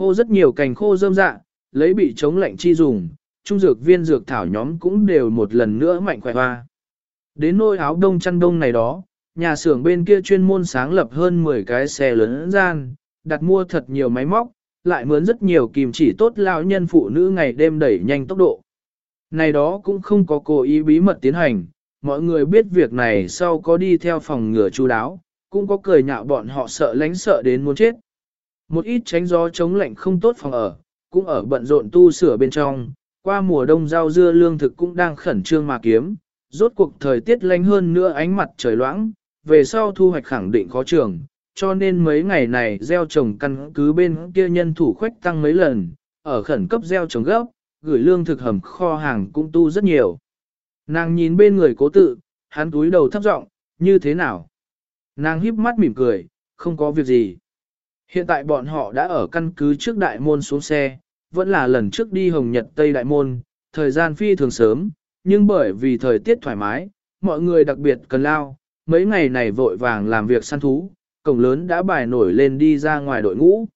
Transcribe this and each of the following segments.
Khô rất nhiều cành khô rơm dạ, lấy bị chống lạnh chi dùng, trung dược viên dược thảo nhóm cũng đều một lần nữa mạnh khỏe hoa. Đến nôi áo đông chăn đông này đó, nhà xưởng bên kia chuyên môn sáng lập hơn 10 cái xe lớn gian, đặt mua thật nhiều máy móc, lại mướn rất nhiều kìm chỉ tốt lão nhân phụ nữ ngày đêm đẩy nhanh tốc độ. Này đó cũng không có cố ý bí mật tiến hành, mọi người biết việc này sau có đi theo phòng ngừa chú đáo, cũng có cười nhạo bọn họ sợ lánh sợ đến muốn chết. Một ít tránh gió chống lạnh không tốt phòng ở, cũng ở bận rộn tu sửa bên trong, qua mùa đông rau dưa lương thực cũng đang khẩn trương mà kiếm, rốt cuộc thời tiết lạnh hơn nữa ánh mặt trời loãng, về sau thu hoạch khẳng định khó trường, cho nên mấy ngày này gieo trồng căn cứ bên kia nhân thủ khoách tăng mấy lần, ở khẩn cấp gieo trồng gốc gửi lương thực hầm kho hàng cũng tu rất nhiều. Nàng nhìn bên người cố tự, hắn túi đầu thấp giọng, như thế nào? Nàng híp mắt mỉm cười, không có việc gì. Hiện tại bọn họ đã ở căn cứ trước đại môn xuống xe, vẫn là lần trước đi Hồng Nhật Tây đại môn, thời gian phi thường sớm, nhưng bởi vì thời tiết thoải mái, mọi người đặc biệt cần lao, mấy ngày này vội vàng làm việc săn thú, cổng lớn đã bài nổi lên đi ra ngoài đội ngũ.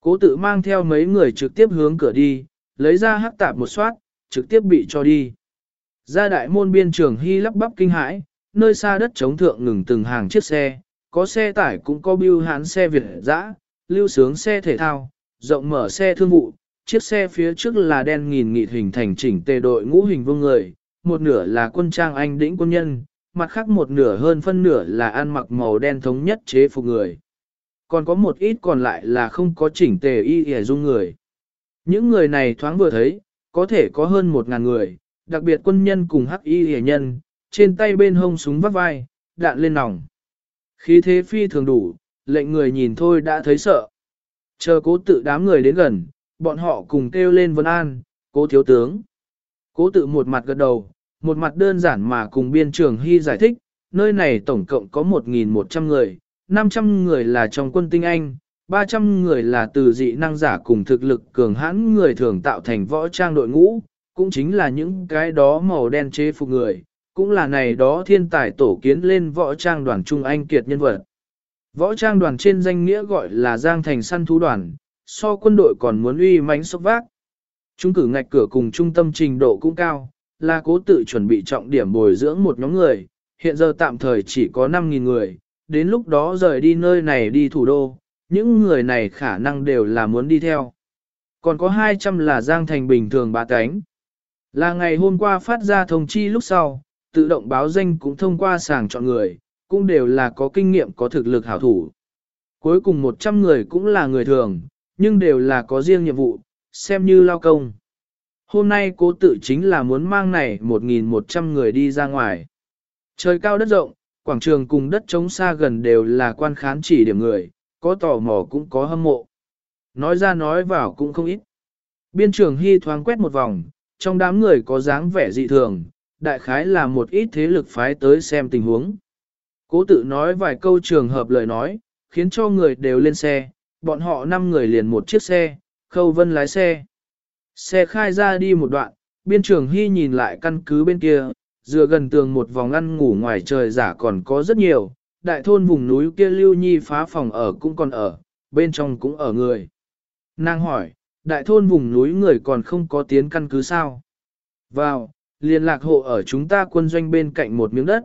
Cố tự mang theo mấy người trực tiếp hướng cửa đi, lấy ra hắc tạp một soát, trực tiếp bị cho đi. Ra đại môn biên trường hy lắp bắp kinh hãi, nơi xa đất chống thượng ngừng từng hàng chiếc xe, có xe tải cũng có bưu hán xe Việt dã, lưu sướng xe thể thao, rộng mở xe thương vụ, chiếc xe phía trước là đen nghìn nghị hình thành chỉnh tề đội ngũ hình vương người, một nửa là quân trang anh đĩnh quân nhân, mặt khác một nửa hơn phân nửa là ăn mặc màu đen thống nhất chế phục người. Còn có một ít còn lại là không có chỉnh tề y hề dung người. Những người này thoáng vừa thấy, có thể có hơn một ngàn người, đặc biệt quân nhân cùng hắc y hề nhân, trên tay bên hông súng vắt vai, đạn lên nòng. Khí thế phi thường đủ, lệnh người nhìn thôi đã thấy sợ. Chờ cố tự đám người đến gần, bọn họ cùng kêu lên vân an, cố thiếu tướng. Cố tự một mặt gật đầu, một mặt đơn giản mà cùng biên trường hy giải thích, nơi này tổng cộng có 1.100 người, 500 người là trong quân tinh Anh, 300 người là từ dị năng giả cùng thực lực cường hãn người thường tạo thành võ trang đội ngũ, cũng chính là những cái đó màu đen chế phục người, cũng là này đó thiên tài tổ kiến lên võ trang đoàn Trung Anh kiệt nhân vật. Võ trang đoàn trên danh nghĩa gọi là Giang Thành săn thú đoàn, so quân đội còn muốn uy mãnh sốc vác. Chúng cử ngạch cửa cùng trung tâm trình độ cũng cao, là cố tự chuẩn bị trọng điểm bồi dưỡng một nhóm người, hiện giờ tạm thời chỉ có 5.000 người, đến lúc đó rời đi nơi này đi thủ đô, những người này khả năng đều là muốn đi theo. Còn có 200 là Giang Thành bình thường bá cánh. Là ngày hôm qua phát ra thông chi lúc sau, tự động báo danh cũng thông qua sàng chọn người, cũng đều là có kinh nghiệm có thực lực hảo thủ. Cuối cùng 100 người cũng là người thường, nhưng đều là có riêng nhiệm vụ, xem như lao công. Hôm nay cố tự chính là muốn mang này 1.100 người đi ra ngoài. Trời cao đất rộng, quảng trường cùng đất trống xa gần đều là quan khán chỉ điểm người, có tò mò cũng có hâm mộ. Nói ra nói vào cũng không ít. Biên trường hy thoáng quét một vòng, trong đám người có dáng vẻ dị thường, đại khái là một ít thế lực phái tới xem tình huống. Cố tự nói vài câu trường hợp lời nói, khiến cho người đều lên xe, bọn họ 5 người liền một chiếc xe, khâu vân lái xe. Xe khai ra đi một đoạn, biên trường hy nhìn lại căn cứ bên kia, dựa gần tường một vòng ăn ngủ ngoài trời giả còn có rất nhiều, đại thôn vùng núi kia lưu nhi phá phòng ở cũng còn ở, bên trong cũng ở người. Nàng hỏi, đại thôn vùng núi người còn không có tiến căn cứ sao? Vào, liên lạc hộ ở chúng ta quân doanh bên cạnh một miếng đất.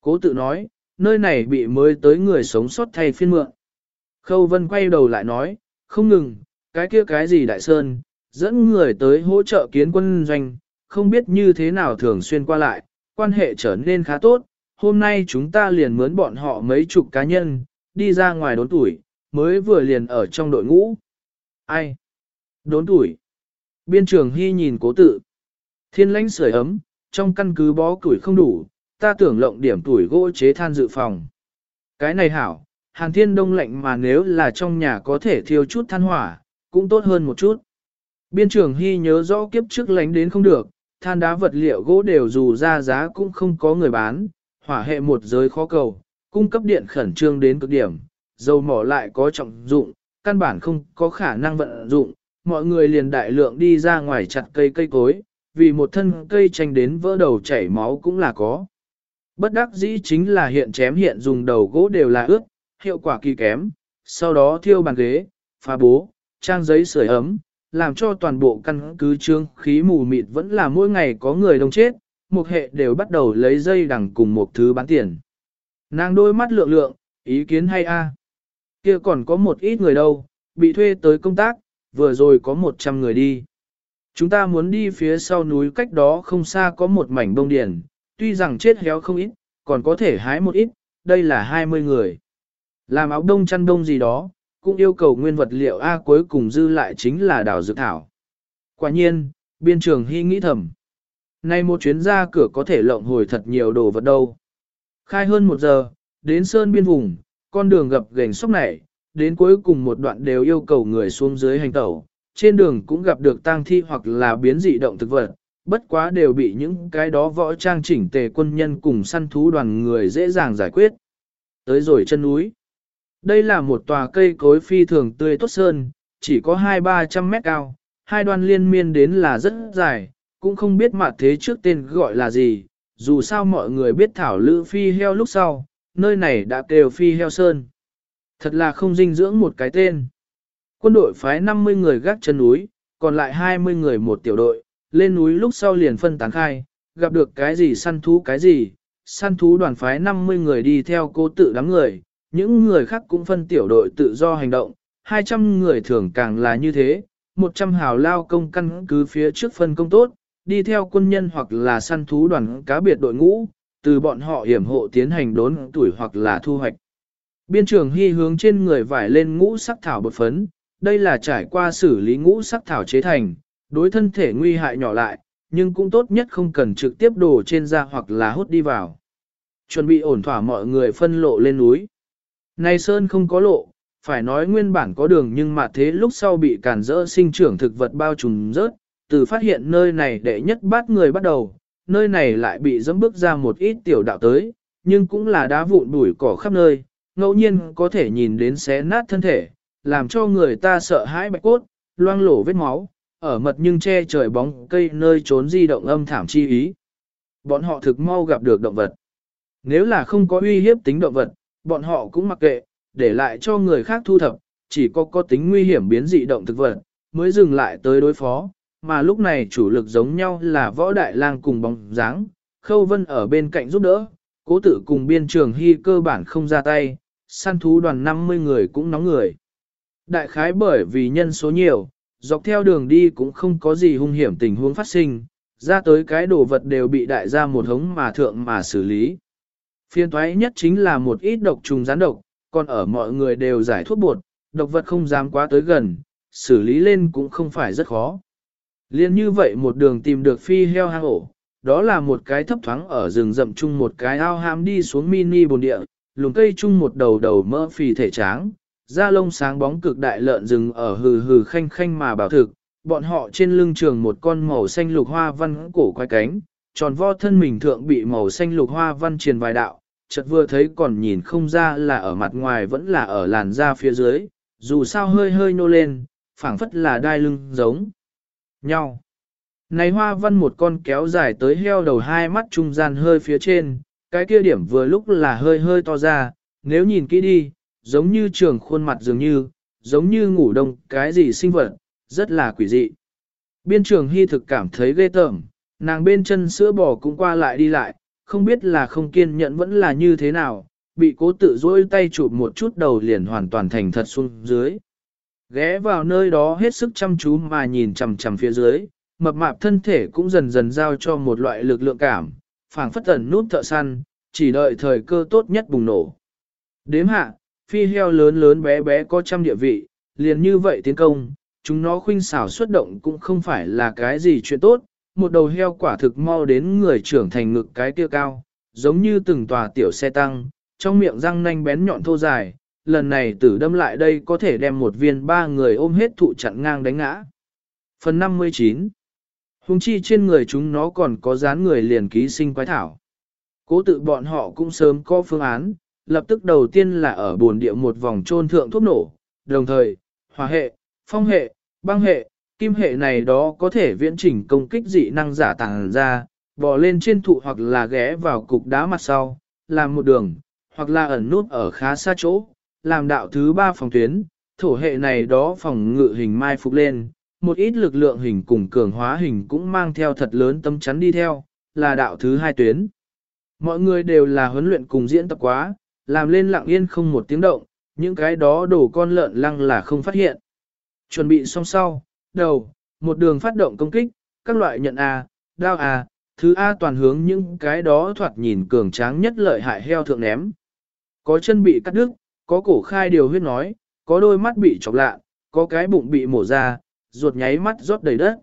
Cố tự nói, nơi này bị mới tới người sống sót thay phiên mượn. Khâu Vân quay đầu lại nói, không ngừng, cái kia cái gì đại sơn, dẫn người tới hỗ trợ kiến quân doanh, không biết như thế nào thường xuyên qua lại, quan hệ trở nên khá tốt. Hôm nay chúng ta liền mướn bọn họ mấy chục cá nhân, đi ra ngoài đốn tuổi, mới vừa liền ở trong đội ngũ. Ai? Đốn tuổi. Biên trường Hy nhìn cố tự. Thiên lãnh sưởi ấm, trong căn cứ bó củi không đủ, ta tưởng lộng điểm tuổi gỗ chế than dự phòng. Cái này hảo, hàng thiên đông lạnh mà nếu là trong nhà có thể thiêu chút than hỏa, cũng tốt hơn một chút. Biên trưởng Hy nhớ rõ kiếp trước lánh đến không được, than đá vật liệu gỗ đều dù ra giá cũng không có người bán, hỏa hệ một giới khó cầu, cung cấp điện khẩn trương đến cực điểm, dầu mỏ lại có trọng dụng, căn bản không có khả năng vận dụng, mọi người liền đại lượng đi ra ngoài chặt cây cây cối, vì một thân cây tranh đến vỡ đầu chảy máu cũng là có. Bất đắc dĩ chính là hiện chém hiện dùng đầu gỗ đều là ướt, hiệu quả kỳ kém, sau đó thiêu bàn ghế, phá bố, trang giấy sưởi ấm, làm cho toàn bộ căn cứ trương khí mù mịt vẫn là mỗi ngày có người đông chết, một hệ đều bắt đầu lấy dây đằng cùng một thứ bán tiền. Nàng đôi mắt lượng lượng, ý kiến hay a? Kia còn có một ít người đâu, bị thuê tới công tác, vừa rồi có 100 người đi. Chúng ta muốn đi phía sau núi cách đó không xa có một mảnh bông điển, tuy rằng chết héo không ít, còn có thể hái một ít, đây là 20 người. Làm áo đông chăn đông gì đó, cũng yêu cầu nguyên vật liệu A cuối cùng dư lại chính là đào dược thảo. Quả nhiên, biên trường hy nghĩ thầm. Nay một chuyến ra cửa có thể lộng hồi thật nhiều đồ vật đâu. Khai hơn một giờ, đến sơn biên vùng, con đường gập gành sóc này, đến cuối cùng một đoạn đều yêu cầu người xuống dưới hành tẩu. Trên đường cũng gặp được tang thi hoặc là biến dị động thực vật, bất quá đều bị những cái đó võ trang chỉnh tề quân nhân cùng săn thú đoàn người dễ dàng giải quyết. Tới rồi chân núi. Đây là một tòa cây cối phi thường tươi tốt sơn, chỉ có 2-300 mét cao, hai đoàn liên miên đến là rất dài, cũng không biết mặt thế trước tên gọi là gì, dù sao mọi người biết thảo lữ phi heo lúc sau, nơi này đã kêu phi heo sơn. Thật là không dinh dưỡng một cái tên. Quân đội phái 50 người gác chân núi, còn lại 20 người một tiểu đội, lên núi lúc sau liền phân tán khai, gặp được cái gì săn thú cái gì, săn thú đoàn phái 50 người đi theo cô tự đám người, những người khác cũng phân tiểu đội tự do hành động, 200 người thường càng là như thế, 100 hào lao công căn cứ phía trước phân công tốt, đi theo quân nhân hoặc là săn thú đoàn cá biệt đội ngũ, từ bọn họ hiểm hộ tiến hành đốn tuổi hoặc là thu hoạch. Biên trường hy hướng trên người vải lên ngũ sắc thảo bột phấn, đây là trải qua xử lý ngũ sắc thảo chế thành, đối thân thể nguy hại nhỏ lại, nhưng cũng tốt nhất không cần trực tiếp đổ trên da hoặc là hút đi vào. Chuẩn bị ổn thỏa mọi người phân lộ lên núi. Này Sơn không có lộ, phải nói nguyên bản có đường nhưng mà thế lúc sau bị cản rỡ sinh trưởng thực vật bao trùm rớt, từ phát hiện nơi này đệ nhất bát người bắt đầu, nơi này lại bị dẫm bước ra một ít tiểu đạo tới, nhưng cũng là đá vụn bụi cỏ khắp nơi, ngẫu nhiên có thể nhìn đến xé nát thân thể, làm cho người ta sợ hãi bạch cốt, loang lổ vết máu, ở mật nhưng che trời bóng cây nơi trốn di động âm thảm chi ý. Bọn họ thực mau gặp được động vật. Nếu là không có uy hiếp tính động vật, bọn họ cũng mặc kệ, để lại cho người khác thu thập, chỉ có có tính nguy hiểm biến dị động thực vật, mới dừng lại tới đối phó, mà lúc này chủ lực giống nhau là võ đại lang cùng bóng dáng, khâu vân ở bên cạnh giúp đỡ, cố tử cùng biên trường hy cơ bản không ra tay, săn thú đoàn 50 người cũng nóng người. Đại khái bởi vì nhân số nhiều, dọc theo đường đi cũng không có gì hung hiểm tình huống phát sinh, ra tới cái đồ vật đều bị đại gia một hống mà thượng mà xử lý. Phiên thoái nhất chính là một ít độc trùng gián độc, còn ở mọi người đều giải thuốc bột, độc vật không dám quá tới gần, xử lý lên cũng không phải rất khó. Liên như vậy một đường tìm được phi heo hang ổ, đó là một cái thấp thoáng ở rừng rậm chung một cái ao ham đi xuống mini bồn địa, lùm cây chung một đầu đầu mỡ phì thể tráng, da lông sáng bóng cực đại lợn rừng ở hừ hừ khanh khanh mà bảo thực, bọn họ trên lưng trường một con màu xanh lục hoa văn cổ quái cánh, tròn vo thân mình thượng bị màu xanh lục hoa văn truyền vài đạo, chợt vừa thấy còn nhìn không ra là ở mặt ngoài vẫn là ở làn da phía dưới, dù sao hơi hơi nô lên, phảng phất là đai lưng giống nhau. Này hoa văn một con kéo dài tới heo đầu hai mắt trung gian hơi phía trên, cái kia điểm vừa lúc là hơi hơi to ra, nếu nhìn kỹ đi, giống như trường khuôn mặt dường như, giống như ngủ đông cái gì sinh vật, rất là quỷ dị. Biên trường hy thực cảm thấy ghê tởm, nàng bên chân sữa bò cũng qua lại đi lại, không biết là không kiên nhẫn vẫn là như thế nào, bị cố tự dối tay chụp một chút đầu liền hoàn toàn thành thật xuống dưới. Ghé vào nơi đó hết sức chăm chú mà nhìn chằm chằm phía dưới, mập mạp thân thể cũng dần dần giao cho một loại lực lượng cảm, phảng phất ẩn nút thợ săn, chỉ đợi thời cơ tốt nhất bùng nổ. Đếm hạ, phi heo lớn lớn bé bé có trăm địa vị, liền như vậy tiến công, chúng nó khuynh xảo xuất động cũng không phải là cái gì chuyện tốt, một đầu heo quả thực mau đến người trưởng thành ngực cái kia cao, giống như từng tòa tiểu xe tăng, trong miệng răng nanh bén nhọn thô dài, lần này tử đâm lại đây có thể đem một viên ba người ôm hết thụ chặn ngang đánh ngã. Phần 59 Hùng chi trên người chúng nó còn có dán người liền ký sinh quái thảo. Cố tự bọn họ cũng sớm có phương án, lập tức đầu tiên là ở buồn địa một vòng trôn thượng thuốc nổ, đồng thời, hòa hệ, phong hệ, băng hệ, kim hệ này đó có thể viễn chỉnh công kích dị năng giả tàng ra, bò lên trên thụ hoặc là ghé vào cục đá mặt sau, làm một đường, hoặc là ẩn nút ở khá xa chỗ, làm đạo thứ ba phòng tuyến, thổ hệ này đó phòng ngự hình mai phục lên, một ít lực lượng hình cùng cường hóa hình cũng mang theo thật lớn tâm chắn đi theo, là đạo thứ hai tuyến. Mọi người đều là huấn luyện cùng diễn tập quá, làm lên lặng yên không một tiếng động, những cái đó đổ con lợn lăng là không phát hiện. Chuẩn bị xong sau, đầu, một đường phát động công kích, các loại nhận A, đao A, thứ A toàn hướng những cái đó thoạt nhìn cường tráng nhất lợi hại heo thượng ném. Có chân bị cắt đứt, có cổ khai điều huyết nói, có đôi mắt bị chọc lạ, có cái bụng bị mổ ra, ruột nháy mắt rót đầy đất.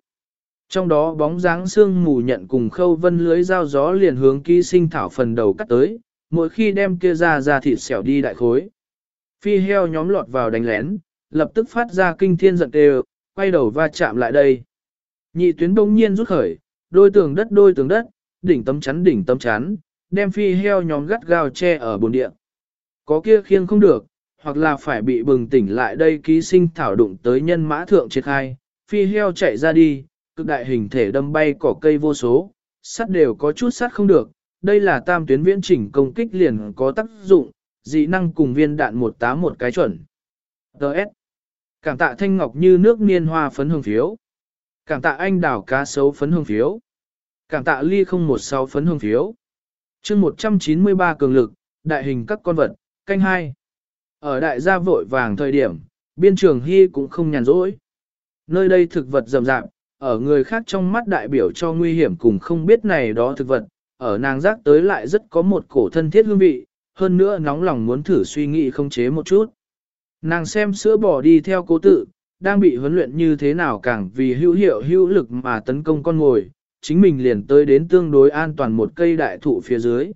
Trong đó bóng dáng xương mù nhận cùng khâu vân lưới dao gió liền hướng ký sinh thảo phần đầu cắt tới, mỗi khi đem kia ra ra thịt xẻo đi đại khối. Phi heo nhóm lọt vào đánh lén, lập tức phát ra kinh thiên giận đều, quay đầu va chạm lại đây. Nhị tuyến đông nhiên rút khởi, đôi tường đất đôi tường đất, đỉnh tấm chắn đỉnh tấm chắn, đem phi heo nhóm gắt gao che ở bồn địa. Có kia khiêng không được, hoặc là phải bị bừng tỉnh lại đây ký sinh thảo đụng tới nhân mã thượng triệt khai, phi heo chạy ra đi, cực đại hình thể đâm bay cỏ cây vô số, sắt đều có chút sắt không được, đây là tam tuyến viễn chỉnh công kích liền có tác dụng, dị năng cùng viên đạn một tá một cái chuẩn. Đợt. Cảm tạ thanh ngọc như nước niên hoa phấn hương phiếu. Cảm tạ anh đào cá sấu phấn hương phiếu. Cảm tạ ly 016 phấn hương phiếu. chương 193 cường lực, đại hình các con vật, canh hai. Ở đại gia vội vàng thời điểm, biên trường hy cũng không nhàn rỗi. Nơi đây thực vật rầm rạp, ở người khác trong mắt đại biểu cho nguy hiểm cùng không biết này đó thực vật, ở nàng giác tới lại rất có một cổ thân thiết hương vị, hơn nữa nóng lòng muốn thử suy nghĩ không chế một chút. Nàng xem sữa bò đi theo cố tự, đang bị huấn luyện như thế nào càng vì hữu hiệu hữu lực mà tấn công con ngồi, chính mình liền tới đến tương đối an toàn một cây đại thụ phía dưới.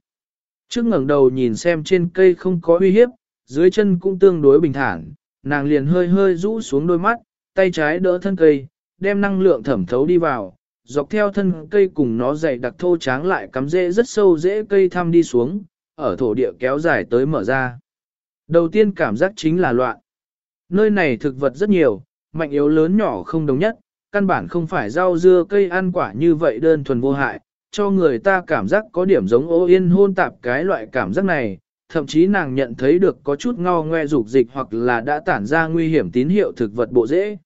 Trước ngẩng đầu nhìn xem trên cây không có uy hiếp, dưới chân cũng tương đối bình thản, nàng liền hơi hơi rũ xuống đôi mắt, tay trái đỡ thân cây, đem năng lượng thẩm thấu đi vào, dọc theo thân cây cùng nó dày đặc thô tráng lại cắm rễ rất sâu dễ cây thăm đi xuống, ở thổ địa kéo dài tới mở ra. Đầu tiên cảm giác chính là loạn. Nơi này thực vật rất nhiều, mạnh yếu lớn nhỏ không đồng nhất, căn bản không phải rau dưa cây ăn quả như vậy đơn thuần vô hại, cho người ta cảm giác có điểm giống ô yên hôn tạp cái loại cảm giác này, thậm chí nàng nhận thấy được có chút ngao ngoe dục dịch hoặc là đã tản ra nguy hiểm tín hiệu thực vật bộ dễ.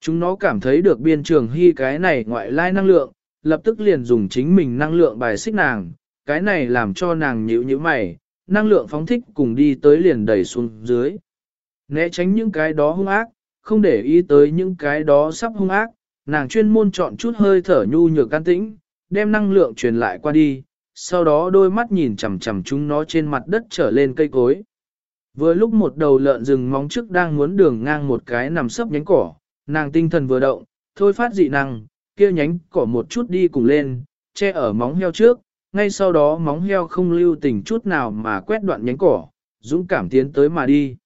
Chúng nó cảm thấy được biên trường hy cái này ngoại lai năng lượng, lập tức liền dùng chính mình năng lượng bài xích nàng, cái này làm cho nàng nhíu nhíu mày, năng lượng phóng thích cùng đi tới liền đẩy xuống dưới. Né tránh những cái đó hung ác, không để ý tới những cái đó sắp hung ác, nàng chuyên môn chọn chút hơi thở nhu nhược can tĩnh, đem năng lượng truyền lại qua đi, sau đó đôi mắt nhìn chằm chằm chúng nó trên mặt đất trở lên cây cối. Vừa lúc một đầu lợn rừng móng trước đang muốn đường ngang một cái nằm sấp nhánh cỏ, nàng tinh thần vừa động, thôi phát dị năng, kia nhánh cỏ một chút đi cùng lên, che ở móng heo trước, ngay sau đó móng heo không lưu tình chút nào mà quét đoạn nhánh cỏ, dũng cảm tiến tới mà đi.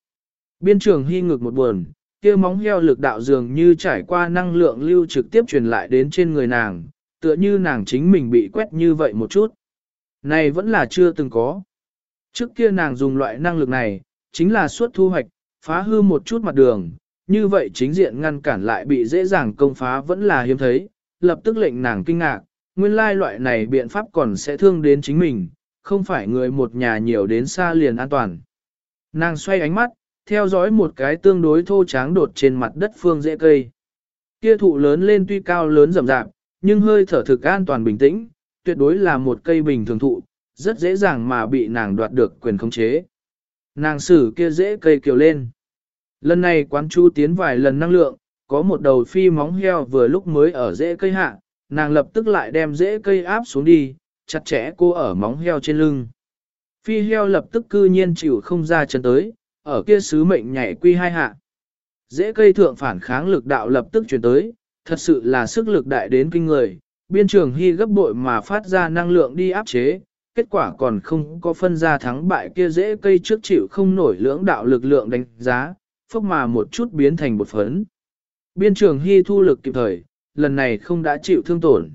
Biên trường hy ngực một buồn, kia móng heo lực đạo dường như trải qua năng lượng lưu trực tiếp truyền lại đến trên người nàng, tựa như nàng chính mình bị quét như vậy một chút. Này vẫn là chưa từng có. Trước kia nàng dùng loại năng lực này, chính là suốt thu hoạch, phá hư một chút mặt đường, như vậy chính diện ngăn cản lại bị dễ dàng công phá vẫn là hiếm thấy, lập tức lệnh nàng kinh ngạc, nguyên lai loại này biện pháp còn sẽ thương đến chính mình, không phải người một nhà nhiều đến xa liền an toàn. Nàng xoay ánh mắt, theo dõi một cái tương đối thô tráng đột trên mặt đất phương dễ cây. Kia thụ lớn lên tuy cao lớn rậm rạp, nhưng hơi thở thực an toàn bình tĩnh, tuyệt đối là một cây bình thường thụ, rất dễ dàng mà bị nàng đoạt được quyền khống chế. Nàng xử kia dễ cây kiều lên. Lần này quán chu tiến vài lần năng lượng, có một đầu phi móng heo vừa lúc mới ở rễ cây hạ, nàng lập tức lại đem rễ cây áp xuống đi, chặt chẽ cô ở móng heo trên lưng. Phi heo lập tức cư nhiên chịu không ra chân tới, ở kia sứ mệnh nhảy quy hai hạ. Dễ cây thượng phản kháng lực đạo lập tức chuyển tới, thật sự là sức lực đại đến kinh người, biên trường hy gấp bội mà phát ra năng lượng đi áp chế, kết quả còn không có phân ra thắng bại kia dễ cây trước chịu không nổi lưỡng đạo lực lượng đánh giá, phốc mà một chút biến thành một phấn. Biên trường hy thu lực kịp thời, lần này không đã chịu thương tổn.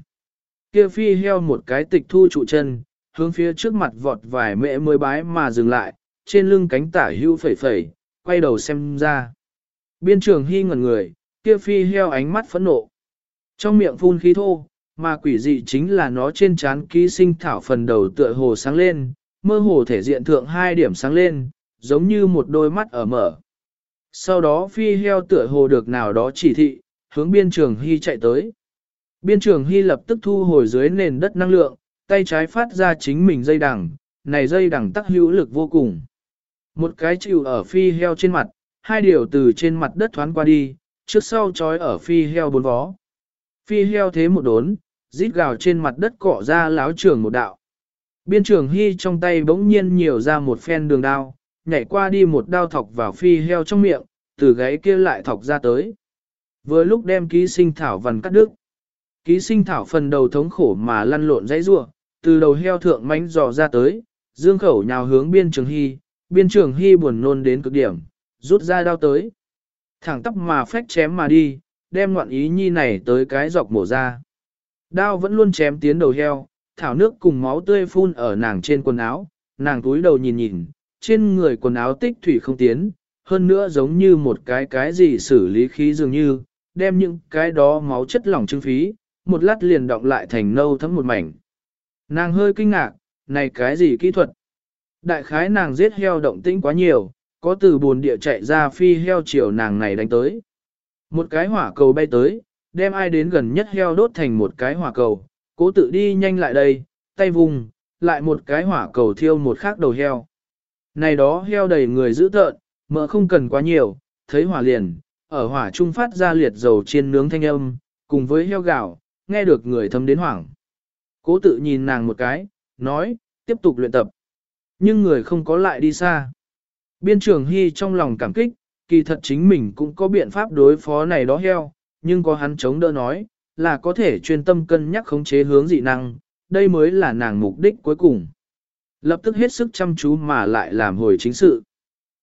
Kia phi heo một cái tịch thu trụ chân, hướng phía trước mặt vọt vài mẹ mới bái mà dừng lại, trên lưng cánh tả hưu phẩy phẩy, quay đầu xem ra. Biên trường hy ngẩn người, kia phi heo ánh mắt phẫn nộ. Trong miệng phun khí thô, mà quỷ dị chính là nó trên trán ký sinh thảo phần đầu tựa hồ sáng lên, mơ hồ thể diện thượng hai điểm sáng lên, giống như một đôi mắt ở mở. Sau đó phi heo tựa hồ được nào đó chỉ thị, hướng biên trường hy chạy tới. Biên trường hy lập tức thu hồi dưới nền đất năng lượng, tay trái phát ra chính mình dây đằng, này dây đằng tắc hữu lực vô cùng. Một cái chịu ở phi heo trên mặt, hai điều từ trên mặt đất thoáng qua đi, trước sau trói ở phi heo bốn vó. Phi heo thế một đốn, rít gào trên mặt đất cọ ra láo trường một đạo. Biên trường hy trong tay bỗng nhiên nhiều ra một phen đường đao, nhảy qua đi một đao thọc vào phi heo trong miệng, từ gáy kia lại thọc ra tới. Vừa lúc đem ký sinh thảo vằn cắt đứt. Ký sinh thảo phần đầu thống khổ mà lăn lộn dãy rua, từ đầu heo thượng mánh dò ra tới, dương khẩu nhào hướng biên trường hy, biên trường hy buồn nôn đến cực điểm, rút ra đao tới. Thẳng tóc mà phách chém mà đi, đem ngoạn ý nhi này tới cái dọc mổ ra. Đao vẫn luôn chém tiến đầu heo, thảo nước cùng máu tươi phun ở nàng trên quần áo, nàng túi đầu nhìn nhìn, trên người quần áo tích thủy không tiến, hơn nữa giống như một cái cái gì xử lý khí dường như, đem những cái đó máu chất lỏng trưng phí, một lát liền động lại thành nâu thấm một mảnh. Nàng hơi kinh ngạc, này cái gì kỹ thuật? Đại khái nàng giết heo động tĩnh quá nhiều, có từ buồn địa chạy ra phi heo chiều nàng này đánh tới. Một cái hỏa cầu bay tới, đem ai đến gần nhất heo đốt thành một cái hỏa cầu, cố tự đi nhanh lại đây, tay vùng, lại một cái hỏa cầu thiêu một khác đầu heo. Này đó heo đầy người giữ tợn, mỡ không cần quá nhiều, thấy hỏa liền, ở hỏa trung phát ra liệt dầu chiên nướng thanh âm, cùng với heo gạo, nghe được người thâm đến hoảng. Cố tự nhìn nàng một cái, nói, tiếp tục luyện tập. Nhưng người không có lại đi xa. Biên trường Hy trong lòng cảm kích, kỳ thật chính mình cũng có biện pháp đối phó này đó heo, nhưng có hắn chống đỡ nói, là có thể chuyên tâm cân nhắc khống chế hướng dị năng, đây mới là nàng mục đích cuối cùng. Lập tức hết sức chăm chú mà lại làm hồi chính sự.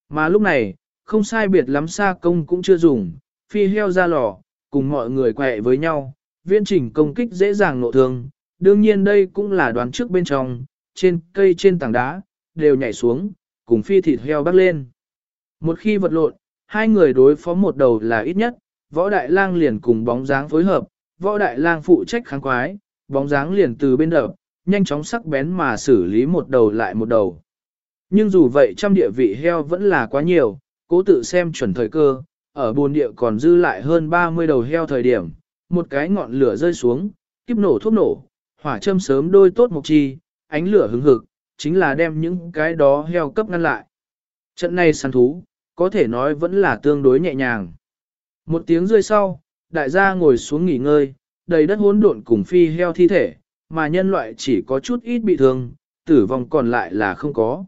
Mà lúc này, không sai biệt lắm xa công cũng chưa dùng, phi heo ra lò, cùng mọi người quẹ với nhau, viên trình công kích dễ dàng nộ thương, đương nhiên đây cũng là đoán trước bên trong, trên cây trên tảng đá, đều nhảy xuống, cùng phi thịt heo bắt lên. Một khi vật lộn, hai người đối phó một đầu là ít nhất, võ đại lang liền cùng bóng dáng phối hợp, võ đại lang phụ trách kháng quái, bóng dáng liền từ bên đập, nhanh chóng sắc bén mà xử lý một đầu lại một đầu. Nhưng dù vậy trăm địa vị heo vẫn là quá nhiều, cố tự xem chuẩn thời cơ, ở buồn địa còn dư lại hơn 30 đầu heo thời điểm, một cái ngọn lửa rơi xuống, kiếp nổ thuốc nổ, hỏa châm sớm đôi tốt một chi, ánh lửa hứng hực, chính là đem những cái đó heo cấp ngăn lại. Trận này săn thú, có thể nói vẫn là tương đối nhẹ nhàng. Một tiếng rơi sau, đại gia ngồi xuống nghỉ ngơi, đầy đất hỗn độn cùng phi heo thi thể, mà nhân loại chỉ có chút ít bị thương, tử vong còn lại là không có.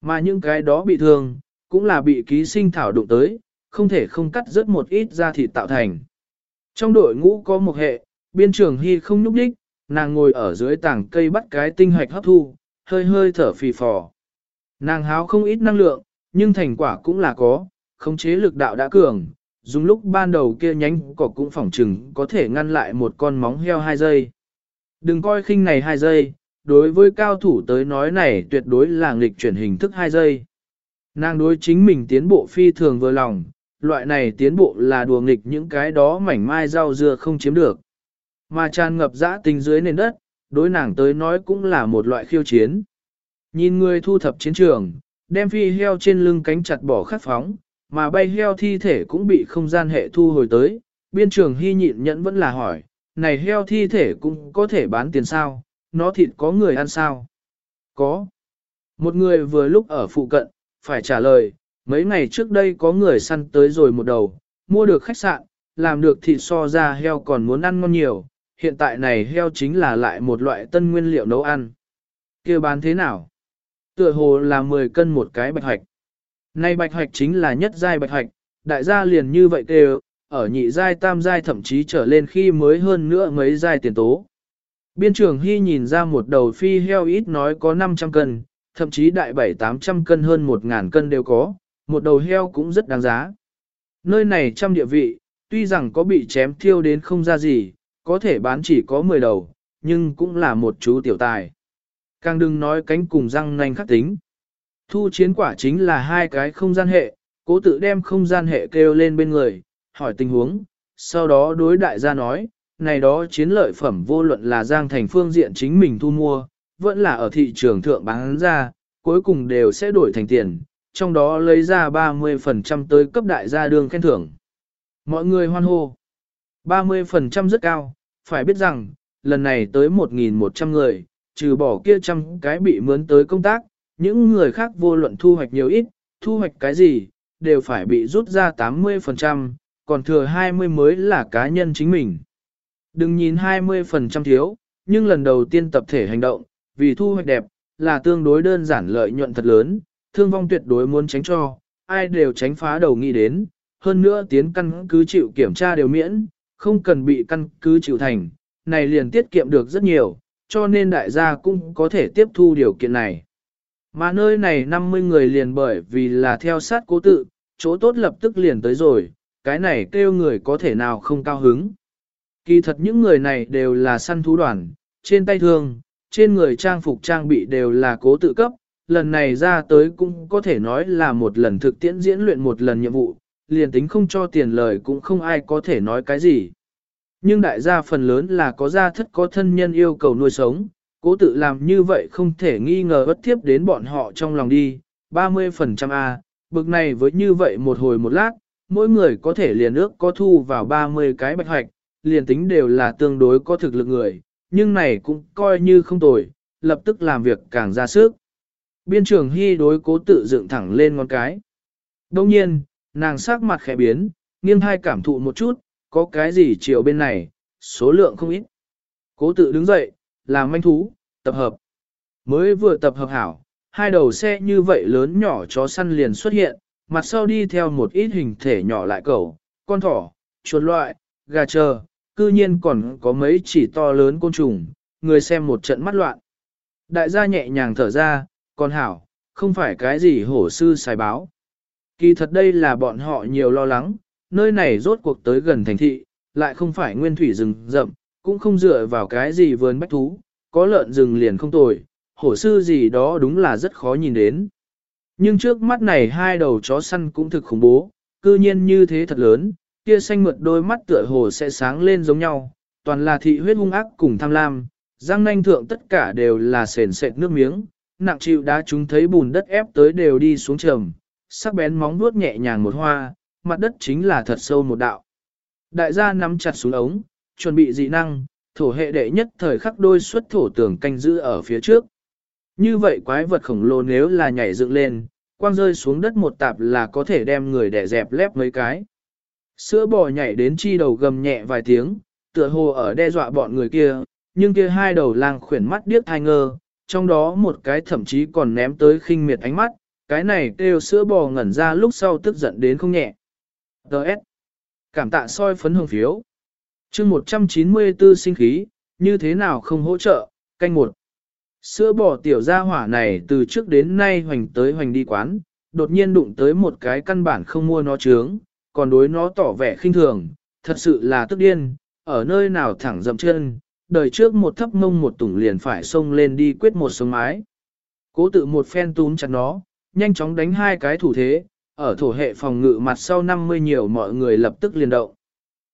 Mà những cái đó bị thương, cũng là bị ký sinh thảo đụng tới, không thể không cắt rớt một ít ra thịt tạo thành. Trong đội ngũ có một hệ, biên trường hy không nhúc đích, nàng ngồi ở dưới tảng cây bắt cái tinh hoạch hấp thu, hơi hơi thở phì phò. Nàng háo không ít năng lượng, nhưng thành quả cũng là có, khống chế lực đạo đã cường, dùng lúc ban đầu kia nhánh cỏ cũng phỏng chừng có thể ngăn lại một con móng heo hai giây. Đừng coi khinh này hai giây, đối với cao thủ tới nói này tuyệt đối là nghịch chuyển hình thức hai giây. Nàng đối chính mình tiến bộ phi thường vừa lòng, loại này tiến bộ là đùa nghịch những cái đó mảnh mai rau dưa không chiếm được. Mà tràn ngập dã tình dưới nền đất, đối nàng tới nói cũng là một loại khiêu chiến. Nhìn người thu thập chiến trường, đem phi heo trên lưng cánh chặt bỏ khắc phóng, mà bay heo thi thể cũng bị không gian hệ thu hồi tới, biên trường hy nhịn nhẫn vẫn là hỏi, này heo thi thể cũng có thể bán tiền sao, nó thịt có người ăn sao? Có. Một người vừa lúc ở phụ cận, phải trả lời, mấy ngày trước đây có người săn tới rồi một đầu, mua được khách sạn, làm được thịt so ra heo còn muốn ăn ngon nhiều, hiện tại này heo chính là lại một loại tân nguyên liệu nấu ăn. kia bán thế nào? Tựa hồ là 10 cân một cái bạch hạch. Nay bạch hạch chính là nhất giai bạch hạch, đại gia liền như vậy kêu, ở nhị giai tam giai thậm chí trở lên khi mới hơn nữa mấy giai tiền tố. Biên trưởng Hy nhìn ra một đầu phi heo ít nói có 500 cân, thậm chí đại 7-800 cân hơn 1.000 cân đều có, một đầu heo cũng rất đáng giá. Nơi này trăm địa vị, tuy rằng có bị chém thiêu đến không ra gì, có thể bán chỉ có 10 đầu, nhưng cũng là một chú tiểu tài. Càng đừng nói cánh cùng răng nanh khắc tính. Thu chiến quả chính là hai cái không gian hệ, cố tự đem không gian hệ kêu lên bên người, hỏi tình huống, sau đó đối đại gia nói, này đó chiến lợi phẩm vô luận là giang thành phương diện chính mình thu mua, vẫn là ở thị trường thượng bán ra, cuối cùng đều sẽ đổi thành tiền, trong đó lấy ra 30% tới cấp đại gia đường khen thưởng. Mọi người hoan hô. 30% rất cao, phải biết rằng, lần này tới 1.100 người, trừ bỏ kia trăm cái bị mướn tới công tác, những người khác vô luận thu hoạch nhiều ít, thu hoạch cái gì, đều phải bị rút ra 80%, còn thừa 20 mới là cá nhân chính mình. Đừng nhìn 20% thiếu, nhưng lần đầu tiên tập thể hành động, vì thu hoạch đẹp, là tương đối đơn giản lợi nhuận thật lớn, thương vong tuyệt đối muốn tránh cho, ai đều tránh phá đầu nghĩ đến, hơn nữa tiến căn cứ chịu kiểm tra đều miễn, không cần bị căn cứ chịu thành, này liền tiết kiệm được rất nhiều, cho nên đại gia cũng có thể tiếp thu điều kiện này. Mà nơi này 50 người liền bởi vì là theo sát cố tự, chỗ tốt lập tức liền tới rồi, cái này kêu người có thể nào không cao hứng. Kỳ thật những người này đều là săn thú đoàn, trên tay thương, trên người trang phục trang bị đều là cố tự cấp, lần này ra tới cũng có thể nói là một lần thực tiễn diễn luyện một lần nhiệm vụ, liền tính không cho tiền lời cũng không ai có thể nói cái gì. Nhưng đại gia phần lớn là có gia thất có thân nhân yêu cầu nuôi sống, cố tự làm như vậy không thể nghi ngờ bất thiếp đến bọn họ trong lòng đi, 30% A, bực này với như vậy một hồi một lát, mỗi người có thể liền ước có thu vào 30 cái bạch hoạch, liền tính đều là tương đối có thực lực người, nhưng này cũng coi như không tồi, lập tức làm việc càng ra sức. Biên trưởng hy đối cố tự dựng thẳng lên ngón cái. Đông nhiên, nàng sắc mặt khẽ biến, nghiêng hai cảm thụ một chút, có cái gì chiều bên này, số lượng không ít. Cố tự đứng dậy, làm manh thú, tập hợp. Mới vừa tập hợp hảo, hai đầu xe như vậy lớn nhỏ chó săn liền xuất hiện, mặt sau đi theo một ít hình thể nhỏ lại cẩu, con thỏ, chuột loại, gà chờ, cư nhiên còn có mấy chỉ to lớn côn trùng, người xem một trận mắt loạn. Đại gia nhẹ nhàng thở ra, con hảo, không phải cái gì hổ sư xài báo. Kỳ thật đây là bọn họ nhiều lo lắng, nơi này rốt cuộc tới gần thành thị, lại không phải nguyên thủy rừng rậm, cũng không dựa vào cái gì vườn bách thú, có lợn rừng liền không tồi, hổ sư gì đó đúng là rất khó nhìn đến. Nhưng trước mắt này hai đầu chó săn cũng thực khủng bố, cư nhiên như thế thật lớn, kia xanh mượt đôi mắt tựa hồ sẽ sáng lên giống nhau, toàn là thị huyết hung ác cùng tham lam, răng nanh thượng tất cả đều là sền sệt nước miếng, nặng chịu đá chúng thấy bùn đất ép tới đều đi xuống trầm, sắc bén móng vuốt nhẹ nhàng một hoa, mặt đất chính là thật sâu một đạo. Đại gia nắm chặt xuống ống, chuẩn bị dị năng, thổ hệ đệ nhất thời khắc đôi xuất thổ tường canh giữ ở phía trước. Như vậy quái vật khổng lồ nếu là nhảy dựng lên, quang rơi xuống đất một tạp là có thể đem người đẻ dẹp lép mấy cái. Sữa bò nhảy đến chi đầu gầm nhẹ vài tiếng, tựa hồ ở đe dọa bọn người kia, nhưng kia hai đầu lang khuyển mắt điếc thai ngơ, trong đó một cái thậm chí còn ném tới khinh miệt ánh mắt, cái này kêu sữa bò ngẩn ra lúc sau tức giận đến không nhẹ. Đợt. Cảm tạ soi phấn hồng phiếu. chương 194 sinh khí, như thế nào không hỗ trợ, canh một. Sữa bỏ tiểu gia hỏa này từ trước đến nay hoành tới hoành đi quán, đột nhiên đụng tới một cái căn bản không mua nó trướng, còn đối nó tỏ vẻ khinh thường, thật sự là tức điên, ở nơi nào thẳng dậm chân, đời trước một thấp mông một tủng liền phải xông lên đi quyết một sống mái. Cố tự một phen túm chặt nó, nhanh chóng đánh hai cái thủ thế, ở thổ hệ phòng ngự mặt sau 50 nhiều mọi người lập tức liền động.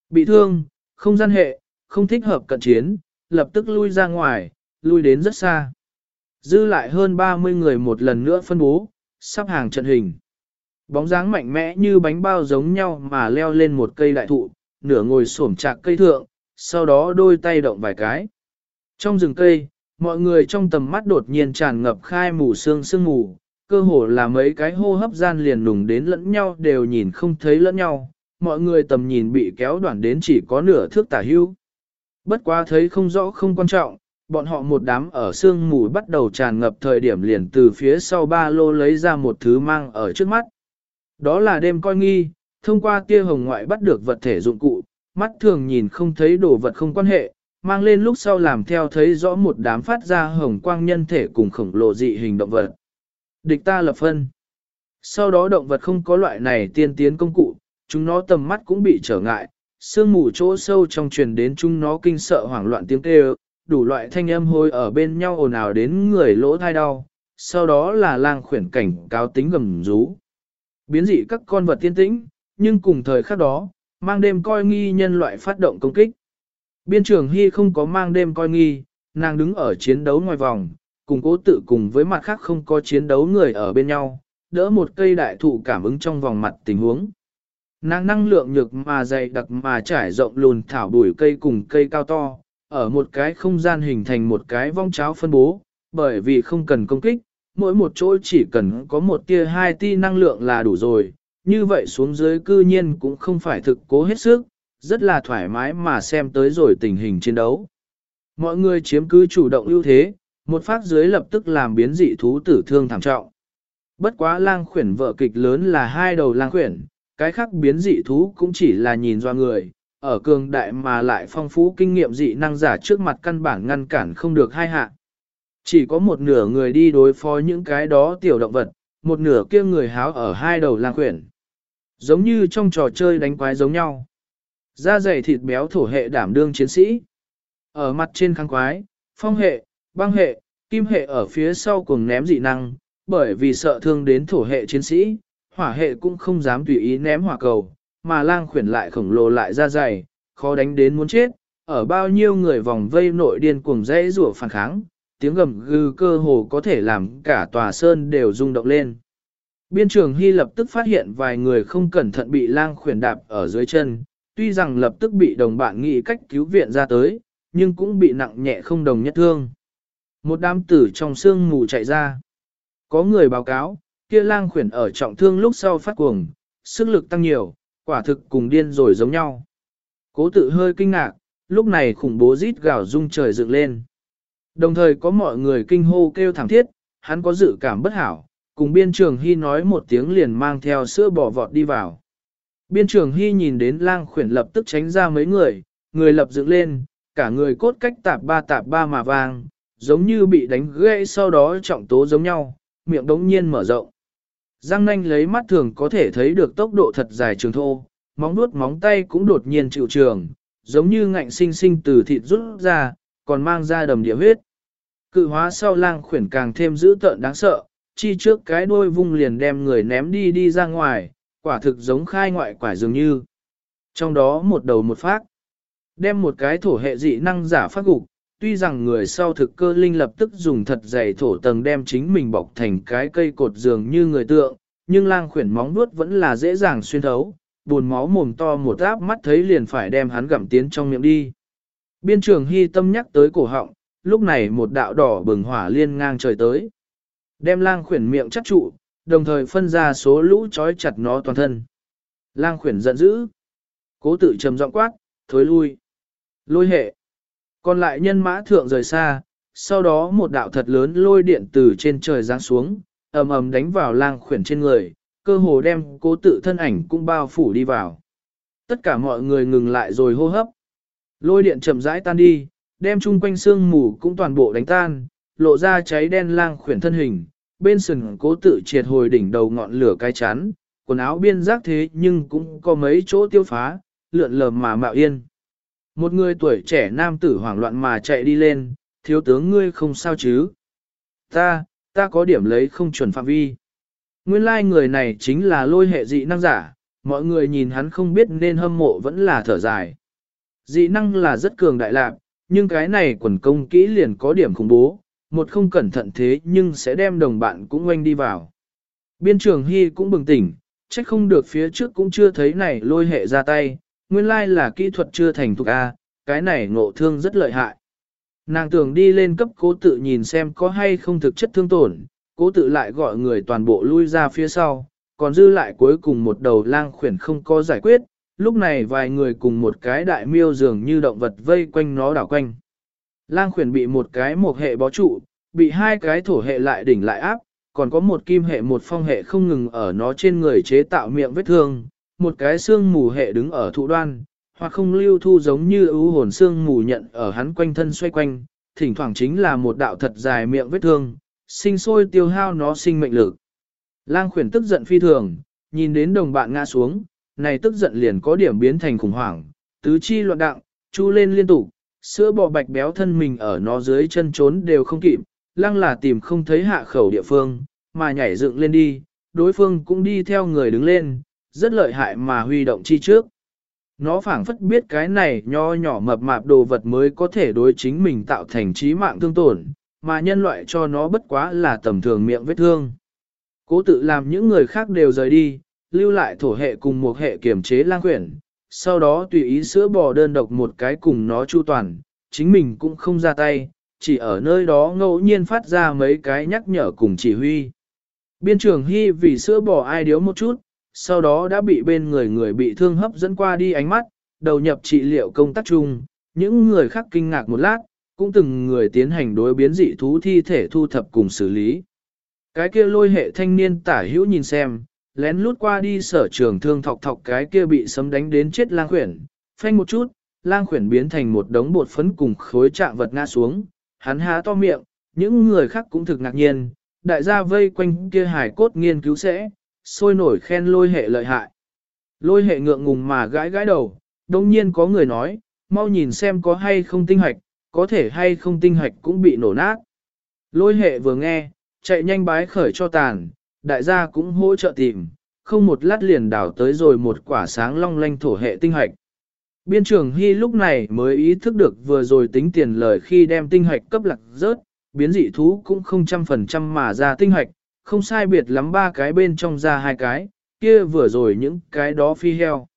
Bị thương, không gian hệ, không thích hợp cận chiến, lập tức lui ra ngoài, lui đến rất xa. Dư lại hơn 30 người một lần nữa phân bố, sắp hàng trận hình. Bóng dáng mạnh mẽ như bánh bao giống nhau mà leo lên một cây đại thụ, nửa ngồi xổm chạc cây thượng, sau đó đôi tay động vài cái. Trong rừng cây, mọi người trong tầm mắt đột nhiên tràn ngập khai mù sương sương mù, cơ hồ là mấy cái hô hấp gian liền nùng đến lẫn nhau đều nhìn không thấy lẫn nhau, mọi người tầm nhìn bị kéo đoạn đến chỉ có nửa thước tả hưu. Bất quá thấy không rõ không quan trọng, bọn họ một đám ở sương mù bắt đầu tràn ngập thời điểm liền từ phía sau ba lô lấy ra một thứ mang ở trước mắt. Đó là đêm coi nghi, thông qua tia hồng ngoại bắt được vật thể dụng cụ, mắt thường nhìn không thấy đồ vật không quan hệ, mang lên lúc sau làm theo thấy rõ một đám phát ra hồng quang nhân thể cùng khổng lồ dị hình động vật. Địch ta lập phân. Sau đó động vật không có loại này tiên tiến công cụ, chúng nó tầm mắt cũng bị trở ngại, sương mù chỗ sâu trong truyền đến chúng nó kinh sợ hoảng loạn tiếng kêu, đủ loại thanh âm hôi ở bên nhau ồn ào đến người lỗ thai đau, sau đó là lang khuyển cảnh cáo tính gầm rú. Biến dị các con vật tiên tĩnh, nhưng cùng thời khắc đó, mang đêm coi nghi nhân loại phát động công kích. Biên trưởng Hy không có mang đêm coi nghi, nàng đứng ở chiến đấu ngoài vòng, cùng cố tự cùng với mặt khác không có chiến đấu người ở bên nhau, đỡ một cây đại thụ cảm ứng trong vòng mặt tình huống. Nàng năng lượng nhược mà dày đặc mà trải rộng lùn thảo bụi cây cùng cây cao to, ở một cái không gian hình thành một cái vong cháo phân bố, bởi vì không cần công kích, mỗi một chỗ chỉ cần có một tia hai ti năng lượng là đủ rồi, như vậy xuống dưới cư nhiên cũng không phải thực cố hết sức, rất là thoải mái mà xem tới rồi tình hình chiến đấu. Mọi người chiếm cứ chủ động ưu thế, một phát dưới lập tức làm biến dị thú tử thương thảm trọng. Bất quá lang khuyển vợ kịch lớn là hai đầu lang khuyển, cái khác biến dị thú cũng chỉ là nhìn do người, ở cường đại mà lại phong phú kinh nghiệm dị năng giả trước mặt căn bản ngăn cản không được hai hạ. Chỉ có một nửa người đi đối phó những cái đó tiểu động vật, một nửa kia người háo ở hai đầu lang quyển. Giống như trong trò chơi đánh quái giống nhau. Da dày thịt béo thổ hệ đảm đương chiến sĩ. Ở mặt trên kháng quái, phong hệ, băng hệ, kim hệ ở phía sau cùng ném dị năng, bởi vì sợ thương đến thổ hệ chiến sĩ, hỏa hệ cũng không dám tùy ý ném hỏa cầu, mà lang khuyển lại khổng lồ lại ra dày, khó đánh đến muốn chết, ở bao nhiêu người vòng vây nội điên cuồng dãy rủa phản kháng, tiếng gầm gừ cơ hồ có thể làm cả tòa sơn đều rung động lên. Biên trường Hy lập tức phát hiện vài người không cẩn thận bị lang khuyển đạp ở dưới chân, tuy rằng lập tức bị đồng bạn nghĩ cách cứu viện ra tới, nhưng cũng bị nặng nhẹ không đồng nhất thương. Một đám tử trong xương mù chạy ra. Có người báo cáo, kia lang khuyển ở trọng thương lúc sau phát cuồng, sức lực tăng nhiều, quả thực cùng điên rồi giống nhau. Cố tự hơi kinh ngạc, lúc này khủng bố rít gào rung trời dựng lên. Đồng thời có mọi người kinh hô kêu thảm thiết, hắn có dự cảm bất hảo, cùng biên trường hy nói một tiếng liền mang theo sữa bỏ vọt đi vào. Biên trường hy nhìn đến lang khuyển lập tức tránh ra mấy người, người lập dựng lên, cả người cốt cách tạp ba tạp ba mà vang, giống như bị đánh gãy sau đó trọng tố giống nhau, miệng đống nhiên mở rộng. Giang nanh lấy mắt thường có thể thấy được tốc độ thật dài trường thô, móng nuốt móng tay cũng đột nhiên chịu trường, giống như ngạnh sinh sinh từ thịt rút ra, còn mang ra đầm địa huyết. Cự hóa sau lang khuyển càng thêm dữ tợn đáng sợ, chi trước cái đuôi vung liền đem người ném đi đi ra ngoài, quả thực giống khai ngoại quả dường như. Trong đó một đầu một phát, đem một cái thổ hệ dị năng giả phát gục, tuy rằng người sau thực cơ linh lập tức dùng thật dày thổ tầng đem chính mình bọc thành cái cây cột dường như người tượng, nhưng lang khuyển móng nuốt vẫn là dễ dàng xuyên thấu, buồn máu mồm to một áp mắt thấy liền phải đem hắn gặm tiến trong miệng đi. Biên trường hy tâm nhắc tới cổ họng, lúc này một đạo đỏ bừng hỏa liên ngang trời tới. Đem lang khuyển miệng chắc trụ, đồng thời phân ra số lũ trói chặt nó toàn thân. Lang khuyển giận dữ. Cố tự trầm giọng quát, thối lui. Lôi hệ. Còn lại nhân mã thượng rời xa, sau đó một đạo thật lớn lôi điện từ trên trời giáng xuống, ầm ầm đánh vào lang khuyển trên người, cơ hồ đem cố tự thân ảnh cũng bao phủ đi vào. Tất cả mọi người ngừng lại rồi hô hấp. Lôi điện chậm rãi tan đi, đem chung quanh xương mù cũng toàn bộ đánh tan, lộ ra cháy đen lang khuyển thân hình, bên sừng cố tự triệt hồi đỉnh đầu ngọn lửa cái chán, quần áo biên giác thế nhưng cũng có mấy chỗ tiêu phá, lượn lờ mà mạo yên. Một người tuổi trẻ nam tử hoảng loạn mà chạy đi lên, thiếu tướng ngươi không sao chứ. Ta, ta có điểm lấy không chuẩn phạm vi. Nguyên lai like người này chính là lôi hệ dị năng giả, mọi người nhìn hắn không biết nên hâm mộ vẫn là thở dài. Dị năng là rất cường đại lạc, nhưng cái này quần công kỹ liền có điểm khủng bố, một không cẩn thận thế nhưng sẽ đem đồng bạn cũng oanh đi vào. Biên trường Hy cũng bừng tỉnh, trách không được phía trước cũng chưa thấy này lôi hệ ra tay, nguyên lai là kỹ thuật chưa thành thục A, cái này ngộ thương rất lợi hại. Nàng tưởng đi lên cấp cố tự nhìn xem có hay không thực chất thương tổn, cố tự lại gọi người toàn bộ lui ra phía sau, còn dư lại cuối cùng một đầu lang khuyển không có giải quyết, lúc này vài người cùng một cái đại miêu dường như động vật vây quanh nó đảo quanh. Lang khuyển bị một cái một hệ bó trụ, bị hai cái thổ hệ lại đỉnh lại áp, còn có một kim hệ một phong hệ không ngừng ở nó trên người chế tạo miệng vết thương, một cái xương mù hệ đứng ở thụ đoan, hoặc không lưu thu giống như ưu hồn xương mù nhận ở hắn quanh thân xoay quanh, thỉnh thoảng chính là một đạo thật dài miệng vết thương, sinh sôi tiêu hao nó sinh mệnh lực. Lang khuyển tức giận phi thường, nhìn đến đồng bạn ngã xuống, này tức giận liền có điểm biến thành khủng hoảng, tứ chi loạn đặng, chu lên liên tục, sữa bò bạch béo thân mình ở nó dưới chân trốn đều không kịp, lăng là tìm không thấy hạ khẩu địa phương, mà nhảy dựng lên đi, đối phương cũng đi theo người đứng lên, rất lợi hại mà huy động chi trước. Nó phảng phất biết cái này nho nhỏ mập mạp đồ vật mới có thể đối chính mình tạo thành trí mạng thương tổn, mà nhân loại cho nó bất quá là tầm thường miệng vết thương. Cố tự làm những người khác đều rời đi, lưu lại thổ hệ cùng một hệ kiểm chế lang quyển, sau đó tùy ý sữa bò đơn độc một cái cùng nó chu toàn, chính mình cũng không ra tay, chỉ ở nơi đó ngẫu nhiên phát ra mấy cái nhắc nhở cùng chỉ huy. Biên trưởng Hy vì sữa bò ai điếu một chút, sau đó đã bị bên người người bị thương hấp dẫn qua đi ánh mắt, đầu nhập trị liệu công tác chung, những người khác kinh ngạc một lát, cũng từng người tiến hành đối biến dị thú thi thể thu thập cùng xử lý. Cái kia lôi hệ thanh niên tả hữu nhìn xem, lén lút qua đi sở trường thương thọc thọc cái kia bị sấm đánh đến chết lang khuyển, phanh một chút, lang khuyển biến thành một đống bột phấn cùng khối trạng vật ngã xuống, hắn há to miệng, những người khác cũng thực ngạc nhiên, đại gia vây quanh kia hải cốt nghiên cứu sẽ, sôi nổi khen lôi hệ lợi hại. Lôi hệ ngượng ngùng mà gãi gãi đầu, đồng nhiên có người nói, mau nhìn xem có hay không tinh hạch, có thể hay không tinh hạch cũng bị nổ nát. Lôi hệ vừa nghe, chạy nhanh bái khởi cho tàn, đại gia cũng hỗ trợ tìm, không một lát liền đảo tới rồi một quả sáng long lanh thổ hệ tinh hạch. Biên trưởng Hy lúc này mới ý thức được vừa rồi tính tiền lời khi đem tinh hạch cấp lạc rớt, biến dị thú cũng không trăm phần trăm mà ra tinh hạch không sai biệt lắm ba cái bên trong ra hai cái, kia vừa rồi những cái đó phi heo.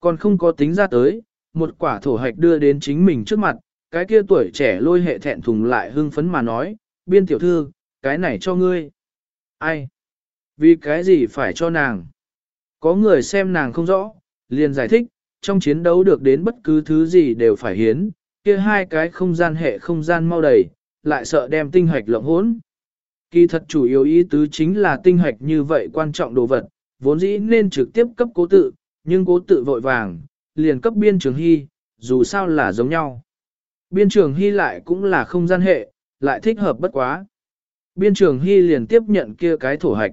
Còn không có tính ra tới, một quả thổ hạch đưa đến chính mình trước mặt, cái kia tuổi trẻ lôi hệ thẹn thùng lại hưng phấn mà nói, biên tiểu thư, cái này cho ngươi. Ai? Vì cái gì phải cho nàng? Có người xem nàng không rõ, liền giải thích, trong chiến đấu được đến bất cứ thứ gì đều phải hiến, kia hai cái không gian hệ không gian mau đầy, lại sợ đem tinh hạch lộng hỗn. Kỳ thật chủ yếu ý tứ chính là tinh hoạch như vậy quan trọng đồ vật, vốn dĩ nên trực tiếp cấp cố tự, nhưng cố tự vội vàng, liền cấp biên trường hy, dù sao là giống nhau. Biên trường hy lại cũng là không gian hệ, lại thích hợp bất quá. Biên trường hy liền tiếp nhận kia cái thổ hạch.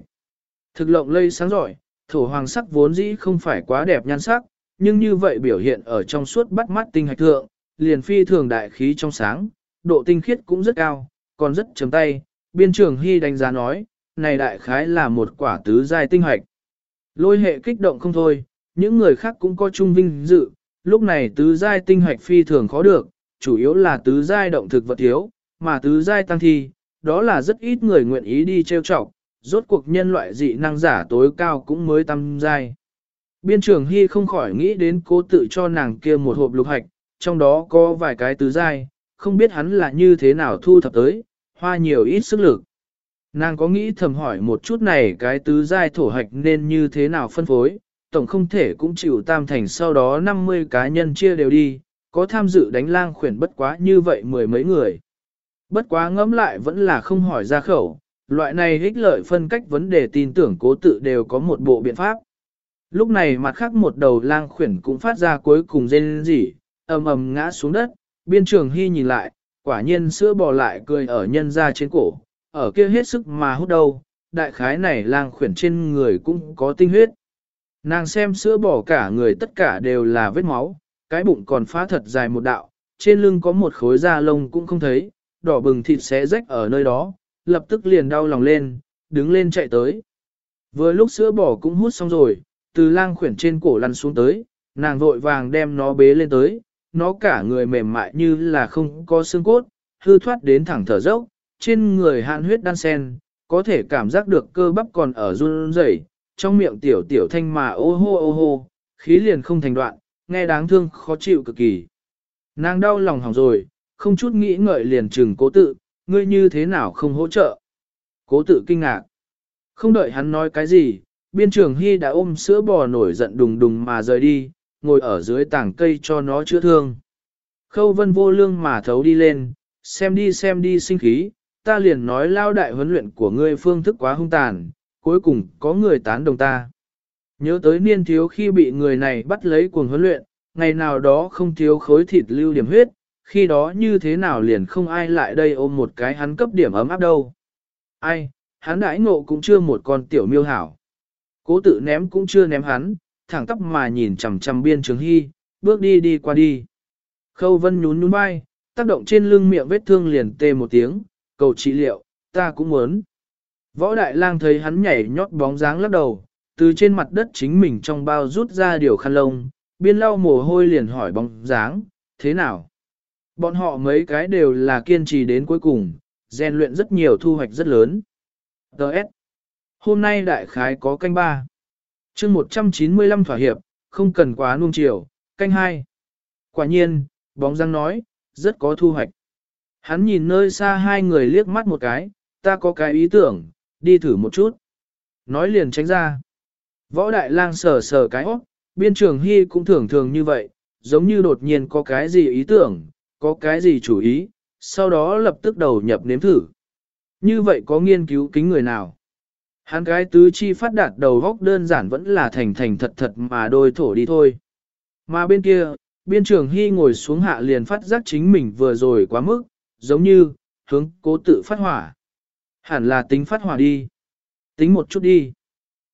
Thực lộng lây sáng giỏi, thổ hoàng sắc vốn dĩ không phải quá đẹp nhan sắc, nhưng như vậy biểu hiện ở trong suốt bắt mắt tinh hạch thượng, liền phi thường đại khí trong sáng, độ tinh khiết cũng rất cao, còn rất chấm tay. Biên trường hy đánh giá nói, này đại khái là một quả tứ giai tinh hoạch, Lôi hệ kích động không thôi, những người khác cũng có chung vinh dự, lúc này tứ giai tinh hoạch phi thường khó được, chủ yếu là tứ giai động thực vật thiếu, mà tứ giai tăng thi, đó là rất ít người nguyện ý đi trêu chọc, rốt cuộc nhân loại dị năng giả tối cao cũng mới tăng giai. Biên trưởng Hy không khỏi nghĩ đến cố tự cho nàng kia một hộp lục hạch, trong đó có vài cái tứ giai, không biết hắn là như thế nào thu thập tới, hoa nhiều ít sức lực. Nàng có nghĩ thầm hỏi một chút này cái tứ giai thổ hạch nên như thế nào phân phối, tổng không thể cũng chịu tam thành sau đó 50 cá nhân chia đều đi, có tham dự đánh lang khuyển bất quá như vậy mười mấy người. Bất quá ngẫm lại vẫn là không hỏi ra khẩu, loại này ích lợi phân cách vấn đề tin tưởng cố tự đều có một bộ biện pháp. Lúc này mặt khác một đầu lang khuyển cũng phát ra cuối cùng rên rỉ, ầm ầm ngã xuống đất, biên trường hy nhìn lại, quả nhiên sữa bò lại cười ở nhân ra trên cổ, ở kia hết sức mà hút đâu, đại khái này lang khuyển trên người cũng có tinh huyết. Nàng xem sữa bò cả người tất cả đều là vết máu, cái bụng còn phá thật dài một đạo, trên lưng có một khối da lông cũng không thấy, đỏ bừng thịt xé rách ở nơi đó, lập tức liền đau lòng lên, đứng lên chạy tới. Vừa lúc sữa bò cũng hút xong rồi, từ lang khuyển trên cổ lăn xuống tới, nàng vội vàng đem nó bế lên tới, nó cả người mềm mại như là không có xương cốt, hư thoát đến thẳng thở dốc, trên người hạn huyết đan sen, có thể cảm giác được cơ bắp còn ở run rẩy, trong miệng tiểu tiểu thanh mà ô hô ô hô, khí liền không thành đoạn, nghe đáng thương khó chịu cực kỳ. Nàng đau lòng hỏng rồi, không chút nghĩ ngợi liền trừng cố tự, ngươi như thế nào không hỗ trợ. Cố tự kinh ngạc. Không đợi hắn nói cái gì, biên trường hy đã ôm sữa bò nổi giận đùng đùng mà rời đi, ngồi ở dưới tảng cây cho nó chữa thương. Khâu vân vô lương mà thấu đi lên, xem đi xem đi sinh khí, ta liền nói lao đại huấn luyện của ngươi phương thức quá hung tàn, cuối cùng có người tán đồng ta. Nhớ tới niên thiếu khi bị người này bắt lấy cuồng huấn luyện, ngày nào đó không thiếu khối thịt lưu điểm huyết, khi đó như thế nào liền không ai lại đây ôm một cái hắn cấp điểm ấm áp đâu. Ai, hắn đãi ngộ cũng chưa một con tiểu miêu hảo. Cố tự ném cũng chưa ném hắn, thẳng tắp mà nhìn chằm chằm biên trường hy, bước đi đi qua đi. Khâu vân nhún nhún vai, tác động trên lưng miệng vết thương liền tê một tiếng, cầu trị liệu, ta cũng muốn. Võ đại lang thấy hắn nhảy nhót bóng dáng lắc đầu, từ trên mặt đất chính mình trong bao rút ra điều khăn lông, biên lau mồ hôi liền hỏi bóng dáng, thế nào? Bọn họ mấy cái đều là kiên trì đến cuối cùng, rèn luyện rất nhiều thu hoạch rất lớn. Đợt. Hôm nay đại khái có canh ba chương 195 thỏa hiệp, không cần quá nuông chiều, canh hai. Quả nhiên, bóng răng nói, rất có thu hoạch. Hắn nhìn nơi xa hai người liếc mắt một cái, ta có cái ý tưởng, đi thử một chút. Nói liền tránh ra. Võ đại lang sờ sờ cái ốc, biên trường hy cũng thường thường như vậy, giống như đột nhiên có cái gì ý tưởng, có cái gì chủ ý, sau đó lập tức đầu nhập nếm thử. Như vậy có nghiên cứu kính người nào? Hắn cái tứ chi phát đạt đầu góc đơn giản vẫn là thành thành thật thật mà đôi thổ đi thôi. Mà bên kia, biên trường hy ngồi xuống hạ liền phát giác chính mình vừa rồi quá mức, giống như, hướng cố tự phát hỏa. Hẳn là tính phát hỏa đi. Tính một chút đi.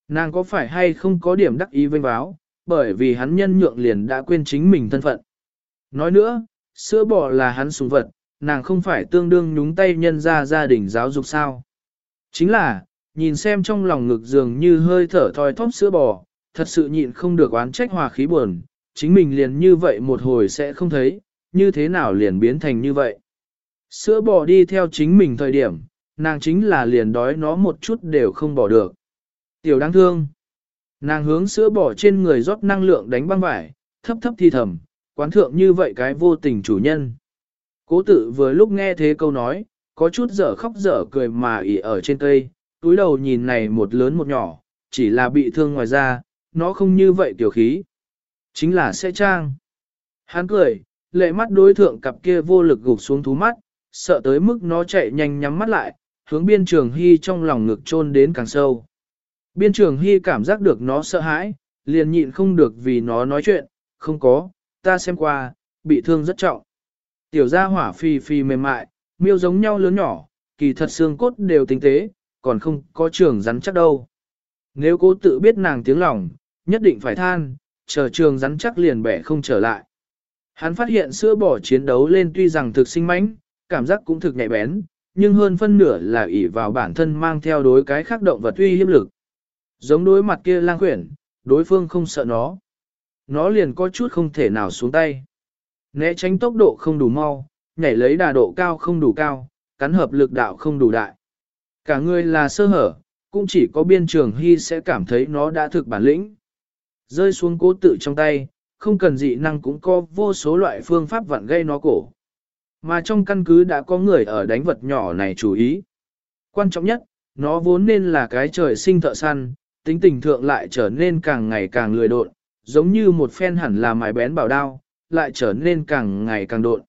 Nàng có phải hay không có điểm đắc ý vinh báo, bởi vì hắn nhân nhượng liền đã quên chính mình thân phận. Nói nữa, sữa bò là hắn sùng vật, nàng không phải tương đương nhúng tay nhân ra gia đình giáo dục sao. Chính là, nhìn xem trong lòng ngực dường như hơi thở thoi thóp sữa bò, thật sự nhịn không được oán trách hòa khí buồn, chính mình liền như vậy một hồi sẽ không thấy, như thế nào liền biến thành như vậy. Sữa bò đi theo chính mình thời điểm, nàng chính là liền đói nó một chút đều không bỏ được. Tiểu đáng thương. Nàng hướng sữa bò trên người rót năng lượng đánh băng vải, thấp thấp thi thầm, quán thượng như vậy cái vô tình chủ nhân. Cố tự vừa lúc nghe thế câu nói, có chút dở khóc dở cười mà ỉ ở trên cây, túi đầu nhìn này một lớn một nhỏ, chỉ là bị thương ngoài ra, nó không như vậy tiểu khí. Chính là sẽ trang. Hắn cười, lệ mắt đối thượng cặp kia vô lực gục xuống thú mắt, sợ tới mức nó chạy nhanh nhắm mắt lại, hướng biên trường hy trong lòng ngực chôn đến càng sâu. Biên trường hy cảm giác được nó sợ hãi, liền nhịn không được vì nó nói chuyện, không có, ta xem qua, bị thương rất trọng. Tiểu gia hỏa phi phi mềm mại, miêu giống nhau lớn nhỏ, kỳ thật xương cốt đều tinh tế, còn không có trường rắn chắc đâu. Nếu cố tự biết nàng tiếng lòng, nhất định phải than, chờ trường rắn chắc liền bẻ không trở lại. Hắn phát hiện sữa bỏ chiến đấu lên tuy rằng thực sinh mãnh, cảm giác cũng thực nhạy bén, nhưng hơn phân nửa là ỷ vào bản thân mang theo đối cái khác động vật uy hiếp lực. Giống đối mặt kia lang khuyển, đối phương không sợ nó. Nó liền có chút không thể nào xuống tay. Né tránh tốc độ không đủ mau, nhảy lấy đà độ cao không đủ cao, cắn hợp lực đạo không đủ đại. Cả người là sơ hở, cũng chỉ có biên trường hy sẽ cảm thấy nó đã thực bản lĩnh. Rơi xuống cố tự trong tay, không cần dị năng cũng có vô số loại phương pháp vặn gây nó cổ. Mà trong căn cứ đã có người ở đánh vật nhỏ này chú ý. Quan trọng nhất, nó vốn nên là cái trời sinh thợ săn, tính tình thượng lại trở nên càng ngày càng lười độn, giống như một phen hẳn là mài bén bảo đao, lại trở nên càng ngày càng độn.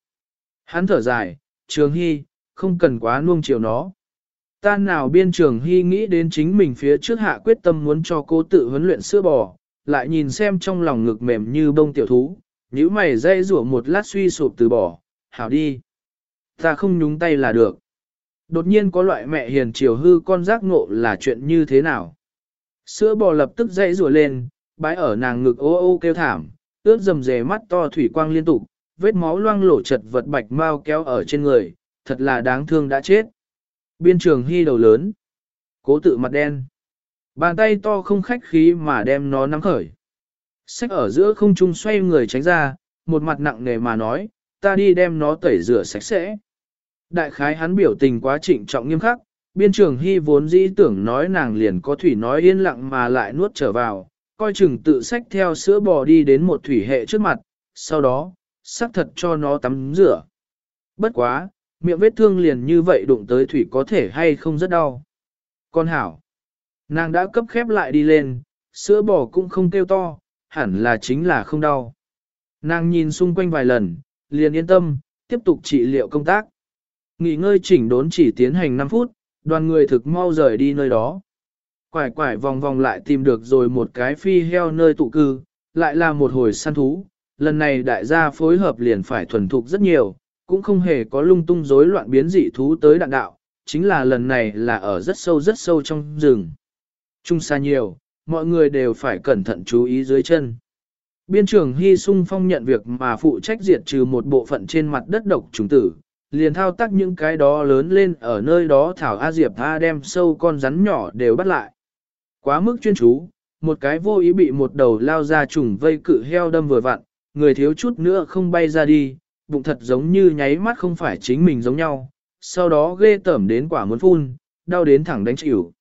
Hắn thở dài, trường hy, không cần quá nuông chiều nó. Ta nào biên trường hy nghĩ đến chính mình phía trước hạ quyết tâm muốn cho cô tự huấn luyện sữa bò, lại nhìn xem trong lòng ngực mềm như bông tiểu thú, nhíu mày dây rủa một lát suy sụp từ bỏ, hảo đi. Ta không nhúng tay là được. Đột nhiên có loại mẹ hiền chiều hư con giác ngộ là chuyện như thế nào. Sữa bò lập tức dây rủa lên, bãi ở nàng ngực ô ô kêu thảm, ướt dầm dề mắt to thủy quang liên tục, vết máu loang lổ chật vật bạch mau kéo ở trên người, thật là đáng thương đã chết. Biên trường hy đầu lớn, cố tự mặt đen. Bàn tay to không khách khí mà đem nó nắm khởi. Sách ở giữa không trung xoay người tránh ra, một mặt nặng nề mà nói, ta đi đem nó tẩy rửa sạch sẽ. Đại khái hắn biểu tình quá trịnh trọng nghiêm khắc, biên trường hy vốn dĩ tưởng nói nàng liền có thủy nói yên lặng mà lại nuốt trở vào, coi chừng tự sách theo sữa bò đi đến một thủy hệ trước mặt, sau đó, xác thật cho nó tắm rửa. Bất quá, miệng vết thương liền như vậy đụng tới thủy có thể hay không rất đau. Con hảo, nàng đã cấp khép lại đi lên, sữa bò cũng không kêu to, hẳn là chính là không đau. Nàng nhìn xung quanh vài lần, liền yên tâm, tiếp tục trị liệu công tác. Nghỉ ngơi chỉnh đốn chỉ tiến hành 5 phút, đoàn người thực mau rời đi nơi đó. Quải quải vòng vòng lại tìm được rồi một cái phi heo nơi tụ cư, lại là một hồi săn thú. Lần này đại gia phối hợp liền phải thuần thục rất nhiều, cũng không hề có lung tung rối loạn biến dị thú tới đạn đạo, chính là lần này là ở rất sâu rất sâu trong rừng. Trung xa nhiều, mọi người đều phải cẩn thận chú ý dưới chân. Biên trưởng Hy Sung Phong nhận việc mà phụ trách diệt trừ một bộ phận trên mặt đất độc trùng tử, liền thao tác những cái đó lớn lên ở nơi đó Thảo A Diệp A đem sâu con rắn nhỏ đều bắt lại. Quá mức chuyên chú, một cái vô ý bị một đầu lao ra trùng vây cự heo đâm vừa vặn, người thiếu chút nữa không bay ra đi, bụng thật giống như nháy mắt không phải chính mình giống nhau, sau đó ghê tởm đến quả muốn phun, đau đến thẳng đánh chịu.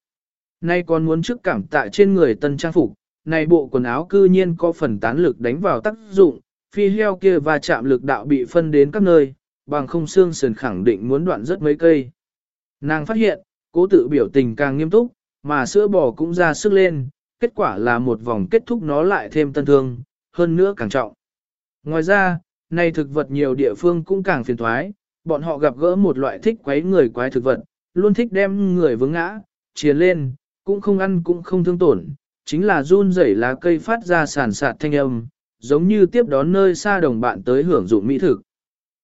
Nay còn muốn trước cảm tạ trên người tân trang phục, này bộ quần áo cư nhiên có phần tán lực đánh vào tác dụng, phi heo kia và chạm lực đạo bị phân đến các nơi, bằng không xương sườn khẳng định muốn đoạn rất mấy cây. Nàng phát hiện, cố tự biểu tình càng nghiêm túc, mà sữa bò cũng ra sức lên, kết quả là một vòng kết thúc nó lại thêm tân thương, hơn nữa càng trọng. Ngoài ra, này thực vật nhiều địa phương cũng càng phiền thoái, bọn họ gặp gỡ một loại thích quấy người quái thực vật, luôn thích đem người vướng ngã, chiến lên, cũng không ăn cũng không thương tổn, chính là run rẩy lá cây phát ra sản sạt thanh âm, giống như tiếp đón nơi xa đồng bạn tới hưởng dụng mỹ thực.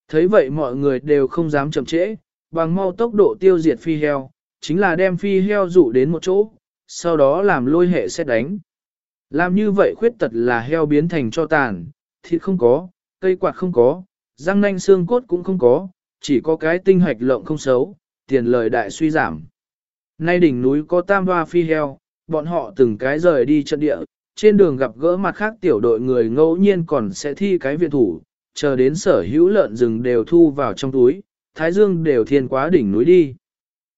Thấy vậy mọi người đều không dám chậm trễ, bằng mau tốc độ tiêu diệt phi heo, chính là đem phi heo dụ đến một chỗ, sau đó làm lôi hệ xét đánh. Làm như vậy khuyết tật là heo biến thành cho tàn, thịt không có, cây quạt không có, răng nanh xương cốt cũng không có, chỉ có cái tinh hạch lộng không xấu, tiền lời đại suy giảm. Nay đỉnh núi có tam hoa phi heo, bọn họ từng cái rời đi trận địa, trên đường gặp gỡ mặt khác tiểu đội người ngẫu nhiên còn sẽ thi cái viện thủ, chờ đến sở hữu lợn rừng đều thu vào trong túi, thái dương đều thiên quá đỉnh núi đi.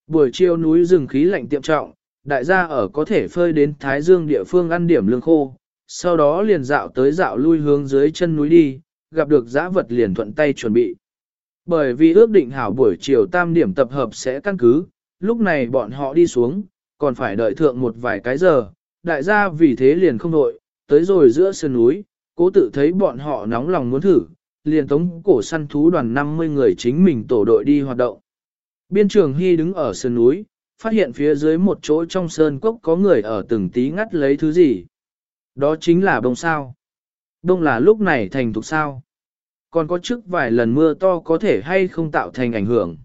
Buổi chiều núi rừng khí lạnh tiệm trọng, đại gia ở có thể phơi đến thái dương địa phương ăn điểm lương khô, sau đó liền dạo tới dạo lui hướng dưới chân núi đi, gặp được giã vật liền thuận tay chuẩn bị. Bởi vì ước định hảo buổi chiều tam điểm tập hợp sẽ căn cứ, lúc này bọn họ đi xuống, còn phải đợi thượng một vài cái giờ, đại gia vì thế liền không đội, tới rồi giữa sơn núi, cố tự thấy bọn họ nóng lòng muốn thử, liền tống cổ săn thú đoàn 50 người chính mình tổ đội đi hoạt động. Biên trường Hy đứng ở sơn núi, phát hiện phía dưới một chỗ trong sơn cốc có người ở từng tí ngắt lấy thứ gì. Đó chính là bông sao. Đông là lúc này thành thục sao. Còn có trước vài lần mưa to có thể hay không tạo thành ảnh hưởng.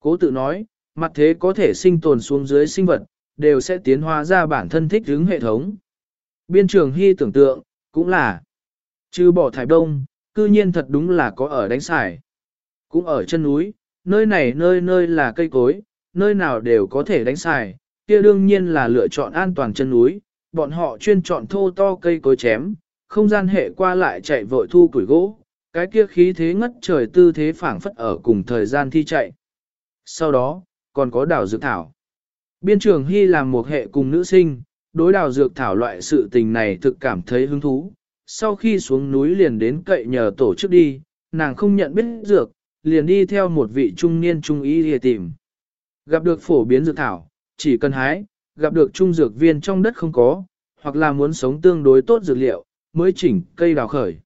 Cố tự nói, mặt thế có thể sinh tồn xuống dưới sinh vật, đều sẽ tiến hóa ra bản thân thích ứng hệ thống. Biên trường Hy tưởng tượng, cũng là, trừ bỏ thải đông, cư nhiên thật đúng là có ở đánh xài. Cũng ở chân núi, nơi này nơi nơi là cây cối, nơi nào đều có thể đánh xài, kia đương nhiên là lựa chọn an toàn chân núi, bọn họ chuyên chọn thô to cây cối chém, không gian hệ qua lại chạy vội thu củi gỗ, cái kia khí thế ngất trời tư thế phảng phất ở cùng thời gian thi chạy. Sau đó, còn có đảo dược thảo. Biên trường Hy làm một hệ cùng nữ sinh, đối đào dược thảo loại sự tình này thực cảm thấy hứng thú. Sau khi xuống núi liền đến cậy nhờ tổ chức đi, nàng không nhận biết dược, liền đi theo một vị trung niên trung y để tìm. Gặp được phổ biến dược thảo, chỉ cần hái, gặp được trung dược viên trong đất không có, hoặc là muốn sống tương đối tốt dược liệu, mới chỉnh cây đào khởi.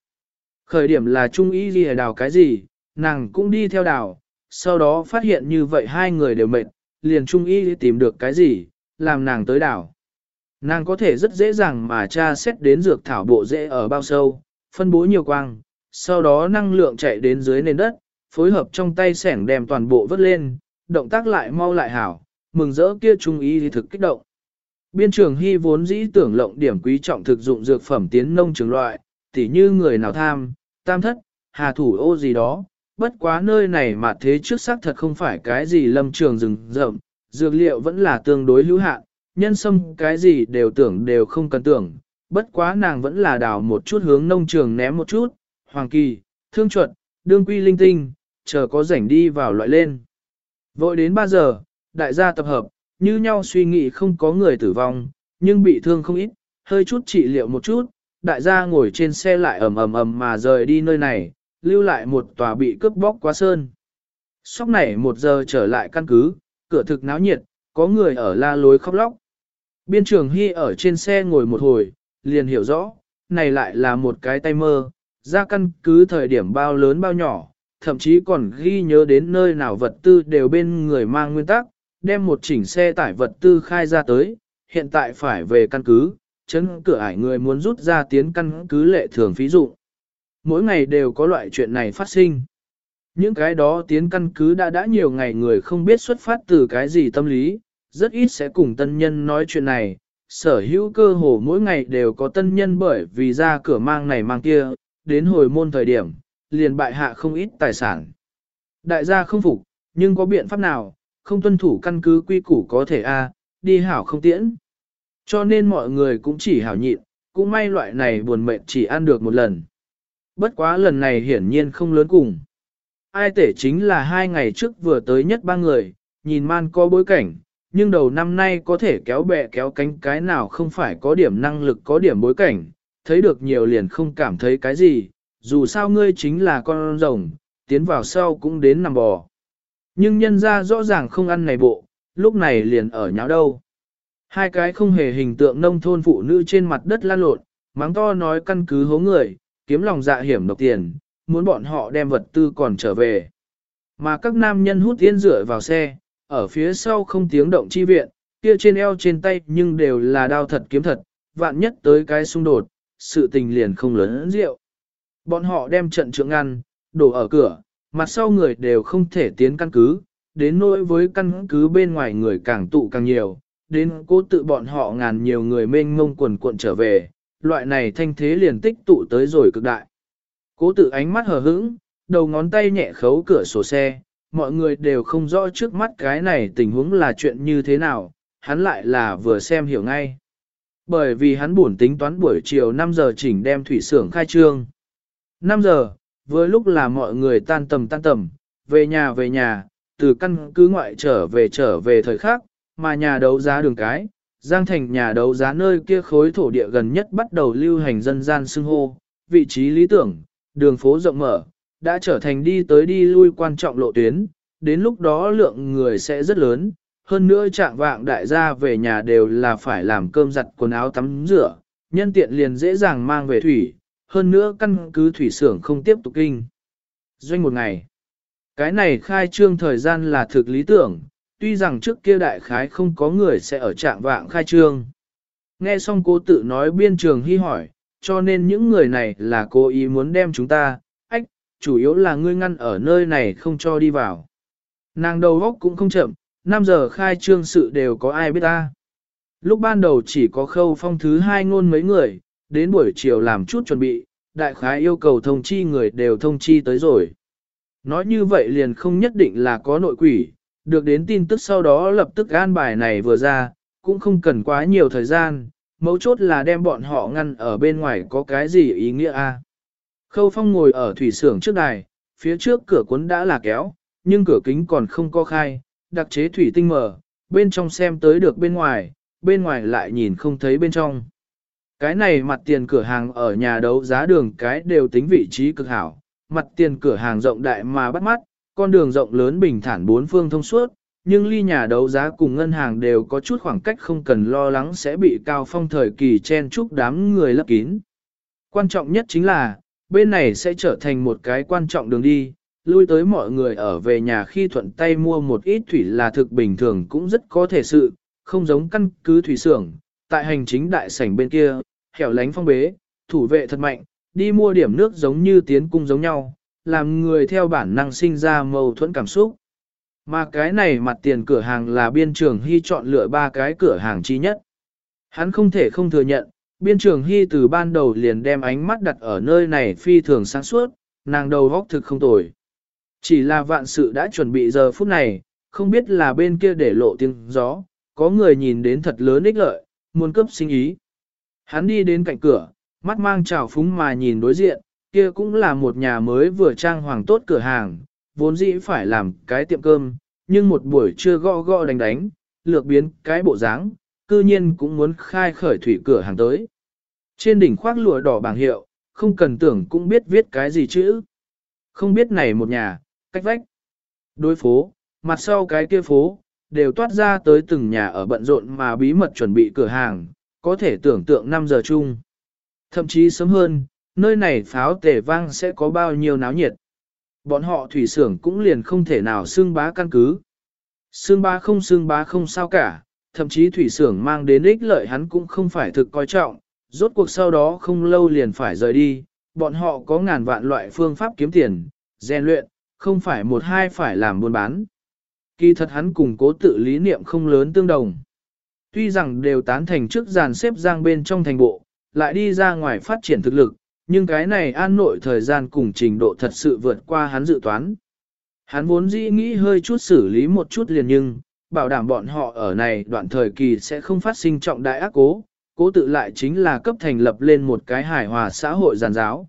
Khởi điểm là trung y gì đào cái gì, nàng cũng đi theo đào, sau đó phát hiện như vậy hai người đều mệt, liền trung y tìm được cái gì, làm nàng tới đào Nàng có thể rất dễ dàng mà tra xét đến dược thảo bộ dễ ở bao sâu, phân bố nhiều quang, sau đó năng lượng chạy đến dưới nền đất, phối hợp trong tay sẻng đem toàn bộ vớt lên, động tác lại mau lại hảo, mừng rỡ kia trung y thì thực kích động. Biên trường hy vốn dĩ tưởng lộng điểm quý trọng thực dụng dược phẩm tiến nông trường loại, tỉ như người nào tham, tam thất, hà thủ ô gì đó, bất quá nơi này mà thế trước xác thật không phải cái gì lâm trường rừng rậm, dược liệu vẫn là tương đối hữu hạn, nhân sâm cái gì đều tưởng đều không cần tưởng, bất quá nàng vẫn là đào một chút hướng nông trường ném một chút, hoàng kỳ, thương chuẩn, đương quy linh tinh, chờ có rảnh đi vào loại lên. Vội đến 3 giờ, đại gia tập hợp, như nhau suy nghĩ không có người tử vong, nhưng bị thương không ít, hơi chút trị liệu một chút, đại gia ngồi trên xe lại ầm ầm ầm mà rời đi nơi này, lưu lại một tòa bị cướp bóc quá sơn. Sóc này một giờ trở lại căn cứ, cửa thực náo nhiệt, có người ở la lối khóc lóc. Biên trường Hy ở trên xe ngồi một hồi, liền hiểu rõ, này lại là một cái tay mơ, ra căn cứ thời điểm bao lớn bao nhỏ, thậm chí còn ghi nhớ đến nơi nào vật tư đều bên người mang nguyên tắc, đem một chỉnh xe tải vật tư khai ra tới, hiện tại phải về căn cứ, chấn cửa ải người muốn rút ra tiến căn cứ lệ thường phí dụ mỗi ngày đều có loại chuyện này phát sinh. Những cái đó tiến căn cứ đã đã nhiều ngày người không biết xuất phát từ cái gì tâm lý, rất ít sẽ cùng tân nhân nói chuyện này, sở hữu cơ hồ mỗi ngày đều có tân nhân bởi vì ra cửa mang này mang kia, đến hồi môn thời điểm, liền bại hạ không ít tài sản. Đại gia không phục, nhưng có biện pháp nào, không tuân thủ căn cứ quy củ có thể a đi hảo không tiễn. Cho nên mọi người cũng chỉ hảo nhịn, cũng may loại này buồn mệt chỉ ăn được một lần. Bất quá lần này hiển nhiên không lớn cùng. Ai tể chính là hai ngày trước vừa tới nhất ba người, nhìn man có bối cảnh, nhưng đầu năm nay có thể kéo bè kéo cánh cái nào không phải có điểm năng lực có điểm bối cảnh, thấy được nhiều liền không cảm thấy cái gì, dù sao ngươi chính là con rồng, tiến vào sau cũng đến nằm bò. Nhưng nhân ra rõ ràng không ăn này bộ, lúc này liền ở nháo đâu. Hai cái không hề hình tượng nông thôn phụ nữ trên mặt đất lan lộn, mắng to nói căn cứ hố người, kiếm lòng dạ hiểm độc tiền, muốn bọn họ đem vật tư còn trở về. Mà các nam nhân hút yên rửa vào xe, ở phía sau không tiếng động chi viện, kia trên eo trên tay nhưng đều là đao thật kiếm thật, vạn nhất tới cái xung đột, sự tình liền không lớn rượu. Bọn họ đem trận trượng ngăn, đổ ở cửa, mặt sau người đều không thể tiến căn cứ, đến nỗi với căn cứ bên ngoài người càng tụ càng nhiều, đến cố tự bọn họ ngàn nhiều người mênh ngông quần cuộn trở về, loại này thanh thế liền tích tụ tới rồi cực đại. Cố tự ánh mắt hờ hững, đầu ngón tay nhẹ khấu cửa sổ xe, mọi người đều không rõ trước mắt cái này tình huống là chuyện như thế nào, hắn lại là vừa xem hiểu ngay. Bởi vì hắn buồn tính toán buổi chiều 5 giờ chỉnh đem thủy xưởng khai trương. 5 giờ, vừa lúc là mọi người tan tầm tan tầm, về nhà về nhà, từ căn cứ ngoại trở về trở về thời khắc, mà nhà đấu giá đường cái, Giang Thành nhà đấu giá nơi kia khối thổ địa gần nhất bắt đầu lưu hành dân gian xưng hô, vị trí lý tưởng, đường phố rộng mở, đã trở thành đi tới đi lui quan trọng lộ tuyến, đến lúc đó lượng người sẽ rất lớn, hơn nữa trạng vạng đại gia về nhà đều là phải làm cơm giặt quần áo tắm rửa, nhân tiện liền dễ dàng mang về thủy, hơn nữa căn cứ thủy xưởng không tiếp tục kinh. Doanh một ngày, cái này khai trương thời gian là thực lý tưởng, tuy rằng trước kia đại khái không có người sẽ ở trạng vạng khai trương. Nghe xong cô tự nói biên trường hy hỏi, cho nên những người này là cố ý muốn đem chúng ta, ách, chủ yếu là ngươi ngăn ở nơi này không cho đi vào. Nàng đầu góc cũng không chậm, 5 giờ khai trương sự đều có ai biết ta. Lúc ban đầu chỉ có khâu phong thứ hai ngôn mấy người, đến buổi chiều làm chút chuẩn bị, đại khái yêu cầu thông chi người đều thông chi tới rồi. Nói như vậy liền không nhất định là có nội quỷ, được đến tin tức sau đó lập tức an bài này vừa ra, cũng không cần quá nhiều thời gian, mấu chốt là đem bọn họ ngăn ở bên ngoài có cái gì ý nghĩa a? Khâu phong ngồi ở thủy xưởng trước đài, phía trước cửa cuốn đã là kéo, nhưng cửa kính còn không có khai, đặc chế thủy tinh mở, bên trong xem tới được bên ngoài, bên ngoài lại nhìn không thấy bên trong. Cái này mặt tiền cửa hàng ở nhà đấu giá đường cái đều tính vị trí cực hảo, mặt tiền cửa hàng rộng đại mà bắt mắt, con đường rộng lớn bình thản bốn phương thông suốt, nhưng ly nhà đấu giá cùng ngân hàng đều có chút khoảng cách không cần lo lắng sẽ bị cao phong thời kỳ chen chúc đám người lấp kín. Quan trọng nhất chính là, bên này sẽ trở thành một cái quan trọng đường đi, lui tới mọi người ở về nhà khi thuận tay mua một ít thủy là thực bình thường cũng rất có thể sự, không giống căn cứ thủy xưởng, tại hành chính đại sảnh bên kia, hẻo lánh phong bế, thủ vệ thật mạnh, đi mua điểm nước giống như tiến cung giống nhau, làm người theo bản năng sinh ra mâu thuẫn cảm xúc. Mà cái này mặt tiền cửa hàng là biên trường hy chọn lựa ba cái cửa hàng chi nhất. Hắn không thể không thừa nhận, biên trường hy từ ban đầu liền đem ánh mắt đặt ở nơi này phi thường sáng suốt, nàng đầu góc thực không tồi. Chỉ là vạn sự đã chuẩn bị giờ phút này, không biết là bên kia để lộ tiếng gió, có người nhìn đến thật lớn ích lợi, muốn cướp sinh ý. Hắn đi đến cạnh cửa, mắt mang trào phúng mà nhìn đối diện, kia cũng là một nhà mới vừa trang hoàng tốt cửa hàng, vốn dĩ phải làm cái tiệm cơm, nhưng một buổi trưa gõ gõ đánh đánh, lược biến cái bộ dáng, cư nhiên cũng muốn khai khởi thủy cửa hàng tới. Trên đỉnh khoác lụa đỏ bảng hiệu, không cần tưởng cũng biết viết cái gì chữ. Không biết này một nhà, cách vách. Đối phố, mặt sau cái kia phố, đều toát ra tới từng nhà ở bận rộn mà bí mật chuẩn bị cửa hàng, có thể tưởng tượng 5 giờ chung. Thậm chí sớm hơn, nơi này pháo tể vang sẽ có bao nhiêu náo nhiệt. Bọn họ thủy xưởng cũng liền không thể nào xương bá căn cứ. Xương bá không xương bá không sao cả, thậm chí thủy xưởng mang đến ích lợi hắn cũng không phải thực coi trọng, rốt cuộc sau đó không lâu liền phải rời đi, bọn họ có ngàn vạn loại phương pháp kiếm tiền, rèn luyện, không phải một hai phải làm buôn bán. Kỳ thật hắn cùng cố tự lý niệm không lớn tương đồng. Tuy rằng đều tán thành trước dàn xếp giang bên trong thành bộ, lại đi ra ngoài phát triển thực lực, nhưng cái này an nội thời gian cùng trình độ thật sự vượt qua hắn dự toán. Hắn vốn dĩ nghĩ hơi chút xử lý một chút liền nhưng, bảo đảm bọn họ ở này đoạn thời kỳ sẽ không phát sinh trọng đại ác cố, cố tự lại chính là cấp thành lập lên một cái hài hòa xã hội giàn giáo.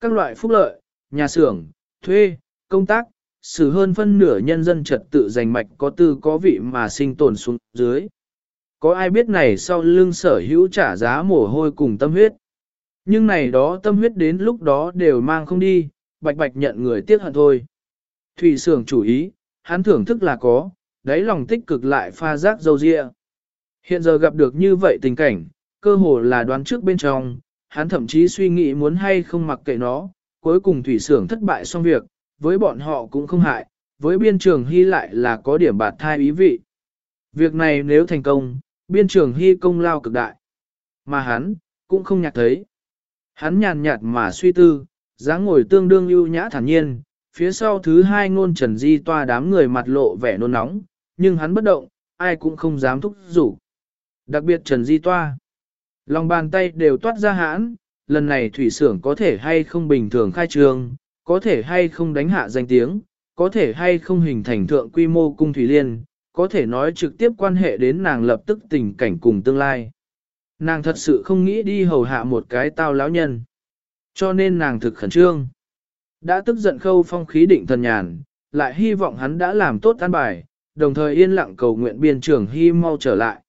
Các loại phúc lợi, nhà xưởng, thuê, công tác, xử hơn phân nửa nhân dân trật tự giành mạch có tư có vị mà sinh tồn xuống dưới. Có ai biết này sau lưng sở hữu trả giá mồ hôi cùng tâm huyết. Nhưng này đó tâm huyết đến lúc đó đều mang không đi, bạch bạch nhận người tiếc hận thôi. Thủy sưởng chủ ý, hắn thưởng thức là có, đáy lòng tích cực lại pha rác dâu dịa. Hiện giờ gặp được như vậy tình cảnh, cơ hồ là đoán trước bên trong, hắn thậm chí suy nghĩ muốn hay không mặc kệ nó, cuối cùng thủy sưởng thất bại xong việc, với bọn họ cũng không hại, với biên trường hy lại là có điểm bạt thai ý vị. Việc này nếu thành công, biên trường hy công lao cực đại. Mà hắn, cũng không nhạc thấy. Hắn nhàn nhạt mà suy tư, dáng ngồi tương đương ưu nhã thản nhiên, phía sau thứ hai ngôn trần di toa đám người mặt lộ vẻ nôn nóng, nhưng hắn bất động, ai cũng không dám thúc rủ. Đặc biệt trần di toa. Lòng bàn tay đều toát ra hãn, lần này thủy xưởng có thể hay không bình thường khai trường có thể hay không đánh hạ danh tiếng, có thể hay không hình thành thượng quy mô cung thủy liên, có thể nói trực tiếp quan hệ đến nàng lập tức tình cảnh cùng tương lai. Nàng thật sự không nghĩ đi hầu hạ một cái tao lão nhân. Cho nên nàng thực khẩn trương. Đã tức giận khâu phong khí định thần nhàn, lại hy vọng hắn đã làm tốt an bài, đồng thời yên lặng cầu nguyện biên trưởng hy mau trở lại.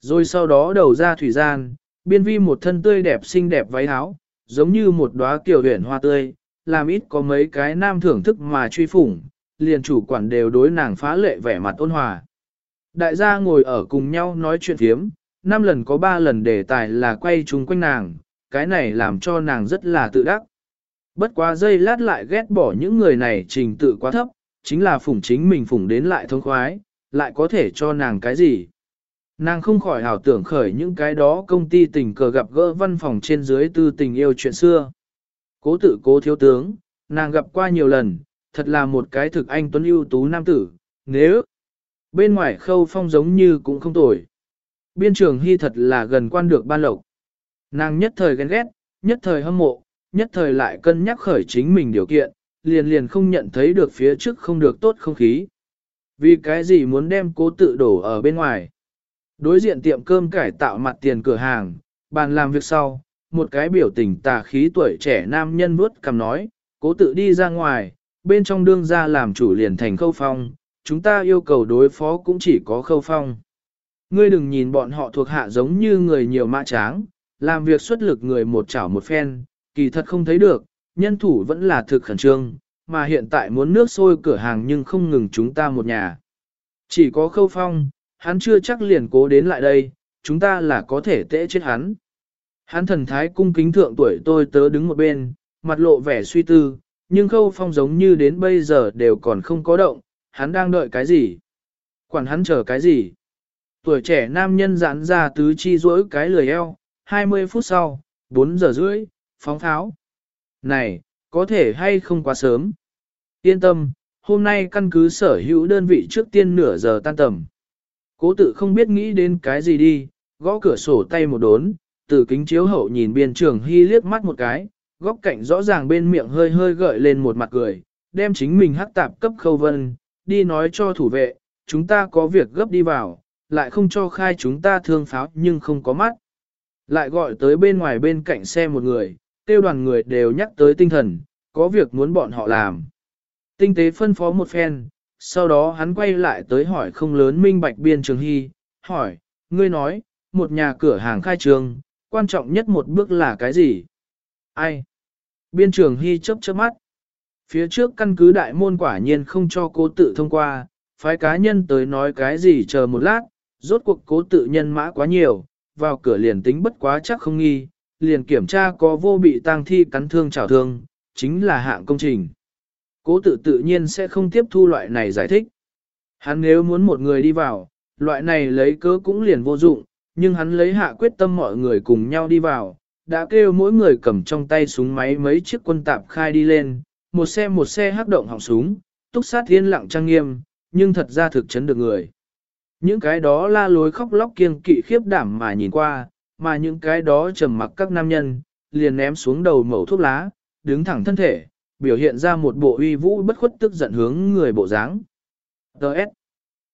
Rồi sau đó đầu ra thủy gian, biên vi một thân tươi đẹp xinh đẹp váy áo, giống như một đóa kiểu huyền hoa tươi, làm ít có mấy cái nam thưởng thức mà truy phủng, liền chủ quản đều đối nàng phá lệ vẻ mặt ôn hòa. Đại gia ngồi ở cùng nhau nói chuyện thiếm, năm lần có ba lần đề tài là quay chung quanh nàng, cái này làm cho nàng rất là tự đắc. Bất quá giây lát lại ghét bỏ những người này trình tự quá thấp, chính là phủng chính mình phủng đến lại thông khoái, lại có thể cho nàng cái gì. Nàng không khỏi hào tưởng khởi những cái đó công ty tình cờ gặp gỡ văn phòng trên dưới tư tình yêu chuyện xưa. Cố tự cố thiếu tướng, nàng gặp qua nhiều lần, thật là một cái thực anh tuấn ưu tú nam tử, nếu bên ngoài khâu phong giống như cũng không tồi. Biên trường hy thật là gần quan được ban lộc. Nàng nhất thời ghen ghét, nhất thời hâm mộ, nhất thời lại cân nhắc khởi chính mình điều kiện, liền liền không nhận thấy được phía trước không được tốt không khí. Vì cái gì muốn đem cố tự đổ ở bên ngoài. Đối diện tiệm cơm cải tạo mặt tiền cửa hàng, bàn làm việc sau, một cái biểu tình tà khí tuổi trẻ nam nhân vuốt cầm nói, cố tự đi ra ngoài, bên trong đương ra làm chủ liền thành khâu phong, chúng ta yêu cầu đối phó cũng chỉ có khâu phong. Ngươi đừng nhìn bọn họ thuộc hạ giống như người nhiều mã tráng, làm việc xuất lực người một chảo một phen, kỳ thật không thấy được, nhân thủ vẫn là thực khẩn trương, mà hiện tại muốn nước sôi cửa hàng nhưng không ngừng chúng ta một nhà. Chỉ có khâu phong, hắn chưa chắc liền cố đến lại đây, chúng ta là có thể tễ chết hắn. Hắn thần thái cung kính thượng tuổi tôi tớ đứng một bên, mặt lộ vẻ suy tư, nhưng khâu phong giống như đến bây giờ đều còn không có động, hắn đang đợi cái gì? Quản hắn chờ cái gì? Tuổi trẻ nam nhân giãn ra tứ chi rỗi cái lười eo, 20 phút sau, 4 giờ rưỡi, phóng tháo. Này, có thể hay không quá sớm? Yên tâm, hôm nay căn cứ sở hữu đơn vị trước tiên nửa giờ tan tầm. Cố tự không biết nghĩ đến cái gì đi, gõ cửa sổ tay một đốn, từ kính chiếu hậu nhìn biên trường hy liếc mắt một cái, góc cạnh rõ ràng bên miệng hơi hơi gợi lên một mặt cười, đem chính mình hắc tạp cấp khâu vân, đi nói cho thủ vệ, chúng ta có việc gấp đi vào, lại không cho khai chúng ta thương pháo nhưng không có mắt. Lại gọi tới bên ngoài bên cạnh xe một người, tiêu đoàn người đều nhắc tới tinh thần, có việc muốn bọn họ làm. Tinh tế phân phó một phen, sau đó hắn quay lại tới hỏi không lớn minh bạch biên trường hy, hỏi, ngươi nói, một nhà cửa hàng khai trường, quan trọng nhất một bước là cái gì? Ai? Biên trường hy chớp chớp mắt. Phía trước căn cứ đại môn quả nhiên không cho cố tự thông qua, phái cá nhân tới nói cái gì chờ một lát, rốt cuộc cố tự nhân mã quá nhiều, vào cửa liền tính bất quá chắc không nghi, liền kiểm tra có vô bị tang thi cắn thương trào thương, chính là hạng công trình. Cố tự tự nhiên sẽ không tiếp thu loại này giải thích. Hắn nếu muốn một người đi vào, loại này lấy cớ cũng liền vô dụng, nhưng hắn lấy hạ quyết tâm mọi người cùng nhau đi vào, đã kêu mỗi người cầm trong tay súng máy mấy chiếc quân tạp khai đi lên, một xe một xe hắc động họng súng, túc sát thiên lặng trang nghiêm, nhưng thật ra thực chấn được người. Những cái đó la lối khóc lóc kiêng kỵ khiếp đảm mà nhìn qua, mà những cái đó trầm mặc các nam nhân, liền ném xuống đầu mẩu thuốc lá, đứng thẳng thân thể, biểu hiện ra một bộ uy vũ bất khuất tức giận hướng người bộ dáng. Đợt.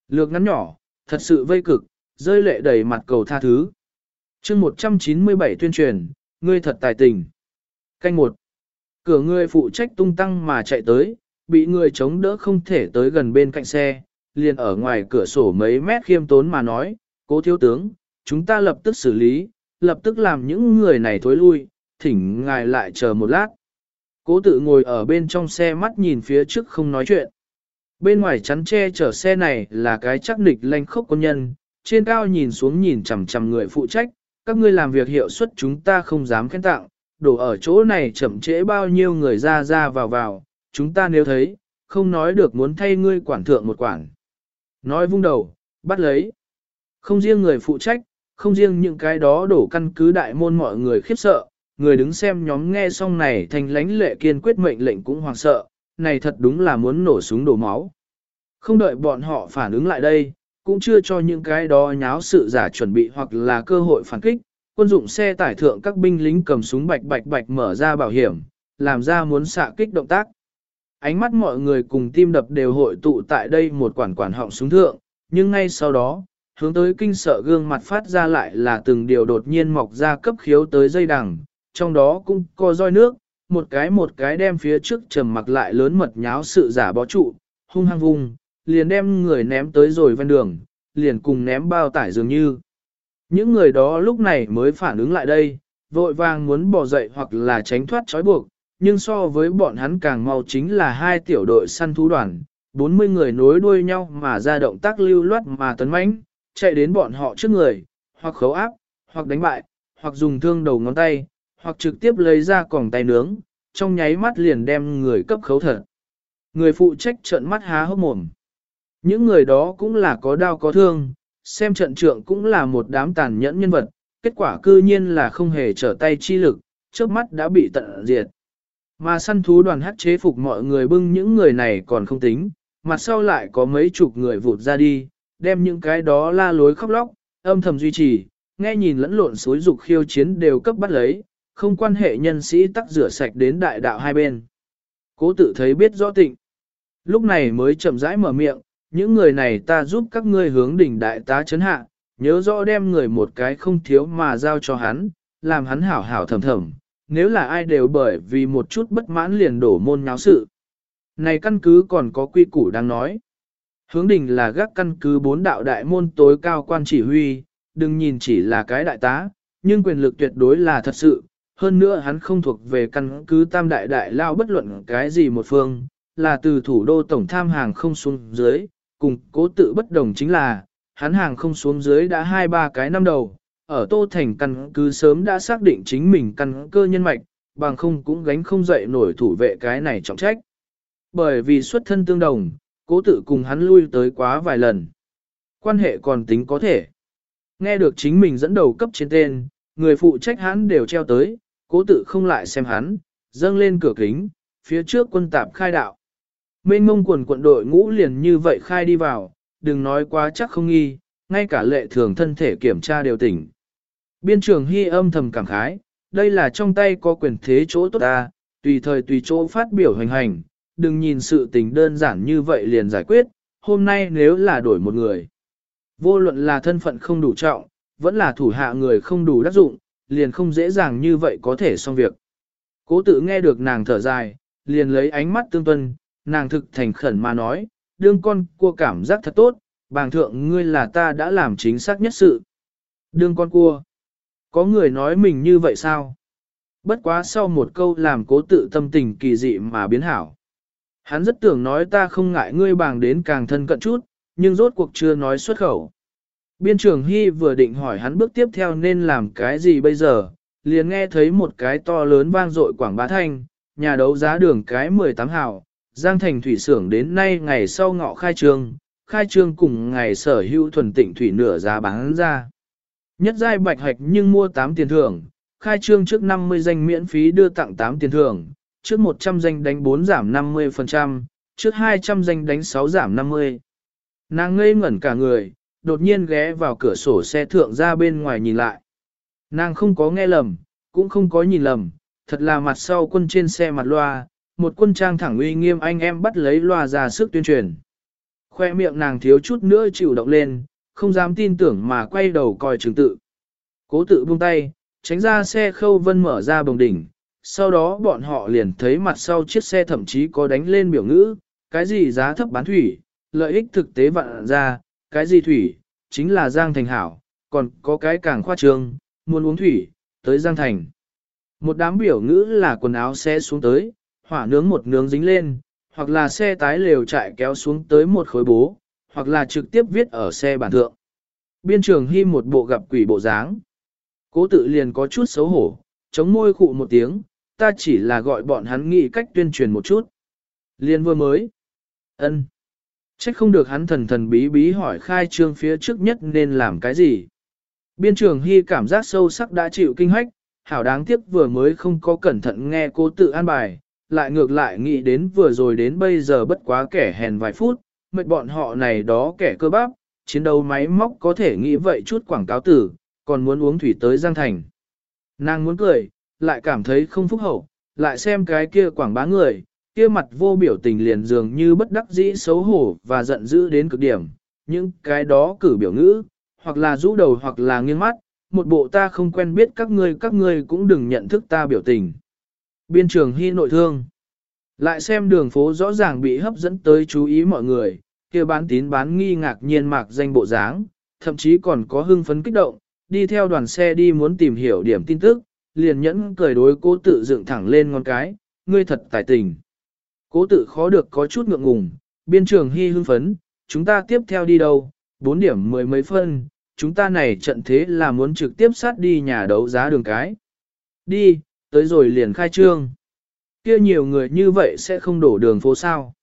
Lược ngắn nhỏ, thật sự vây cực, rơi lệ đầy mặt cầu tha thứ. chương 197 tuyên truyền, ngươi thật tài tình. Canh một Cửa ngươi phụ trách tung tăng mà chạy tới, bị người chống đỡ không thể tới gần bên cạnh xe, liền ở ngoài cửa sổ mấy mét khiêm tốn mà nói, cố thiếu tướng, chúng ta lập tức xử lý, lập tức làm những người này thối lui, thỉnh ngài lại chờ một lát. Cố tự ngồi ở bên trong xe mắt nhìn phía trước không nói chuyện. Bên ngoài chắn che chở xe này là cái chắc nịch lanh khốc quân nhân, trên cao nhìn xuống nhìn chằm chằm người phụ trách, các ngươi làm việc hiệu suất chúng ta không dám khen tặng, đổ ở chỗ này chậm trễ bao nhiêu người ra ra vào vào, chúng ta nếu thấy, không nói được muốn thay ngươi quản thượng một quản. Nói vung đầu, bắt lấy. Không riêng người phụ trách, không riêng những cái đó đổ căn cứ đại môn mọi người khiếp sợ, người đứng xem nhóm nghe xong này thành lãnh lệ kiên quyết mệnh lệnh cũng hoàng sợ, này thật đúng là muốn nổ súng đổ máu. Không đợi bọn họ phản ứng lại đây, cũng chưa cho những cái đó nháo sự giả chuẩn bị hoặc là cơ hội phản kích, quân dụng xe tải thượng các binh lính cầm súng bạch bạch bạch mở ra bảo hiểm, làm ra muốn xạ kích động tác. Ánh mắt mọi người cùng tim đập đều hội tụ tại đây một quản quản họng súng thượng, nhưng ngay sau đó, hướng tới kinh sợ gương mặt phát ra lại là từng điều đột nhiên mọc ra cấp khiếu tới dây đằng, trong đó cũng có roi nước, một cái một cái đem phía trước trầm mặc lại lớn mật nháo sự giả bó trụ, hung hăng vung, liền đem người ném tới rồi ven đường, liền cùng ném bao tải dường như. Những người đó lúc này mới phản ứng lại đây, vội vàng muốn bỏ dậy hoặc là tránh thoát trói buộc, nhưng so với bọn hắn càng mau chính là hai tiểu đội săn thú đoàn, 40 người nối đuôi nhau mà ra động tác lưu loát mà tấn mãnh, chạy đến bọn họ trước người, hoặc khấu áp, hoặc đánh bại, hoặc dùng thương đầu ngón tay, hoặc trực tiếp lấy ra còng tay nướng, trong nháy mắt liền đem người cấp khấu thật. Người phụ trách trợn mắt há hốc mồm. Những người đó cũng là có đau có thương, xem trận trượng cũng là một đám tàn nhẫn nhân vật, kết quả cư nhiên là không hề trở tay chi lực, trước mắt đã bị tận diệt. Mà săn thú đoàn hát chế phục mọi người bưng những người này còn không tính, mặt sau lại có mấy chục người vụt ra đi, đem những cái đó la lối khóc lóc, âm thầm duy trì, nghe nhìn lẫn lộn suối dục khiêu chiến đều cấp bắt lấy, không quan hệ nhân sĩ tắc rửa sạch đến đại đạo hai bên. Cố tự thấy biết rõ tịnh. Lúc này mới chậm rãi mở miệng, những người này ta giúp các ngươi hướng đỉnh đại tá chấn hạ, nhớ rõ đem người một cái không thiếu mà giao cho hắn, làm hắn hảo hảo thầm thầm, nếu là ai đều bởi vì một chút bất mãn liền đổ môn nháo sự. Này căn cứ còn có quy củ đang nói. Hướng đỉnh là gác căn cứ bốn đạo đại môn tối cao quan chỉ huy, đừng nhìn chỉ là cái đại tá, nhưng quyền lực tuyệt đối là thật sự, hơn nữa hắn không thuộc về căn cứ tam đại đại lao bất luận cái gì một phương, là từ thủ đô tổng tham hàng không xuống dưới, cùng cố tự bất đồng chính là, hắn hàng không xuống dưới đã hai ba cái năm đầu, ở Tô Thành căn cứ sớm đã xác định chính mình căn cơ nhân mạch, bằng không cũng gánh không dậy nổi thủ vệ cái này trọng trách. Bởi vì xuất thân tương đồng, cố tự cùng hắn lui tới quá vài lần. Quan hệ còn tính có thể. Nghe được chính mình dẫn đầu cấp trên tên, người phụ trách hắn đều treo tới, cố tự không lại xem hắn, dâng lên cửa kính, phía trước quân tạp khai đạo. Mênh mông quần quận đội ngũ liền như vậy khai đi vào, đừng nói quá chắc không nghi, ngay cả lệ thường thân thể kiểm tra đều tỉnh. Biên trường hy âm thầm cảm khái, đây là trong tay có quyền thế chỗ tốt ta, tùy thời tùy chỗ phát biểu hành hành, đừng nhìn sự tình đơn giản như vậy liền giải quyết, hôm nay nếu là đổi một người. Vô luận là thân phận không đủ trọng, vẫn là thủ hạ người không đủ đắc dụng, liền không dễ dàng như vậy có thể xong việc. Cố tự nghe được nàng thở dài, liền lấy ánh mắt tương tuân, nàng thực thành khẩn mà nói, đương con cua cảm giác thật tốt, bàng thượng ngươi là ta đã làm chính xác nhất sự. Đương con cua. Có người nói mình như vậy sao? Bất quá sau một câu làm cố tự tâm tình kỳ dị mà biến hảo. Hắn rất tưởng nói ta không ngại ngươi bàng đến càng thân cận chút, nhưng rốt cuộc chưa nói xuất khẩu. Biên trưởng Hy vừa định hỏi hắn bước tiếp theo nên làm cái gì bây giờ, liền nghe thấy một cái to lớn vang dội quảng bá thanh, nhà đấu giá đường cái 18 hào, Giang Thành Thủy Sưởng đến nay ngày sau ngọ khai trương, khai trương cùng ngày sở hữu thuần tịnh thủy nửa giá bán ra. Nhất giai bạch hạch nhưng mua 8 tiền thưởng, khai trương trước 50 danh miễn phí đưa tặng 8 tiền thưởng, trước 100 danh đánh 4 giảm 50%, trước 200 danh đánh 6 giảm 50. Nàng ngây ngẩn cả người, đột nhiên ghé vào cửa sổ xe thượng ra bên ngoài nhìn lại. Nàng không có nghe lầm, cũng không có nhìn lầm, thật là mặt sau quân trên xe mặt loa, một quân trang thẳng uy nghiêm anh em bắt lấy loa ra sức tuyên truyền. Khoe miệng nàng thiếu chút nữa chịu động lên, không dám tin tưởng mà quay đầu coi trường tự. Cố tự buông tay, tránh ra xe khâu vân mở ra bồng đỉnh, sau đó bọn họ liền thấy mặt sau chiếc xe thậm chí có đánh lên biểu ngữ, cái gì giá thấp bán thủy, lợi ích thực tế vạn ra, cái gì thủy, chính là Giang Thành hảo, còn có cái càng khoa trương, muốn uống thủy, tới Giang Thành. Một đám biểu ngữ là quần áo xe xuống tới, hỏa nướng một nướng dính lên, hoặc là xe tái lều chạy kéo xuống tới một khối bố, hoặc là trực tiếp viết ở xe bản thượng. Biên trường hy một bộ gặp quỷ bộ dáng. Cố tự liền có chút xấu hổ, chống môi khụ một tiếng, ta chỉ là gọi bọn hắn nghĩ cách tuyên truyền một chút. Liên vừa mới. ân Trách không được hắn thần thần bí bí hỏi khai trương phía trước nhất nên làm cái gì. Biên trường hy cảm giác sâu sắc đã chịu kinh hách, hảo đáng tiếc vừa mới không có cẩn thận nghe cô tự an bài, lại ngược lại nghĩ đến vừa rồi đến bây giờ bất quá kẻ hèn vài phút, mệt bọn họ này đó kẻ cơ bắp, chiến đấu máy móc có thể nghĩ vậy chút quảng cáo tử, còn muốn uống thủy tới Giang Thành. Nàng muốn cười, lại cảm thấy không phúc hậu, lại xem cái kia quảng bá người, kia mặt vô biểu tình liền dường như bất đắc dĩ xấu hổ và giận dữ đến cực điểm, những cái đó cử biểu ngữ, hoặc là rũ đầu hoặc là nghiêng mắt, một bộ ta không quen biết các ngươi các ngươi cũng đừng nhận thức ta biểu tình. Biên trường hy nội thương. Lại xem đường phố rõ ràng bị hấp dẫn tới chú ý mọi người, kia bán tín bán nghi ngạc nhiên mạc danh bộ dáng, thậm chí còn có hưng phấn kích động, đi theo đoàn xe đi muốn tìm hiểu điểm tin tức, liền nhẫn cười đối cố tự dựng thẳng lên ngón cái, ngươi thật tài tình. Cố tự khó được có chút ngượng ngùng, biên trường hy hưng phấn, chúng ta tiếp theo đi đâu, bốn điểm mười mấy phân, chúng ta này trận thế là muốn trực tiếp sát đi nhà đấu giá đường cái. Đi, tới rồi liền khai trương. Kia nhiều người như vậy sẽ không đổ đường phố sao.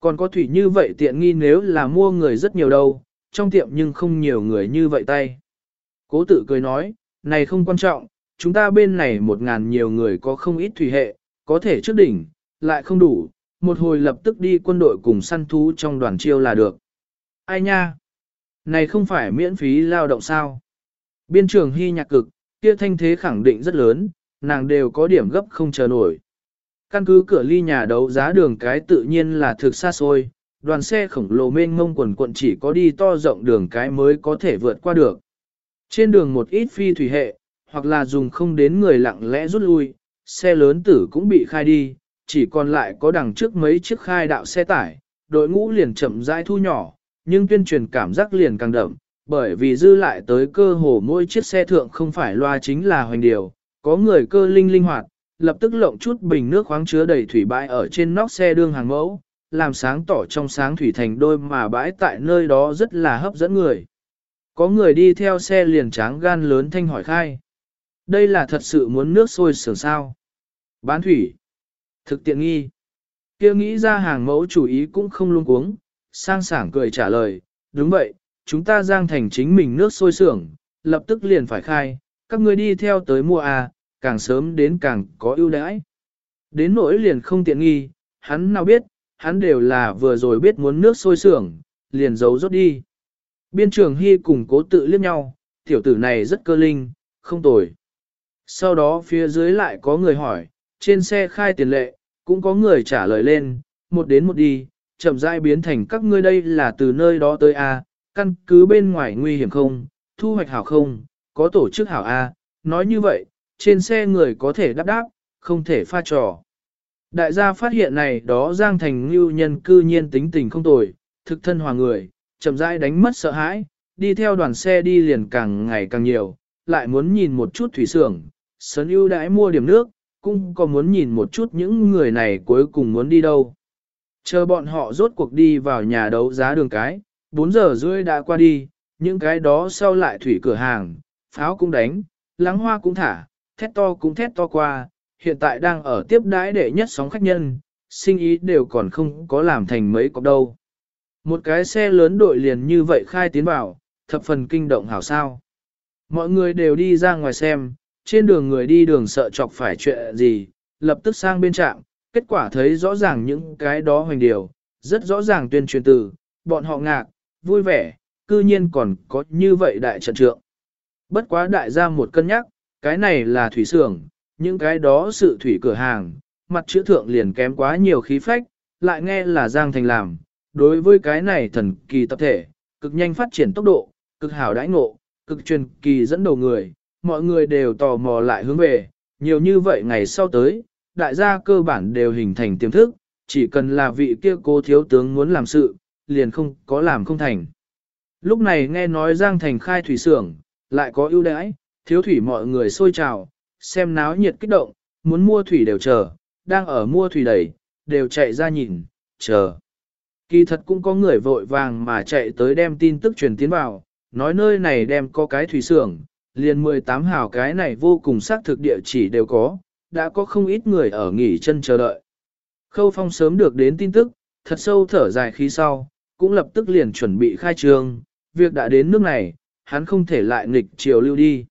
Còn có thủy như vậy tiện nghi nếu là mua người rất nhiều đâu, trong tiệm nhưng không nhiều người như vậy tay. Cố tự cười nói, này không quan trọng, chúng ta bên này một ngàn nhiều người có không ít thủy hệ, có thể trước đỉnh, lại không đủ, một hồi lập tức đi quân đội cùng săn thú trong đoàn chiêu là được. Ai nha? Này không phải miễn phí lao động sao? Biên trường hy nhạc cực, kia thanh thế khẳng định rất lớn, nàng đều có điểm gấp không chờ nổi. Căn cứ cửa ly nhà đấu giá đường cái tự nhiên là thực xa xôi, đoàn xe khổng lồ mênh mông quần quận chỉ có đi to rộng đường cái mới có thể vượt qua được. Trên đường một ít phi thủy hệ, hoặc là dùng không đến người lặng lẽ rút lui, xe lớn tử cũng bị khai đi, chỉ còn lại có đằng trước mấy chiếc khai đạo xe tải, đội ngũ liền chậm rãi thu nhỏ, nhưng tuyên truyền cảm giác liền càng đậm, bởi vì dư lại tới cơ hồ mỗi chiếc xe thượng không phải loa chính là hoành điều, có người cơ linh linh hoạt, lập tức lộng chút bình nước khoáng chứa đầy thủy bãi ở trên nóc xe đương hàng mẫu, làm sáng tỏ trong sáng thủy thành đôi mà bãi tại nơi đó rất là hấp dẫn người. Có người đi theo xe liền tráng gan lớn thanh hỏi khai. Đây là thật sự muốn nước sôi sưởng sao. Bán thủy. Thực tiện nghi. kia nghĩ ra hàng mẫu chủ ý cũng không luôn cuống, sang sảng cười trả lời, đúng vậy, chúng ta giang thành chính mình nước sôi sưởng, lập tức liền phải khai, các ngươi đi theo tới mua à, càng sớm đến càng có ưu đãi. Đến nỗi liền không tiện nghi, hắn nào biết, hắn đều là vừa rồi biết muốn nước sôi sưởng, liền giấu rốt đi. Biên trường Hy cùng cố tự liếc nhau, tiểu tử này rất cơ linh, không tồi. Sau đó phía dưới lại có người hỏi, trên xe khai tiền lệ, cũng có người trả lời lên, một đến một đi, chậm rãi biến thành các ngươi đây là từ nơi đó tới A, căn cứ bên ngoài nguy hiểm không, thu hoạch hảo không, có tổ chức hảo A, nói như vậy, trên xe người có thể đáp đáp, không thể pha trò. Đại gia phát hiện này đó Giang Thành Ngưu nhân cư nhiên tính tình không tồi, thực thân hòa người, chậm rãi đánh mất sợ hãi, đi theo đoàn xe đi liền càng ngày càng nhiều, lại muốn nhìn một chút thủy xưởng, sớn ưu đãi mua điểm nước, cũng có muốn nhìn một chút những người này cuối cùng muốn đi đâu. Chờ bọn họ rốt cuộc đi vào nhà đấu giá đường cái, 4 giờ rưỡi đã qua đi, những cái đó sau lại thủy cửa hàng, pháo cũng đánh, lắng hoa cũng thả, thét to cũng thét to qua, hiện tại đang ở tiếp đãi đệ nhất sóng khách nhân, sinh ý đều còn không có làm thành mấy cọc đâu. Một cái xe lớn đội liền như vậy khai tiến vào, thập phần kinh động hảo sao. Mọi người đều đi ra ngoài xem, trên đường người đi đường sợ chọc phải chuyện gì, lập tức sang bên trạm, kết quả thấy rõ ràng những cái đó hoành điều, rất rõ ràng tuyên truyền từ, bọn họ ngạc, vui vẻ, cư nhiên còn có như vậy đại trận trượng. Bất quá đại gia một cân nhắc, cái này là thủy xưởng, những cái đó sự thủy cửa hàng, mặt chữ thượng liền kém quá nhiều khí phách, lại nghe là Giang Thành làm. Đối với cái này thần kỳ tập thể, cực nhanh phát triển tốc độ, cực hảo đãi ngộ, cực truyền kỳ dẫn đầu người, mọi người đều tò mò lại hướng về, nhiều như vậy ngày sau tới, đại gia cơ bản đều hình thành tiềm thức, chỉ cần là vị kia cố thiếu tướng muốn làm sự, liền không có làm không thành. Lúc này nghe nói Giang Thành khai thủy xưởng, lại có ưu đãi, thiếu thủy mọi người sôi trào, xem náo nhiệt kích động, muốn mua thủy đều chờ, đang ở mua thủy đầy, đều chạy ra nhìn, chờ. Kỳ thật cũng có người vội vàng mà chạy tới đem tin tức truyền tiến vào, nói nơi này đem có cái thủy xưởng, liền 18 hào cái này vô cùng xác thực địa chỉ đều có, đã có không ít người ở nghỉ chân chờ đợi. Khâu Phong sớm được đến tin tức, thật sâu thở dài khí sau, cũng lập tức liền chuẩn bị khai trương, việc đã đến nước này, hắn không thể lại nghịch chiều lưu đi.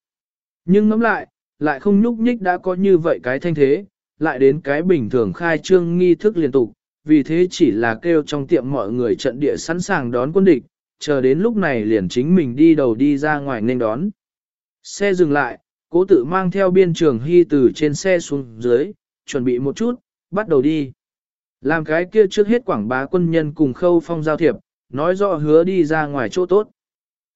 Nhưng ngẫm lại, lại không nhúc nhích đã có như vậy cái thanh thế, lại đến cái bình thường khai trương nghi thức liên tục, vì thế chỉ là kêu trong tiệm mọi người trận địa sẵn sàng đón quân địch, chờ đến lúc này liền chính mình đi đầu đi ra ngoài nên đón. Xe dừng lại, cố tự mang theo biên trường hy từ trên xe xuống dưới, chuẩn bị một chút, bắt đầu đi. Làm cái kia trước hết quảng bá quân nhân cùng khâu phong giao thiệp, nói rõ hứa đi ra ngoài chỗ tốt.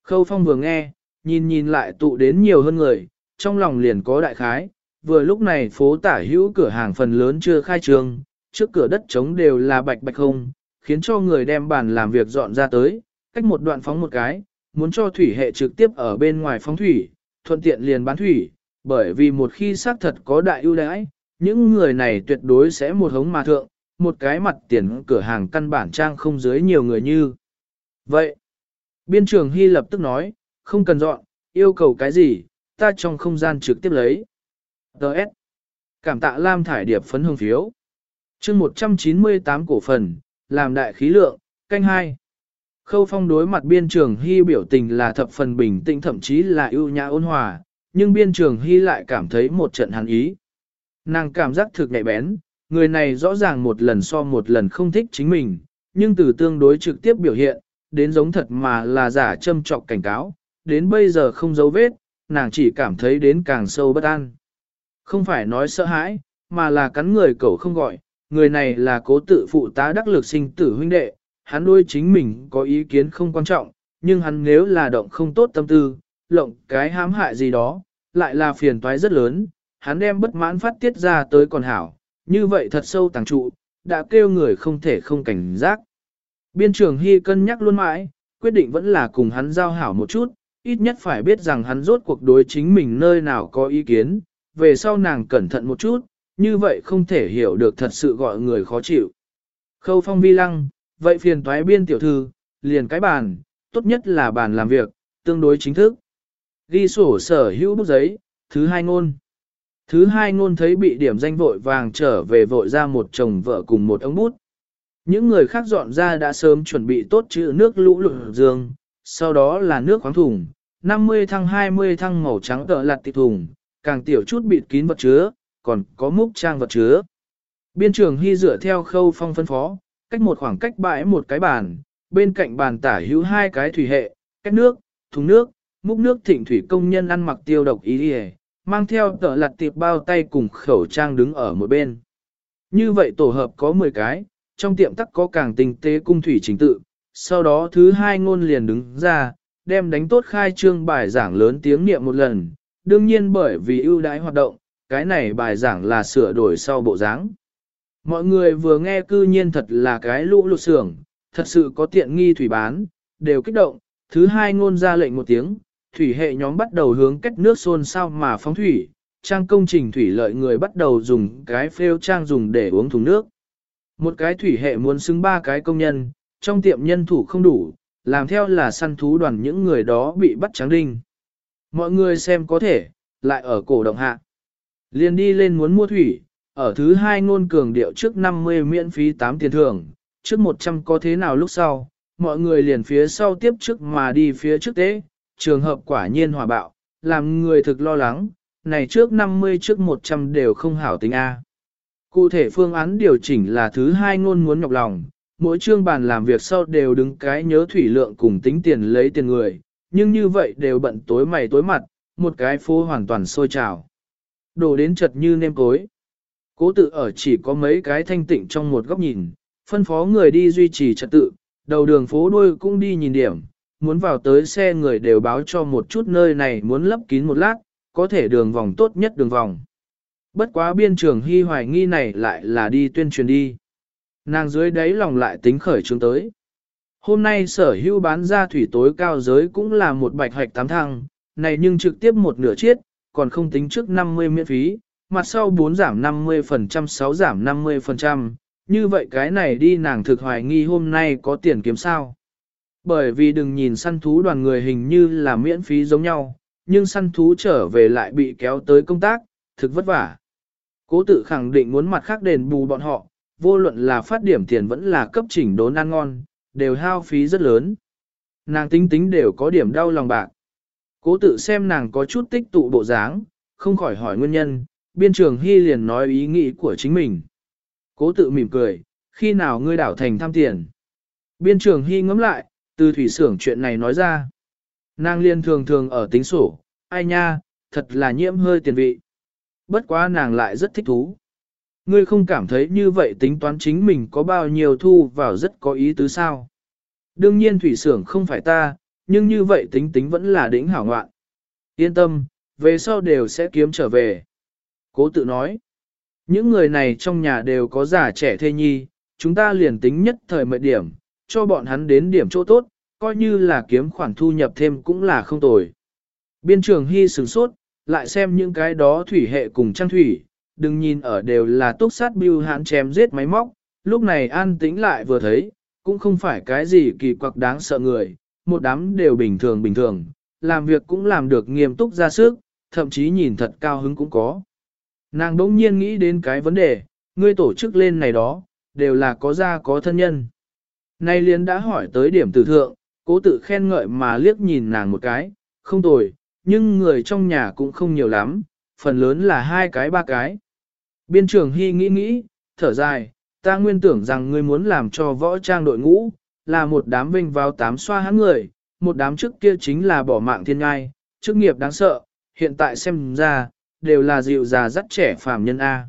Khâu phong vừa nghe, nhìn nhìn lại tụ đến nhiều hơn người, trong lòng liền có đại khái, vừa lúc này phố tả hữu cửa hàng phần lớn chưa khai trương, trước cửa đất trống đều là bạch bạch không, khiến cho người đem bàn làm việc dọn ra tới, cách một đoạn phóng một cái, muốn cho thủy hệ trực tiếp ở bên ngoài phóng thủy, thuận tiện liền bán thủy, bởi vì một khi xác thật có đại ưu đãi, những người này tuyệt đối sẽ một hống mà thượng, một cái mặt tiền cửa hàng căn bản trang không dưới nhiều người như. Vậy, biên trường Hy lập tức nói, không cần dọn, yêu cầu cái gì, ta trong không gian trực tiếp lấy. Đợt. Cảm tạ Lam Thải Điệp phấn hương phiếu. chương 198 cổ phần, làm đại khí lượng, canh hai. Khâu phong đối mặt biên trường hy biểu tình là thập phần bình tĩnh thậm chí là ưu nhã ôn hòa, nhưng biên trường hy lại cảm thấy một trận hắn ý. Nàng cảm giác thực nhạy bén, người này rõ ràng một lần so một lần không thích chính mình, nhưng từ tương đối trực tiếp biểu hiện, đến giống thật mà là giả châm trọc cảnh cáo, đến bây giờ không dấu vết, nàng chỉ cảm thấy đến càng sâu bất an. Không phải nói sợ hãi, mà là cắn người cậu không gọi, người này là cố tự phụ tá đắc lực sinh tử huynh đệ, hắn đôi chính mình có ý kiến không quan trọng, nhưng hắn nếu là động không tốt tâm tư, lộng cái hãm hại gì đó, lại là phiền toái rất lớn, hắn đem bất mãn phát tiết ra tới còn hảo, như vậy thật sâu tàng trụ, đã kêu người không thể không cảnh giác. Biên trưởng Hy cân nhắc luôn mãi, quyết định vẫn là cùng hắn giao hảo một chút, ít nhất phải biết rằng hắn rốt cuộc đối chính mình nơi nào có ý kiến, về sau nàng cẩn thận một chút, như vậy không thể hiểu được thật sự gọi người khó chịu. Khâu phong vi lăng, vậy phiền toái biên tiểu thư, liền cái bàn, tốt nhất là bàn làm việc, tương đối chính thức. Ghi sổ sở hữu bút giấy, thứ hai ngôn. Thứ hai ngôn thấy bị điểm danh vội vàng trở về vội ra một chồng vợ cùng một ống bút. Những người khác dọn ra đã sớm chuẩn bị tốt chữ nước lũ lụt dương, sau đó là nước khoáng thùng, 50 thăng 20 thăng màu trắng tợ lặt tịch thùng, càng tiểu chút bịt kín vật chứa, còn có múc trang vật chứa. Biên trường hy dựa theo khâu phong phân phó, cách một khoảng cách bãi một cái bàn, bên cạnh bàn tả hữu hai cái thủy hệ, cách nước, thùng nước, múc nước thịnh thủy công nhân ăn mặc tiêu độc ý đi mang theo tợ lặt tiệp bao tay cùng khẩu trang đứng ở một bên. Như vậy tổ hợp có 10 cái, trong tiệm tắc có càng tinh tế cung thủy chính tự, sau đó thứ hai ngôn liền đứng ra, đem đánh tốt khai trương bài giảng lớn tiếng niệm một lần, đương nhiên bởi vì ưu đãi hoạt động, cái này bài giảng là sửa đổi sau bộ dáng. Mọi người vừa nghe cư nhiên thật là cái lũ lụt xưởng, thật sự có tiện nghi thủy bán, đều kích động, thứ hai ngôn ra lệnh một tiếng, thủy hệ nhóm bắt đầu hướng cách nước xôn sao mà phóng thủy, trang công trình thủy lợi người bắt đầu dùng cái phêu trang dùng để uống thùng nước. Một cái thủy hệ muốn xứng ba cái công nhân, trong tiệm nhân thủ không đủ, làm theo là săn thú đoàn những người đó bị bắt trắng đinh. Mọi người xem có thể, lại ở cổ động hạ. Liền đi lên muốn mua thủy, ở thứ hai ngôn cường điệu trước 50 miễn phí 8 tiền thưởng, trước 100 có thế nào lúc sau, mọi người liền phía sau tiếp trước mà đi phía trước tế, trường hợp quả nhiên hòa bạo, làm người thực lo lắng, này trước 50 trước 100 đều không hảo tính A. Cụ thể phương án điều chỉnh là thứ hai ngôn muốn nhọc lòng, mỗi chương bàn làm việc sau đều đứng cái nhớ thủy lượng cùng tính tiền lấy tiền người, nhưng như vậy đều bận tối mày tối mặt, một cái phố hoàn toàn sôi trào. Đổ đến chật như nêm cối. Cố tự ở chỉ có mấy cái thanh tịnh trong một góc nhìn, phân phó người đi duy trì trật tự, đầu đường phố đuôi cũng đi nhìn điểm, muốn vào tới xe người đều báo cho một chút nơi này muốn lấp kín một lát, có thể đường vòng tốt nhất đường vòng. Bất quá biên trường hy hoài nghi này lại là đi tuyên truyền đi. Nàng dưới đáy lòng lại tính khởi trường tới. Hôm nay sở hữu bán ra thủy tối cao giới cũng là một bạch hạch tám thăng, này nhưng trực tiếp một nửa chiết, còn không tính trước 50 miễn phí, mặt sau 4 giảm 50% 6 giảm 50%, như vậy cái này đi nàng thực hoài nghi hôm nay có tiền kiếm sao. Bởi vì đừng nhìn săn thú đoàn người hình như là miễn phí giống nhau, nhưng săn thú trở về lại bị kéo tới công tác, thực vất vả. Cố tự khẳng định muốn mặt khác đền bù bọn họ, vô luận là phát điểm tiền vẫn là cấp chỉnh đốn ăn ngon, đều hao phí rất lớn. Nàng tính tính đều có điểm đau lòng bạc. Cố tự xem nàng có chút tích tụ bộ dáng, không khỏi hỏi nguyên nhân, biên trường hy liền nói ý nghĩ của chính mình. Cố tự mỉm cười, khi nào ngươi đảo thành tham tiền. Biên trường hy ngẫm lại, từ thủy xưởng chuyện này nói ra. Nàng liên thường thường ở tính sổ, ai nha, thật là nhiễm hơi tiền vị. Bất quá nàng lại rất thích thú. Ngươi không cảm thấy như vậy tính toán chính mình có bao nhiêu thu vào rất có ý tứ sao. Đương nhiên thủy xưởng không phải ta, nhưng như vậy tính tính vẫn là đỉnh hảo ngoạn. Yên tâm, về sau đều sẽ kiếm trở về. Cố tự nói, những người này trong nhà đều có già trẻ thê nhi, chúng ta liền tính nhất thời mệt điểm, cho bọn hắn đến điểm chỗ tốt, coi như là kiếm khoản thu nhập thêm cũng là không tồi. Biên trường hy sửng sốt, lại xem những cái đó thủy hệ cùng trang thủy, đừng nhìn ở đều là túc sát bưu hãn chém giết máy móc, lúc này an tĩnh lại vừa thấy, cũng không phải cái gì kỳ quặc đáng sợ người, một đám đều bình thường bình thường, làm việc cũng làm được nghiêm túc ra sức, thậm chí nhìn thật cao hứng cũng có. Nàng đỗng nhiên nghĩ đến cái vấn đề, ngươi tổ chức lên này đó, đều là có gia có thân nhân. Nay liền đã hỏi tới điểm tử thượng, cố tự khen ngợi mà liếc nhìn nàng một cái, không tồi, nhưng người trong nhà cũng không nhiều lắm, phần lớn là hai cái ba cái. Biên trưởng Hy nghĩ nghĩ, thở dài, ta nguyên tưởng rằng ngươi muốn làm cho võ trang đội ngũ, là một đám vinh vào tám xoa hắn người, một đám trước kia chính là bỏ mạng thiên ngai, chức nghiệp đáng sợ, hiện tại xem ra, đều là dịu già dắt trẻ phàm nhân A.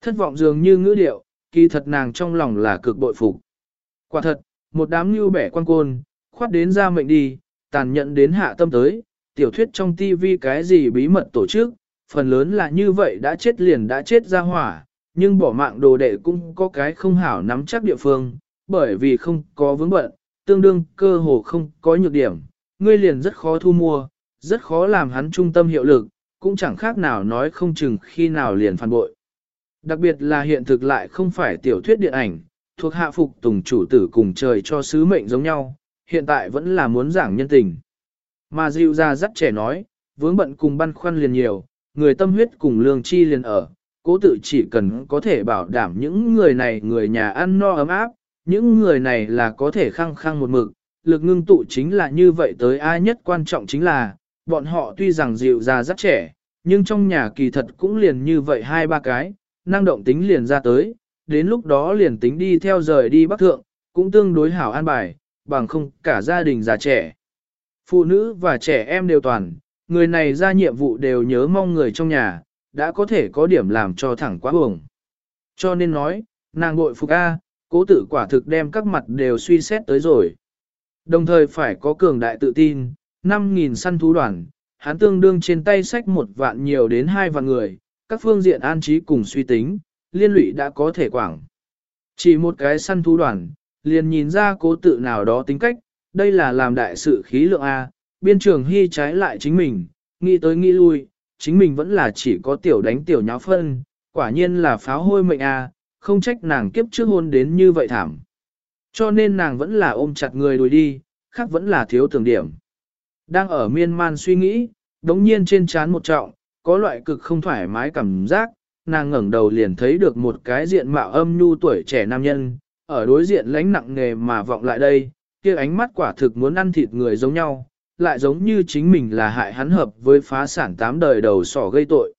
Thất vọng dường như ngữ điệu, kỳ thật nàng trong lòng là cực bội phục. Quả thật, một đám như bẻ quan côn, khoát đến ra mệnh đi, tàn nhẫn đến hạ tâm tới, tiểu thuyết trong tivi cái gì bí mật tổ chức, phần lớn là như vậy đã chết liền đã chết ra hỏa, nhưng bỏ mạng đồ đệ cũng có cái không hảo nắm chắc địa phương, bởi vì không có vướng bận, tương đương cơ hồ không có nhược điểm, ngươi liền rất khó thu mua, rất khó làm hắn trung tâm hiệu lực, cũng chẳng khác nào nói không chừng khi nào liền phản bội. Đặc biệt là hiện thực lại không phải tiểu thuyết điện ảnh, thuộc hạ phục tùng chủ tử cùng trời cho sứ mệnh giống nhau, hiện tại vẫn là muốn giảng nhân tình. Mà dịu ra dắt trẻ nói, vướng bận cùng băn khoăn liền nhiều, người tâm huyết cùng lương chi liền ở, cố tự chỉ cần có thể bảo đảm những người này người nhà ăn no ấm áp, những người này là có thể khăng khăng một mực, lực ngưng tụ chính là như vậy tới ai nhất quan trọng chính là, bọn họ tuy rằng dịu ra rất trẻ, nhưng trong nhà kỳ thật cũng liền như vậy hai ba cái, năng động tính liền ra tới, đến lúc đó liền tính đi theo rời đi bắc thượng, cũng tương đối hảo an bài, bằng không cả gia đình già trẻ. Phụ nữ và trẻ em đều toàn, người này ra nhiệm vụ đều nhớ mong người trong nhà, đã có thể có điểm làm cho thẳng quá buồng. Cho nên nói, nàng bội phục A, cố tự quả thực đem các mặt đều suy xét tới rồi. Đồng thời phải có cường đại tự tin, 5.000 săn thú đoàn, hắn tương đương trên tay sách một vạn nhiều đến hai vạn người, các phương diện an trí cùng suy tính, liên lụy đã có thể quảng. Chỉ một cái săn thú đoàn, liền nhìn ra cố tự nào đó tính cách, đây là làm đại sự khí lượng A, biên trường hy trái lại chính mình, nghĩ tới nghĩ lui, chính mình vẫn là chỉ có tiểu đánh tiểu nháo phân, quả nhiên là pháo hôi mệnh A, không trách nàng kiếp trước hôn đến như vậy thảm. Cho nên nàng vẫn là ôm chặt người đuổi đi, khác vẫn là thiếu tưởng điểm. Đang ở miên man suy nghĩ, đống nhiên trên trán một trọng, có loại cực không thoải mái cảm giác, nàng ngẩng đầu liền thấy được một cái diện mạo âm nhu tuổi trẻ nam nhân, ở đối diện lãnh nặng nghề mà vọng lại đây, kia ánh mắt quả thực muốn ăn thịt người giống nhau, lại giống như chính mình là hại hắn hợp với phá sản tám đời đầu sỏ gây tội.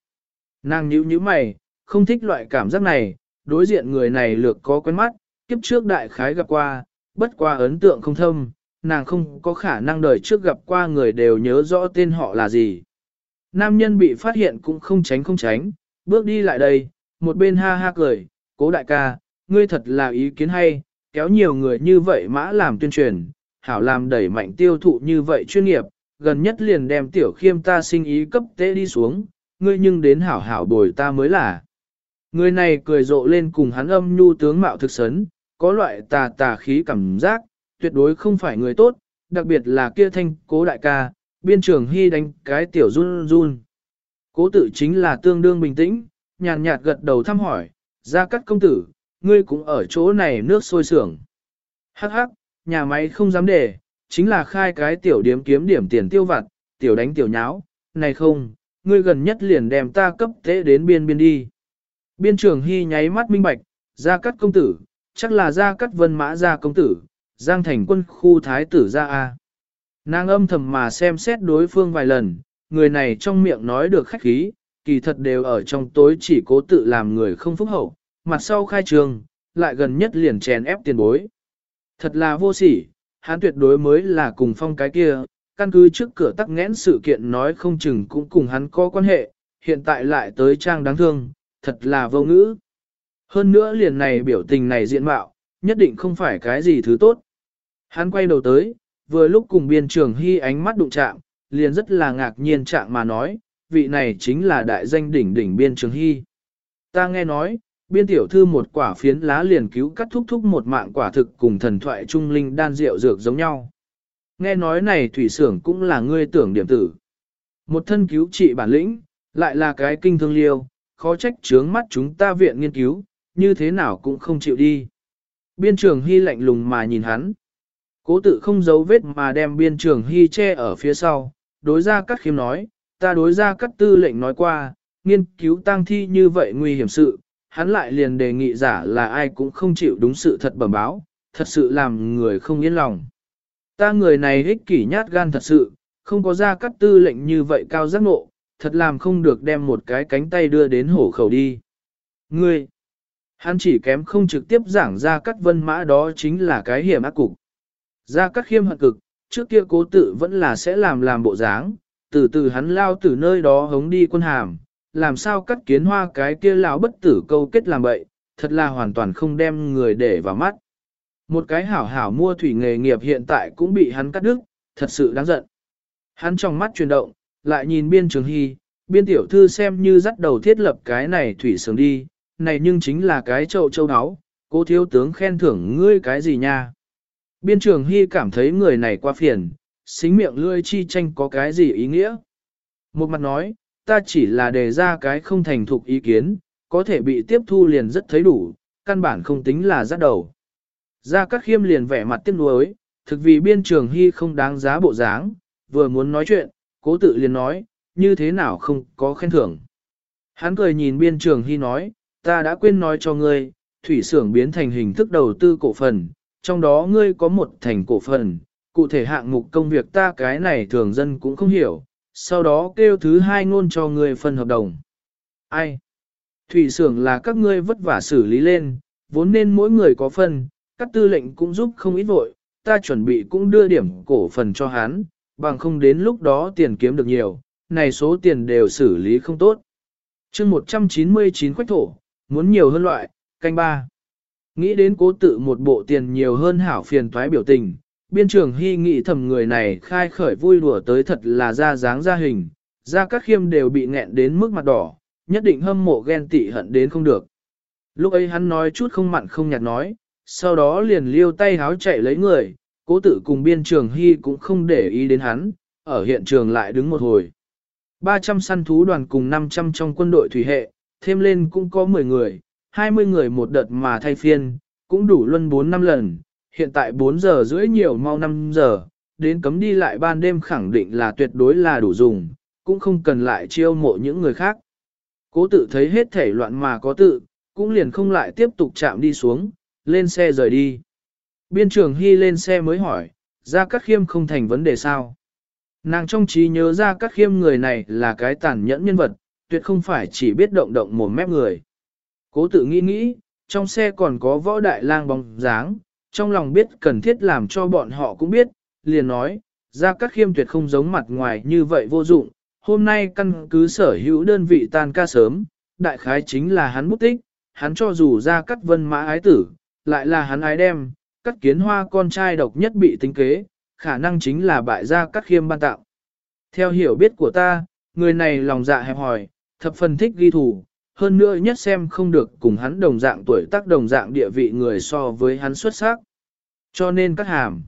Nàng nhíu nhíu mày, không thích loại cảm giác này, đối diện người này lược có quen mắt, kiếp trước đại khái gặp qua, bất qua ấn tượng không thâm, nàng không có khả năng đời trước gặp qua người đều nhớ rõ tên họ là gì. Nam nhân bị phát hiện cũng không tránh không tránh, bước đi lại đây, một bên ha ha cười, cố đại ca, ngươi thật là ý kiến hay, kéo nhiều người như vậy mã làm tuyên truyền, hảo làm đẩy mạnh tiêu thụ như vậy chuyên nghiệp, gần nhất liền đem tiểu khiêm ta sinh ý cấp tế đi xuống, ngươi nhưng đến hảo hảo bồi ta mới là. Người này cười rộ lên cùng hắn âm nhu tướng mạo thực sấn, có loại tà tà khí cảm giác, tuyệt đối không phải người tốt, đặc biệt là kia thanh cố đại ca, biên trường hy đánh cái tiểu run run. Cố tự chính là tương đương bình tĩnh, nhàn nhạt gật đầu thăm hỏi, ra cắt công tử, ngươi cũng ở chỗ này nước sôi sưởng. Hắc hắc, nhà máy không dám để, chính là khai cái tiểu điếm kiếm điểm tiền tiêu vặt, tiểu đánh tiểu nháo, này không, ngươi gần nhất liền đem ta cấp tế đến biên biên đi. Biên trưởng hy nháy mắt minh bạch, ra cắt công tử, chắc là ra cắt vân mã ra công tử, giang thành quân khu thái tử ra A. Nàng âm thầm mà xem xét đối phương vài lần, người này trong miệng nói được khách khí, kỳ thật đều ở trong tối chỉ cố tự làm người không phúc hậu, mặt sau khai trường, lại gần nhất liền chèn ép tiền bối. Thật là vô sỉ, hắn tuyệt đối mới là cùng phong cái kia, căn cứ trước cửa tắc nghẽn sự kiện nói không chừng cũng cùng hắn có quan hệ, hiện tại lại tới trang đáng thương, thật là vô ngữ. Hơn nữa liền này biểu tình này diện mạo, nhất định không phải cái gì thứ tốt. Hắn quay đầu tới, vừa lúc cùng biên trường hy ánh mắt đụng chạm, liền rất là ngạc nhiên trạng mà nói, vị này chính là đại danh đỉnh đỉnh biên trường hy. Ta nghe nói, biên tiểu thư một quả phiến lá liền cứu cắt thúc thúc một mạng quả thực cùng thần thoại trung linh đan rượu dược giống nhau. Nghe nói này thủy sưởng cũng là ngươi tưởng điểm tử. Một thân cứu trị bản lĩnh, lại là cái kinh thương liêu, khó trách trướng mắt chúng ta viện nghiên cứu, như thế nào cũng không chịu đi. Biên trường hy lạnh lùng mà nhìn hắn. Cố tự không giấu vết mà đem biên trường hy che ở phía sau, đối ra cắt khiêm nói, ta đối ra cắt tư lệnh nói qua, nghiên cứu tang thi như vậy nguy hiểm sự, hắn lại liền đề nghị giả là ai cũng không chịu đúng sự thật bẩm báo, thật sự làm người không yên lòng. Ta người này ích kỷ nhát gan thật sự, không có ra cắt tư lệnh như vậy cao giác ngộ, thật làm không được đem một cái cánh tay đưa đến hổ khẩu đi. Ngươi, hắn chỉ kém không trực tiếp giảng ra cắt vân mã đó chính là cái hiểm ác cục. Ra cắt khiêm hận cực, trước kia cố tự vẫn là sẽ làm làm bộ dáng, từ từ hắn lao từ nơi đó hống đi quân hàm, làm sao cắt kiến hoa cái kia lão bất tử câu kết làm bậy, thật là hoàn toàn không đem người để vào mắt. Một cái hảo hảo mua thủy nghề nghiệp hiện tại cũng bị hắn cắt đứt, thật sự đáng giận. Hắn trong mắt chuyển động, lại nhìn biên trường hy, biên tiểu thư xem như dắt đầu thiết lập cái này thủy sướng đi, này nhưng chính là cái trậu châu áo, cô thiếu tướng khen thưởng ngươi cái gì nha. Biên trường hy cảm thấy người này qua phiền, xính miệng lươi chi tranh có cái gì ý nghĩa. Một mặt nói, ta chỉ là đề ra cái không thành thục ý kiến, có thể bị tiếp thu liền rất thấy đủ, căn bản không tính là dắt đầu. gia các khiêm liền vẻ mặt tiếc nuối, thực vì biên trường hy không đáng giá bộ dáng, vừa muốn nói chuyện, cố tự liền nói, như thế nào không có khen thưởng. Hắn cười nhìn biên trường hy nói, ta đã quên nói cho ngươi, thủy xưởng biến thành hình thức đầu tư cổ phần, trong đó ngươi có một thành cổ phần, cụ thể hạng mục công việc ta cái này thường dân cũng không hiểu, sau đó kêu thứ hai ngôn cho người phân hợp đồng. Ai? Thủy xưởng là các ngươi vất vả xử lý lên, vốn nên mỗi người có phân, các tư lệnh cũng giúp không ít vội, ta chuẩn bị cũng đưa điểm cổ phần cho hắn, bằng không đến lúc đó tiền kiếm được nhiều, này số tiền đều xử lý không tốt. chương 199 khoách thổ, muốn nhiều hơn loại, canh ba. Nghĩ đến cố tự một bộ tiền nhiều hơn hảo phiền thoái biểu tình, biên trường hy nghĩ thầm người này khai khởi vui đùa tới thật là ra dáng ra hình, ra các khiêm đều bị nghẹn đến mức mặt đỏ, nhất định hâm mộ ghen tị hận đến không được. Lúc ấy hắn nói chút không mặn không nhạt nói, sau đó liền liêu tay háo chạy lấy người, cố tự cùng biên trường hy cũng không để ý đến hắn, ở hiện trường lại đứng một hồi. 300 săn thú đoàn cùng 500 trong quân đội thủy hệ, thêm lên cũng có 10 người, 20 người một đợt mà thay phiên, cũng đủ luân 4 năm lần, hiện tại 4 giờ rưỡi nhiều mau 5 giờ, đến cấm đi lại ban đêm khẳng định là tuyệt đối là đủ dùng, cũng không cần lại chiêu mộ những người khác. Cố tự thấy hết thể loạn mà có tự, cũng liền không lại tiếp tục chạm đi xuống, lên xe rời đi. Biên trưởng Hy lên xe mới hỏi, ra các khiêm không thành vấn đề sao. Nàng trong trí nhớ ra các khiêm người này là cái tàn nhẫn nhân vật, tuyệt không phải chỉ biết động động một mép người. Cố tự nghĩ nghĩ, trong xe còn có võ đại lang bóng dáng, trong lòng biết cần thiết làm cho bọn họ cũng biết, liền nói, ra các khiêm tuyệt không giống mặt ngoài như vậy vô dụng, hôm nay căn cứ sở hữu đơn vị tan ca sớm, đại khái chính là hắn bút tích, hắn cho dù ra cắt vân mã ái tử, lại là hắn ái đem, cắt kiến hoa con trai độc nhất bị tính kế, khả năng chính là bại gia cắt khiêm ban tạo. Theo hiểu biết của ta, người này lòng dạ hẹp hòi, thập phần thích ghi thủ, hơn nữa nhất xem không được cùng hắn đồng dạng tuổi tác đồng dạng địa vị người so với hắn xuất sắc. Cho nên các hàm.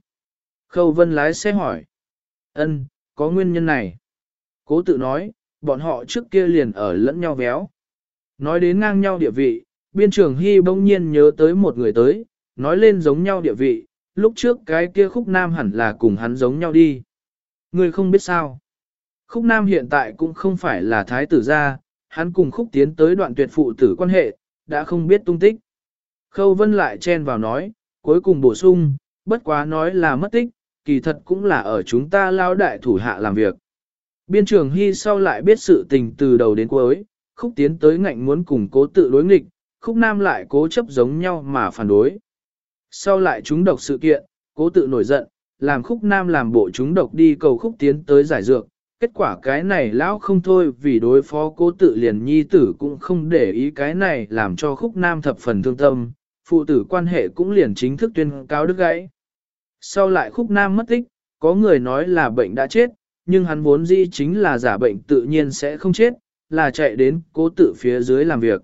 Khâu vân lái xe hỏi. ân có nguyên nhân này. Cố tự nói, bọn họ trước kia liền ở lẫn nhau véo. Nói đến ngang nhau địa vị, biên trưởng Hy bỗng nhiên nhớ tới một người tới, nói lên giống nhau địa vị, lúc trước cái kia khúc nam hẳn là cùng hắn giống nhau đi. Người không biết sao. Khúc nam hiện tại cũng không phải là thái tử gia, hắn cùng khúc tiến tới đoạn tuyệt phụ tử quan hệ, đã không biết tung tích. Khâu vân lại chen vào nói, cuối cùng bổ sung, bất quá nói là mất tích, kỳ thật cũng là ở chúng ta lao đại thủ hạ làm việc. Biên trường Hy sau lại biết sự tình từ đầu đến cuối, khúc tiến tới ngạnh muốn cùng cố tự đối nghịch, khúc nam lại cố chấp giống nhau mà phản đối. Sau lại chúng độc sự kiện, cố tự nổi giận, làm khúc nam làm bộ chúng độc đi cầu khúc tiến tới giải dược. Kết quả cái này lão không thôi vì đối phó cố tự liền nhi tử cũng không để ý cái này làm cho khúc nam thập phần thương tâm, phụ tử quan hệ cũng liền chính thức tuyên cáo đức gãy. Sau lại khúc nam mất tích, có người nói là bệnh đã chết, nhưng hắn vốn dĩ chính là giả bệnh tự nhiên sẽ không chết, là chạy đến cố tự phía dưới làm việc.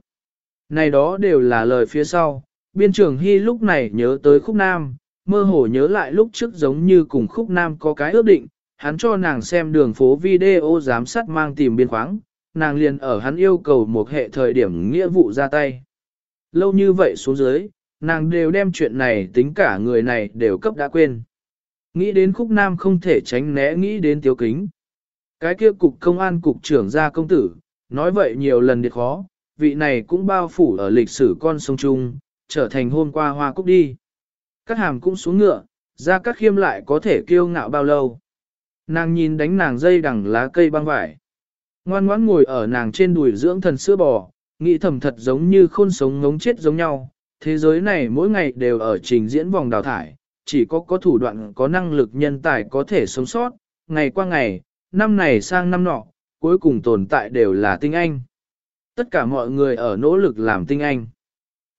Này đó đều là lời phía sau, biên trưởng Hy lúc này nhớ tới khúc nam, mơ hồ nhớ lại lúc trước giống như cùng khúc nam có cái ước định, hắn cho nàng xem đường phố video giám sát mang tìm biên khoáng, nàng liền ở hắn yêu cầu một hệ thời điểm nghĩa vụ ra tay. Lâu như vậy xuống dưới, nàng đều đem chuyện này tính cả người này đều cấp đã quên. Nghĩ đến khúc nam không thể tránh né nghĩ đến tiếu kính. Cái kia cục công an cục trưởng gia công tử, nói vậy nhiều lần điệt khó, vị này cũng bao phủ ở lịch sử con sông Trung, trở thành hôm qua hoa cúc đi. Các hàm cũng xuống ngựa, ra các khiêm lại có thể kiêu ngạo bao lâu. Nàng nhìn đánh nàng dây đằng lá cây băng vải. Ngoan ngoãn ngồi ở nàng trên đùi dưỡng thần sữa bò, nghĩ thầm thật giống như khôn sống ngống chết giống nhau. Thế giới này mỗi ngày đều ở trình diễn vòng đào thải, chỉ có có thủ đoạn có năng lực nhân tài có thể sống sót, ngày qua ngày, năm này sang năm nọ, cuối cùng tồn tại đều là tinh anh. Tất cả mọi người ở nỗ lực làm tinh anh.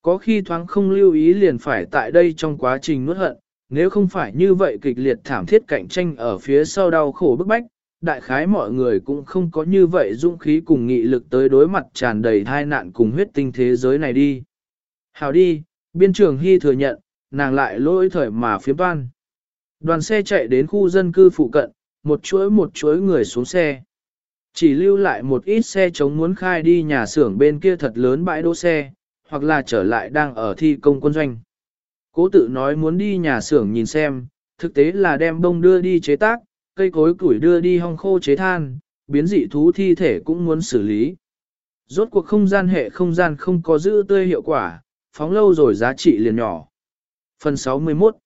Có khi thoáng không lưu ý liền phải tại đây trong quá trình nuốt hận, nếu không phải như vậy kịch liệt thảm thiết cạnh tranh ở phía sau đau khổ bức bách, đại khái mọi người cũng không có như vậy dũng khí cùng nghị lực tới đối mặt tràn đầy thai nạn cùng huyết tinh thế giới này đi. Hào đi, biên trường hy thừa nhận, nàng lại lỗi thời mà phía ban. Đoàn xe chạy đến khu dân cư phụ cận, một chuỗi một chuỗi người xuống xe. Chỉ lưu lại một ít xe chống muốn khai đi nhà xưởng bên kia thật lớn bãi đỗ xe, hoặc là trở lại đang ở thi công quân doanh. Cố tự nói muốn đi nhà xưởng nhìn xem, thực tế là đem bông đưa đi chế tác, cây cối củi đưa đi hong khô chế than, biến dị thú thi thể cũng muốn xử lý. Rốt cuộc không gian hệ không gian không có giữ tươi hiệu quả, phóng lâu rồi giá trị liền nhỏ. Phần 61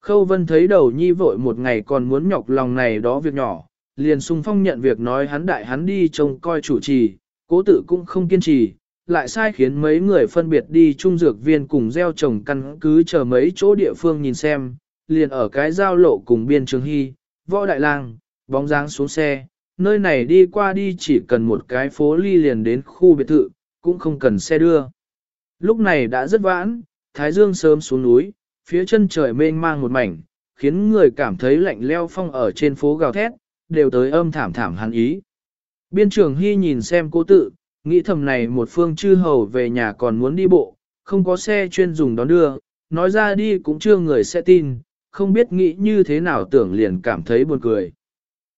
Khâu Vân thấy đầu nhi vội một ngày còn muốn nhọc lòng này đó việc nhỏ, liền sung phong nhận việc nói hắn đại hắn đi trông coi chủ trì, cố tự cũng không kiên trì, lại sai khiến mấy người phân biệt đi trung dược viên cùng gieo trồng căn cứ chờ mấy chỗ địa phương nhìn xem, liền ở cái giao lộ cùng biên trường hy, võ đại lang, bóng dáng xuống xe, nơi này đi qua đi chỉ cần một cái phố ly liền đến khu biệt thự, cũng không cần xe đưa. Lúc này đã rất vãn, Thái Dương sớm xuống núi, phía chân trời mênh mang một mảnh, khiến người cảm thấy lạnh leo phong ở trên phố gào thét, đều tới âm thảm thảm hắn ý. Biên trưởng Hy nhìn xem cô tự, nghĩ thầm này một phương chư hầu về nhà còn muốn đi bộ, không có xe chuyên dùng đón đưa, nói ra đi cũng chưa người sẽ tin, không biết nghĩ như thế nào tưởng liền cảm thấy buồn cười.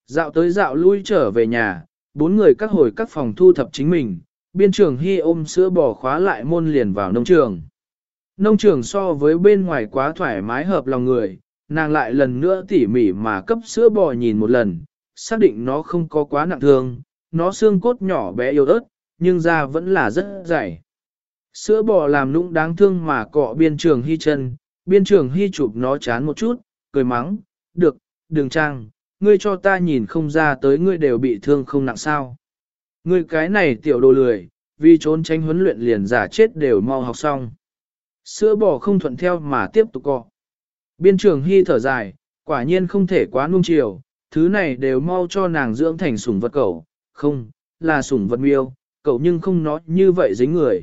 Dạo tới dạo lui trở về nhà, bốn người các hồi các phòng thu thập chính mình, biên trưởng Hy ôm sữa bò khóa lại môn liền vào nông trường. Nông trường so với bên ngoài quá thoải mái hợp lòng người, nàng lại lần nữa tỉ mỉ mà cấp sữa bò nhìn một lần, xác định nó không có quá nặng thương, nó xương cốt nhỏ bé yếu ớt, nhưng da vẫn là rất dày. Sữa bò làm nũng đáng thương mà cọ biên trường hy chân, biên trường hy chụp nó chán một chút, cười mắng, được, đường trang, ngươi cho ta nhìn không ra tới ngươi đều bị thương không nặng sao. Ngươi cái này tiểu đồ lười, vì trốn tránh huấn luyện liền giả chết đều mau học xong. Sữa bò không thuận theo mà tiếp tục cọ. Biên trường hy thở dài, quả nhiên không thể quá nung chiều, thứ này đều mau cho nàng dưỡng thành sủng vật cẩu, không, là sủng vật miêu, cậu nhưng không nó như vậy dính người.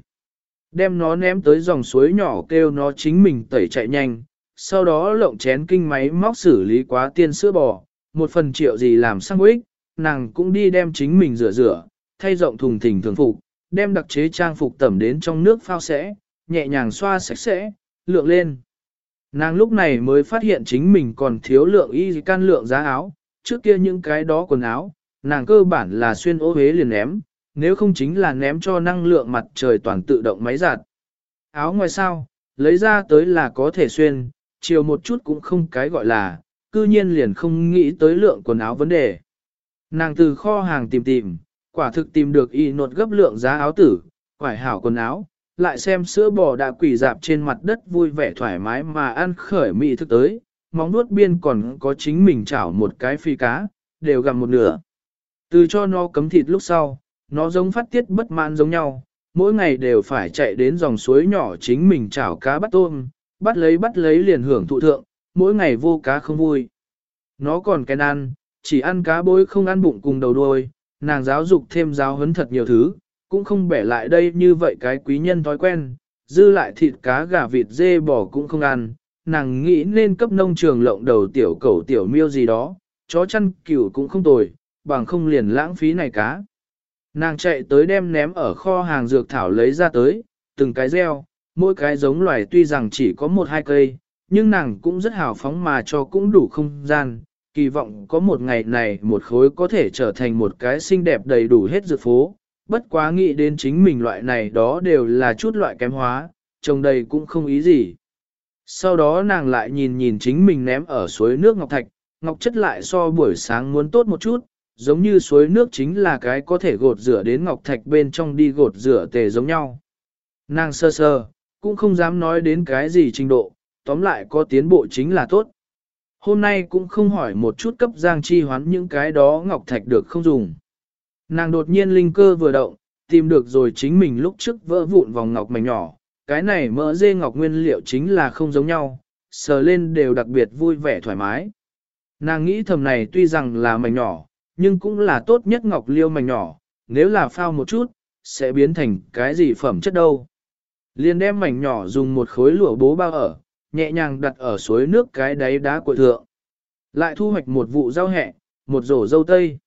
Đem nó ném tới dòng suối nhỏ kêu nó chính mình tẩy chạy nhanh, sau đó lộng chén kinh máy móc xử lý quá tiên sữa bò, một phần triệu gì làm sang ích, nàng cũng đi đem chính mình rửa rửa, thay rộng thùng thình thường phục, đem đặc chế trang phục tẩm đến trong nước phao sẽ, nhẹ nhàng xoa sạch sẽ, lượng lên. Nàng lúc này mới phát hiện chính mình còn thiếu lượng y can lượng giá áo, trước kia những cái đó quần áo, nàng cơ bản là xuyên ô hế liền ném, nếu không chính là ném cho năng lượng mặt trời toàn tự động máy giặt. Áo ngoài sao, lấy ra tới là có thể xuyên, chiều một chút cũng không cái gọi là, cư nhiên liền không nghĩ tới lượng quần áo vấn đề. Nàng từ kho hàng tìm tìm, quả thực tìm được y nột gấp lượng giá áo tử, quải hảo quần áo, lại xem sữa bò đã quỷ dạp trên mặt đất vui vẻ thoải mái mà ăn khởi mị thức tới, móng nuốt biên còn có chính mình chảo một cái phi cá, đều gặm một nửa. Từ cho nó cấm thịt lúc sau, nó giống phát tiết bất mãn giống nhau, mỗi ngày đều phải chạy đến dòng suối nhỏ chính mình chảo cá bắt tôm, bắt lấy bắt lấy liền hưởng thụ thượng, mỗi ngày vô cá không vui. Nó còn cái ăn, chỉ ăn cá bối không ăn bụng cùng đầu đuôi, nàng giáo dục thêm giáo huấn thật nhiều thứ, cũng không bẻ lại đây như vậy cái quý nhân thói quen, dư lại thịt cá gà vịt dê bò cũng không ăn, nàng nghĩ nên cấp nông trường lộng đầu tiểu cẩu tiểu miêu gì đó, chó chăn cừu cũng không tồi, bằng không liền lãng phí này cá. Nàng chạy tới đem ném ở kho hàng dược thảo lấy ra tới, từng cái gieo, mỗi cái giống loài tuy rằng chỉ có một hai cây, nhưng nàng cũng rất hào phóng mà cho cũng đủ không gian, kỳ vọng có một ngày này một khối có thể trở thành một cái xinh đẹp đầy đủ hết dược phố, bất quá nghĩ đến chính mình loại này đó đều là chút loại kém hóa, trồng đầy cũng không ý gì. Sau đó nàng lại nhìn nhìn chính mình ném ở suối nước ngọc thạch, ngọc chất lại so buổi sáng muốn tốt một chút, giống như suối nước chính là cái có thể gột rửa đến ngọc thạch bên trong đi gột rửa tề giống nhau. Nàng sơ sơ, cũng không dám nói đến cái gì trình độ, tóm lại có tiến bộ chính là tốt. Hôm nay cũng không hỏi một chút cấp giang chi hoán những cái đó ngọc thạch được không dùng. Nàng đột nhiên linh cơ vừa động, tìm được rồi chính mình lúc trước vỡ vụn vòng ngọc mảnh nhỏ, cái này mỡ dê ngọc nguyên liệu chính là không giống nhau, sờ lên đều đặc biệt vui vẻ thoải mái. Nàng nghĩ thầm này tuy rằng là mảnh nhỏ, nhưng cũng là tốt nhất ngọc liêu mảnh nhỏ, nếu là phao một chút, sẽ biến thành cái gì phẩm chất đâu. Liền đem mảnh nhỏ dùng một khối lụa bố bao ở, nhẹ nhàng đặt ở suối nước cái đáy đá của thượng. Lại thu hoạch một vụ rau hẹ, một rổ dâu tây.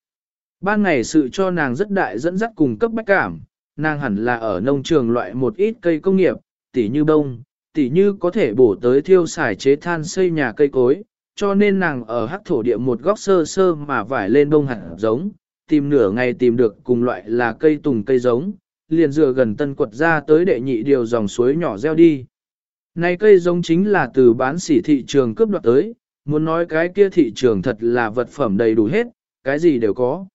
Ban ngày sự cho nàng rất đại dẫn dắt cùng cấp bách cảm, nàng hẳn là ở nông trường loại một ít cây công nghiệp, tỉ như bông, tỉ như có thể bổ tới thiêu xài chế than xây nhà cây cối, cho nên nàng ở hắc thổ địa một góc sơ sơ mà vải lên bông hạt giống, tìm nửa ngày tìm được cùng loại là cây tùng cây giống, liền dựa gần tân quật ra tới đệ nhị điều dòng suối nhỏ gieo đi. Này cây giống chính là từ bán sỉ thị trường cướp đoạt tới, muốn nói cái kia thị trường thật là vật phẩm đầy đủ hết, cái gì đều có.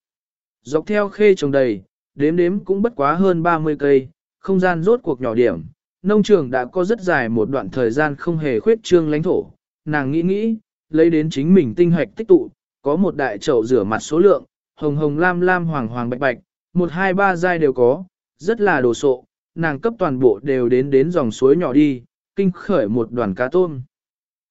Dọc theo khê trồng đầy, đếm đếm cũng bất quá hơn 30 cây, không gian rốt cuộc nhỏ điểm. Nông trường đã có rất dài một đoạn thời gian không hề khuyết trương lãnh thổ, nàng nghĩ nghĩ, lấy đến chính mình tinh hoạch tích tụ, có một đại chậu rửa mặt số lượng, hồng hồng lam lam hoàng hoàng bạch bạch, một hai ba giai đều có, rất là đồ sộ, nàng cấp toàn bộ đều đến đến dòng suối nhỏ đi, kinh khởi một đoàn cá tôm.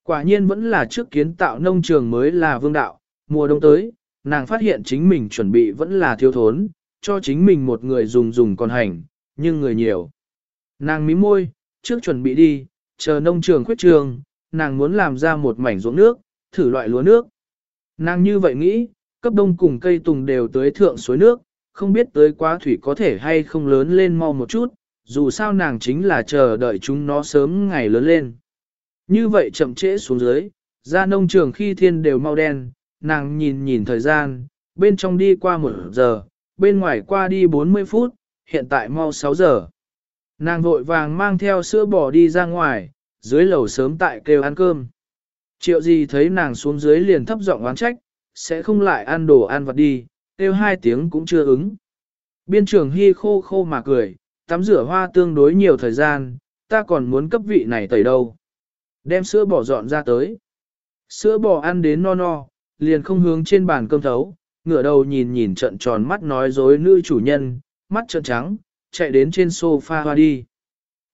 Quả nhiên vẫn là trước kiến tạo nông trường mới là vương đạo, mùa đông tới, nàng phát hiện chính mình chuẩn bị vẫn là thiếu thốn, cho chính mình một người dùng dùng còn hành, nhưng người nhiều. Nàng mím môi, trước chuẩn bị đi, chờ nông trường khuyết trường, nàng muốn làm ra một mảnh ruộng nước, thử loại lúa nước. Nàng như vậy nghĩ, cấp đông cùng cây tùng đều tới thượng suối nước, không biết tới quá thủy có thể hay không lớn lên mau một chút, dù sao nàng chính là chờ đợi chúng nó sớm ngày lớn lên. Như vậy chậm trễ xuống dưới, ra nông trường khi thiên đều mau đen, nàng nhìn nhìn thời gian, bên trong đi qua một giờ, bên ngoài qua đi 40 phút, hiện tại mau 6 giờ. Nàng vội vàng mang theo sữa bò đi ra ngoài, dưới lầu sớm tại kêu ăn cơm. Triệu gì thấy nàng xuống dưới liền thấp giọng oán trách, sẽ không lại ăn đồ ăn vặt đi, kêu hai tiếng cũng chưa ứng. Biên trưởng hy khô khô mà cười, tắm rửa hoa tương đối nhiều thời gian, ta còn muốn cấp vị này tẩy đâu. Đem sữa bò dọn ra tới. Sữa bò ăn đến no no, liền không hướng trên bàn cơm thấu, ngửa đầu nhìn nhìn trận tròn mắt nói dối nữ chủ nhân, mắt trợn trắng, chạy đến trên sofa hoa đi.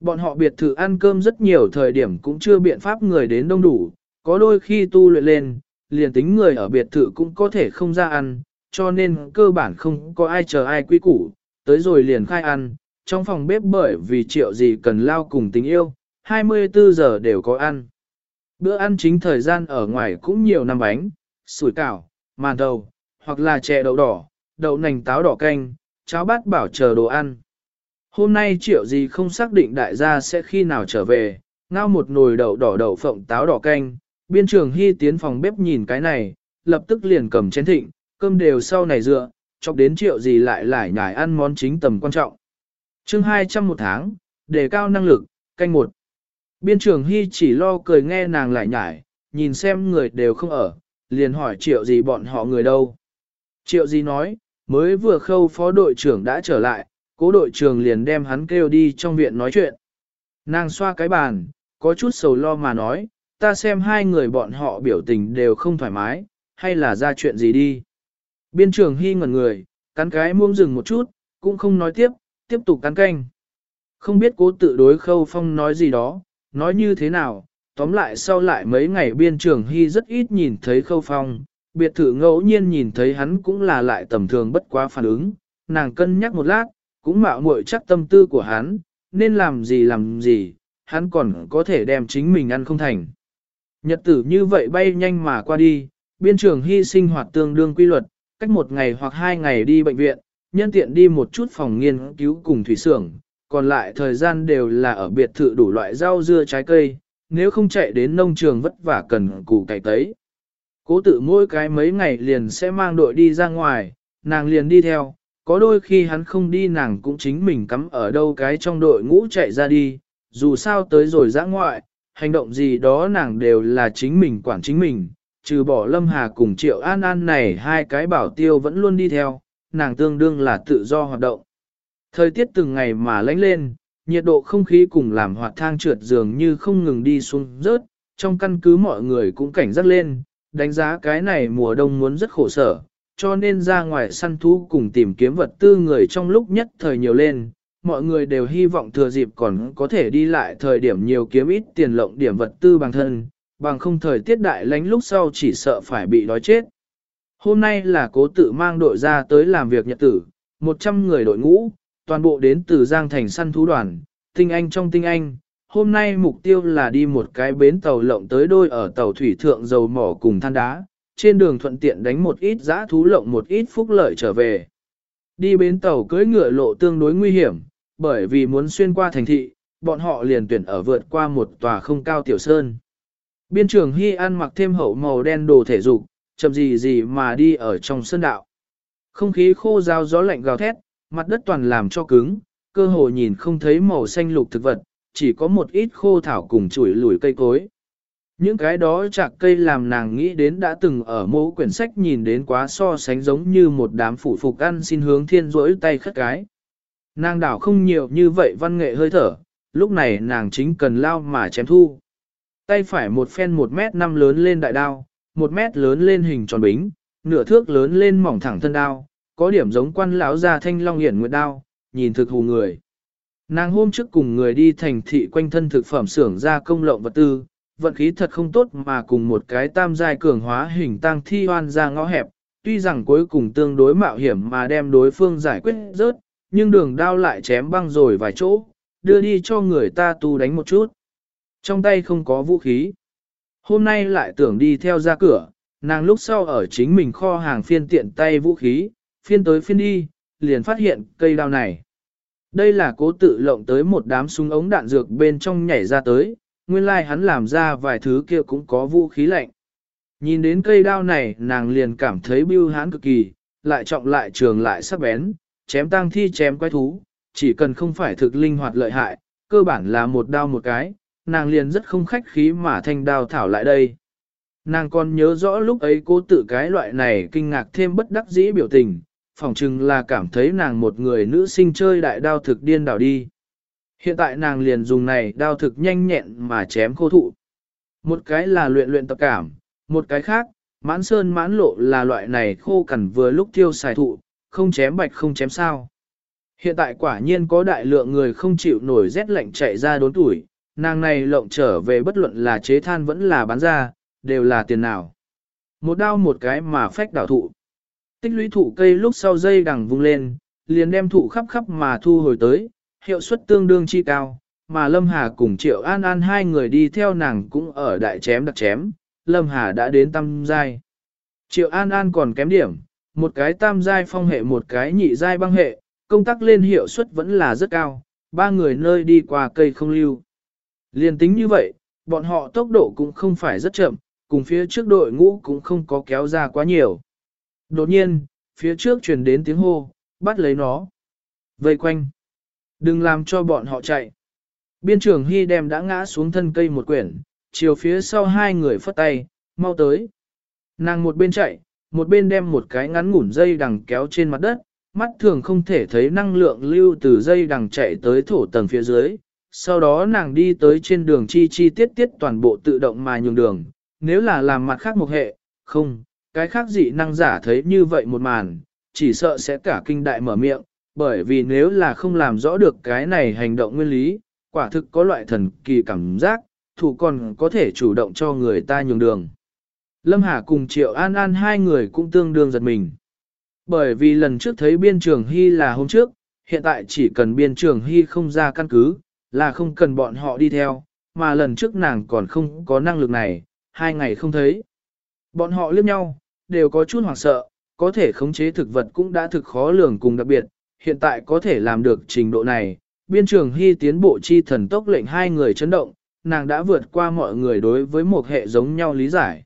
Bọn họ biệt thự ăn cơm rất nhiều thời điểm cũng chưa biện pháp người đến đông đủ, có đôi khi tu luyện lên, liền tính người ở biệt thự cũng có thể không ra ăn, cho nên cơ bản không có ai chờ ai quy củ, tới rồi liền khai ăn, trong phòng bếp bởi vì triệu gì cần lao cùng tình yêu, 24 giờ đều có ăn. Bữa ăn chính thời gian ở ngoài cũng nhiều năm bánh, sủi cảo, màn đầu, hoặc là chè đậu đỏ, đậu nành táo đỏ canh, cháo bát bảo chờ đồ ăn. Hôm nay triệu gì không xác định đại gia sẽ khi nào trở về, ngao một nồi đậu đỏ đậu phộng táo đỏ canh, biên trường hy tiến phòng bếp nhìn cái này, lập tức liền cầm chén thịnh, cơm đều sau này dựa, chọc đến triệu gì lại lại nhải ăn món chính tầm quan trọng. chương 200 một tháng, đề cao năng lực, canh một. Biên trường hy chỉ lo cười nghe nàng lại nhải, nhìn xem người đều không ở, liền hỏi triệu gì bọn họ người đâu. Triệu gì nói, mới vừa khâu phó đội trưởng đã trở lại, cố đội trưởng liền đem hắn kêu đi trong viện nói chuyện. Nàng xoa cái bàn, có chút sầu lo mà nói, ta xem hai người bọn họ biểu tình đều không thoải mái, hay là ra chuyện gì đi. Biên trường hy ngẩn người, cắn cái muông dừng một chút, cũng không nói tiếp, tiếp tục cắn canh. Không biết cố tự đối khâu phong nói gì đó, nói như thế nào, tóm lại sau lại mấy ngày biên trường hy rất ít nhìn thấy khâu phong, biệt thự ngẫu nhiên nhìn thấy hắn cũng là lại tầm thường bất quá phản ứng, nàng cân nhắc một lát, cũng mạo muội chắc tâm tư của hắn, nên làm gì làm gì, hắn còn có thể đem chính mình ăn không thành. Nhật tử như vậy bay nhanh mà qua đi, biên trường hy sinh hoạt tương đương quy luật, cách một ngày hoặc hai ngày đi bệnh viện, nhân tiện đi một chút phòng nghiên cứu cùng thủy xưởng, còn lại thời gian đều là ở biệt thự đủ loại rau dưa trái cây, nếu không chạy đến nông trường vất vả cần củ cải tấy. Cố tự mỗi cái mấy ngày liền sẽ mang đội đi ra ngoài, nàng liền đi theo, có đôi khi hắn không đi nàng cũng chính mình cắm ở đâu cái trong đội ngũ chạy ra đi, dù sao tới rồi giã ngoại, hành động gì đó nàng đều là chính mình quản chính mình, trừ bỏ Lâm Hà cùng Triệu An An này hai cái bảo tiêu vẫn luôn đi theo, nàng tương đương là tự do hoạt động. Thời tiết từng ngày mà lánh lên, nhiệt độ không khí cùng làm hoạt thang trượt dường như không ngừng đi xuống rớt, trong căn cứ mọi người cũng cảnh giác lên, đánh giá cái này mùa đông muốn rất khổ sở, cho nên ra ngoài săn thú cùng tìm kiếm vật tư người trong lúc nhất thời nhiều lên, mọi người đều hy vọng thừa dịp còn có thể đi lại thời điểm nhiều kiếm ít tiền lộng điểm vật tư bằng thân, bằng không thời tiết đại lánh lúc sau chỉ sợ phải bị đói chết. Hôm nay là cố tự mang đội ra tới làm việc nhật tử, 100 người đội ngũ, toàn bộ đến từ Giang Thành săn thú đoàn, tinh anh trong tinh anh. Hôm nay mục tiêu là đi một cái bến tàu lộng tới đôi ở tàu thủy thượng dầu mỏ cùng than đá, trên đường thuận tiện đánh một ít giã thú lộng một ít phúc lợi trở về. Đi bến tàu cưỡi ngựa lộ tương đối nguy hiểm, bởi vì muốn xuyên qua thành thị, bọn họ liền tuyển ở vượt qua một tòa không cao tiểu sơn. Biên trường Hy ăn mặc thêm hậu màu đen đồ thể dục, chậm gì gì mà đi ở trong sơn đạo. Không khí khô giao gió lạnh gào thét, mặt đất toàn làm cho cứng, cơ hồ nhìn không thấy màu xanh lục thực vật, chỉ có một ít khô thảo cùng chuỗi lùi cây cối. Những cái đó chạc cây làm nàng nghĩ đến đã từng ở mẫu quyển sách nhìn đến quá so sánh giống như một đám phủ phục ăn xin hướng thiên rỗi tay khất cái. Nàng đảo không nhiều như vậy văn nghệ hơi thở, lúc này nàng chính cần lao mà chém thu. Tay phải một phen một mét năm lớn lên đại đao, một mét lớn lên hình tròn bính, nửa thước lớn lên mỏng thẳng thân đao, có điểm giống quan lão gia thanh long hiển nguyệt đao, nhìn thực hù người. Nàng hôm trước cùng người đi thành thị quanh thân thực phẩm xưởng ra công lộng vật tư, vận khí thật không tốt mà cùng một cái tam giai cường hóa hình tăng thi hoan ra ngõ hẹp, tuy rằng cuối cùng tương đối mạo hiểm mà đem đối phương giải quyết rớt, nhưng đường đao lại chém băng rồi vài chỗ, đưa đi cho người ta tu đánh một chút. Trong tay không có vũ khí. Hôm nay lại tưởng đi theo ra cửa, nàng lúc sau ở chính mình kho hàng phiên tiện tay vũ khí, phiên tới phiên đi, liền phát hiện cây đao này. Đây là cố tự lộng tới một đám súng ống đạn dược bên trong nhảy ra tới, nguyên lai like hắn làm ra vài thứ kia cũng có vũ khí lạnh. Nhìn đến cây đao này nàng liền cảm thấy bưu hán cực kỳ, lại trọng lại trường lại sắc bén, chém tang thi chém quái thú, chỉ cần không phải thực linh hoạt lợi hại, cơ bản là một đao một cái, nàng liền rất không khách khí mà thanh đao thảo lại đây. Nàng còn nhớ rõ lúc ấy cô tự cái loại này kinh ngạc thêm bất đắc dĩ biểu tình, phỏng chừng là cảm thấy nàng một người nữ sinh chơi đại đao thực điên đảo đi. Hiện tại nàng liền dùng này đao thực nhanh nhẹn mà chém khô thụ. Một cái là luyện luyện tập cảm, một cái khác, mãn sơn mãn lộ là loại này khô cằn vừa lúc tiêu xài thụ, không chém bạch không chém sao. Hiện tại quả nhiên có đại lượng người không chịu nổi rét lạnh chạy ra đốn tuổi, nàng này lộng trở về bất luận là chế than vẫn là bán ra, đều là tiền nào. Một đao một cái mà phách đảo thụ. Tích lũy thụ cây lúc sau dây đằng vung lên, liền đem thụ khắp khắp mà thu hồi tới, hiệu suất tương đương chi cao, mà Lâm Hà cùng Triệu An An hai người đi theo nàng cũng ở đại chém đặc chém, Lâm Hà đã đến tâm giai. Triệu An An còn kém điểm, một cái tam giai phong hệ một cái nhị giai băng hệ, công tác lên hiệu suất vẫn là rất cao, ba người nơi đi qua cây không lưu. Liên tính như vậy, bọn họ tốc độ cũng không phải rất chậm, cùng phía trước đội ngũ cũng không có kéo ra quá nhiều. Đột nhiên, phía trước truyền đến tiếng hô, bắt lấy nó. Vây quanh. Đừng làm cho bọn họ chạy. Biên trưởng Hy đem đã ngã xuống thân cây một quyển, chiều phía sau hai người phất tay, mau tới. Nàng một bên chạy, một bên đem một cái ngắn ngủn dây đằng kéo trên mặt đất, mắt thường không thể thấy năng lượng lưu từ dây đằng chạy tới thổ tầng phía dưới. Sau đó nàng đi tới trên đường chi chi tiết tiết toàn bộ tự động mà nhường đường, nếu là làm mặt khác một hệ, không, cái khác dị năng giả thấy như vậy một màn, chỉ sợ sẽ cả kinh đại mở miệng, bởi vì nếu là không làm rõ được cái này hành động nguyên lý, quả thực có loại thần kỳ cảm giác, thủ còn có thể chủ động cho người ta nhường đường. Lâm Hà cùng Triệu An An hai người cũng tương đương giật mình. Bởi vì lần trước thấy biên trường Hy là hôm trước, hiện tại chỉ cần biên trường Hy không ra căn cứ, là không cần bọn họ đi theo, mà lần trước nàng còn không có năng lực này, hai ngày không thấy. Bọn họ liếc nhau, đều có chút hoảng sợ, có thể khống chế thực vật cũng đã thực khó lường cùng đặc biệt, hiện tại có thể làm được trình độ này. Biên trường Hy tiến bộ chi thần tốc lệnh hai người chấn động, nàng đã vượt qua mọi người đối với một hệ giống nhau lý giải.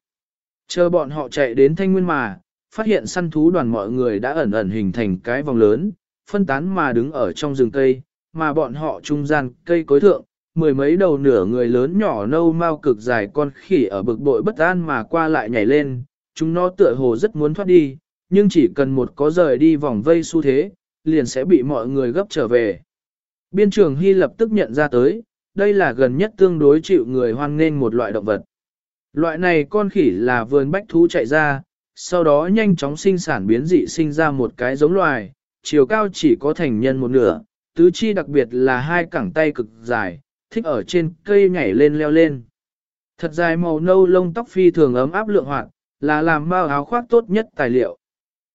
Chờ bọn họ chạy đến thanh nguyên mà, phát hiện săn thú đoàn mọi người đã ẩn ẩn hình thành cái vòng lớn, phân tán mà đứng ở trong rừng cây, mà bọn họ trung gian cây cối thượng, mười mấy đầu nửa người lớn nhỏ nâu mau cực dài con khỉ ở bực bội bất an mà qua lại nhảy lên, chúng nó tựa hồ rất muốn thoát đi, nhưng chỉ cần một có rời đi vòng vây xu thế, liền sẽ bị mọi người gấp trở về. Biên trường Hy lập tức nhận ra tới, đây là gần nhất tương đối chịu người hoan nghênh một loại động vật. Loại này con khỉ là vườn bách thú chạy ra, sau đó nhanh chóng sinh sản biến dị sinh ra một cái giống loài, chiều cao chỉ có thành nhân một nửa, tứ chi đặc biệt là hai cẳng tay cực dài, thích ở trên cây nhảy lên leo lên. Thật dài màu nâu lông tóc phi thường ấm áp lượng hoạt, là làm bao áo khoác tốt nhất tài liệu.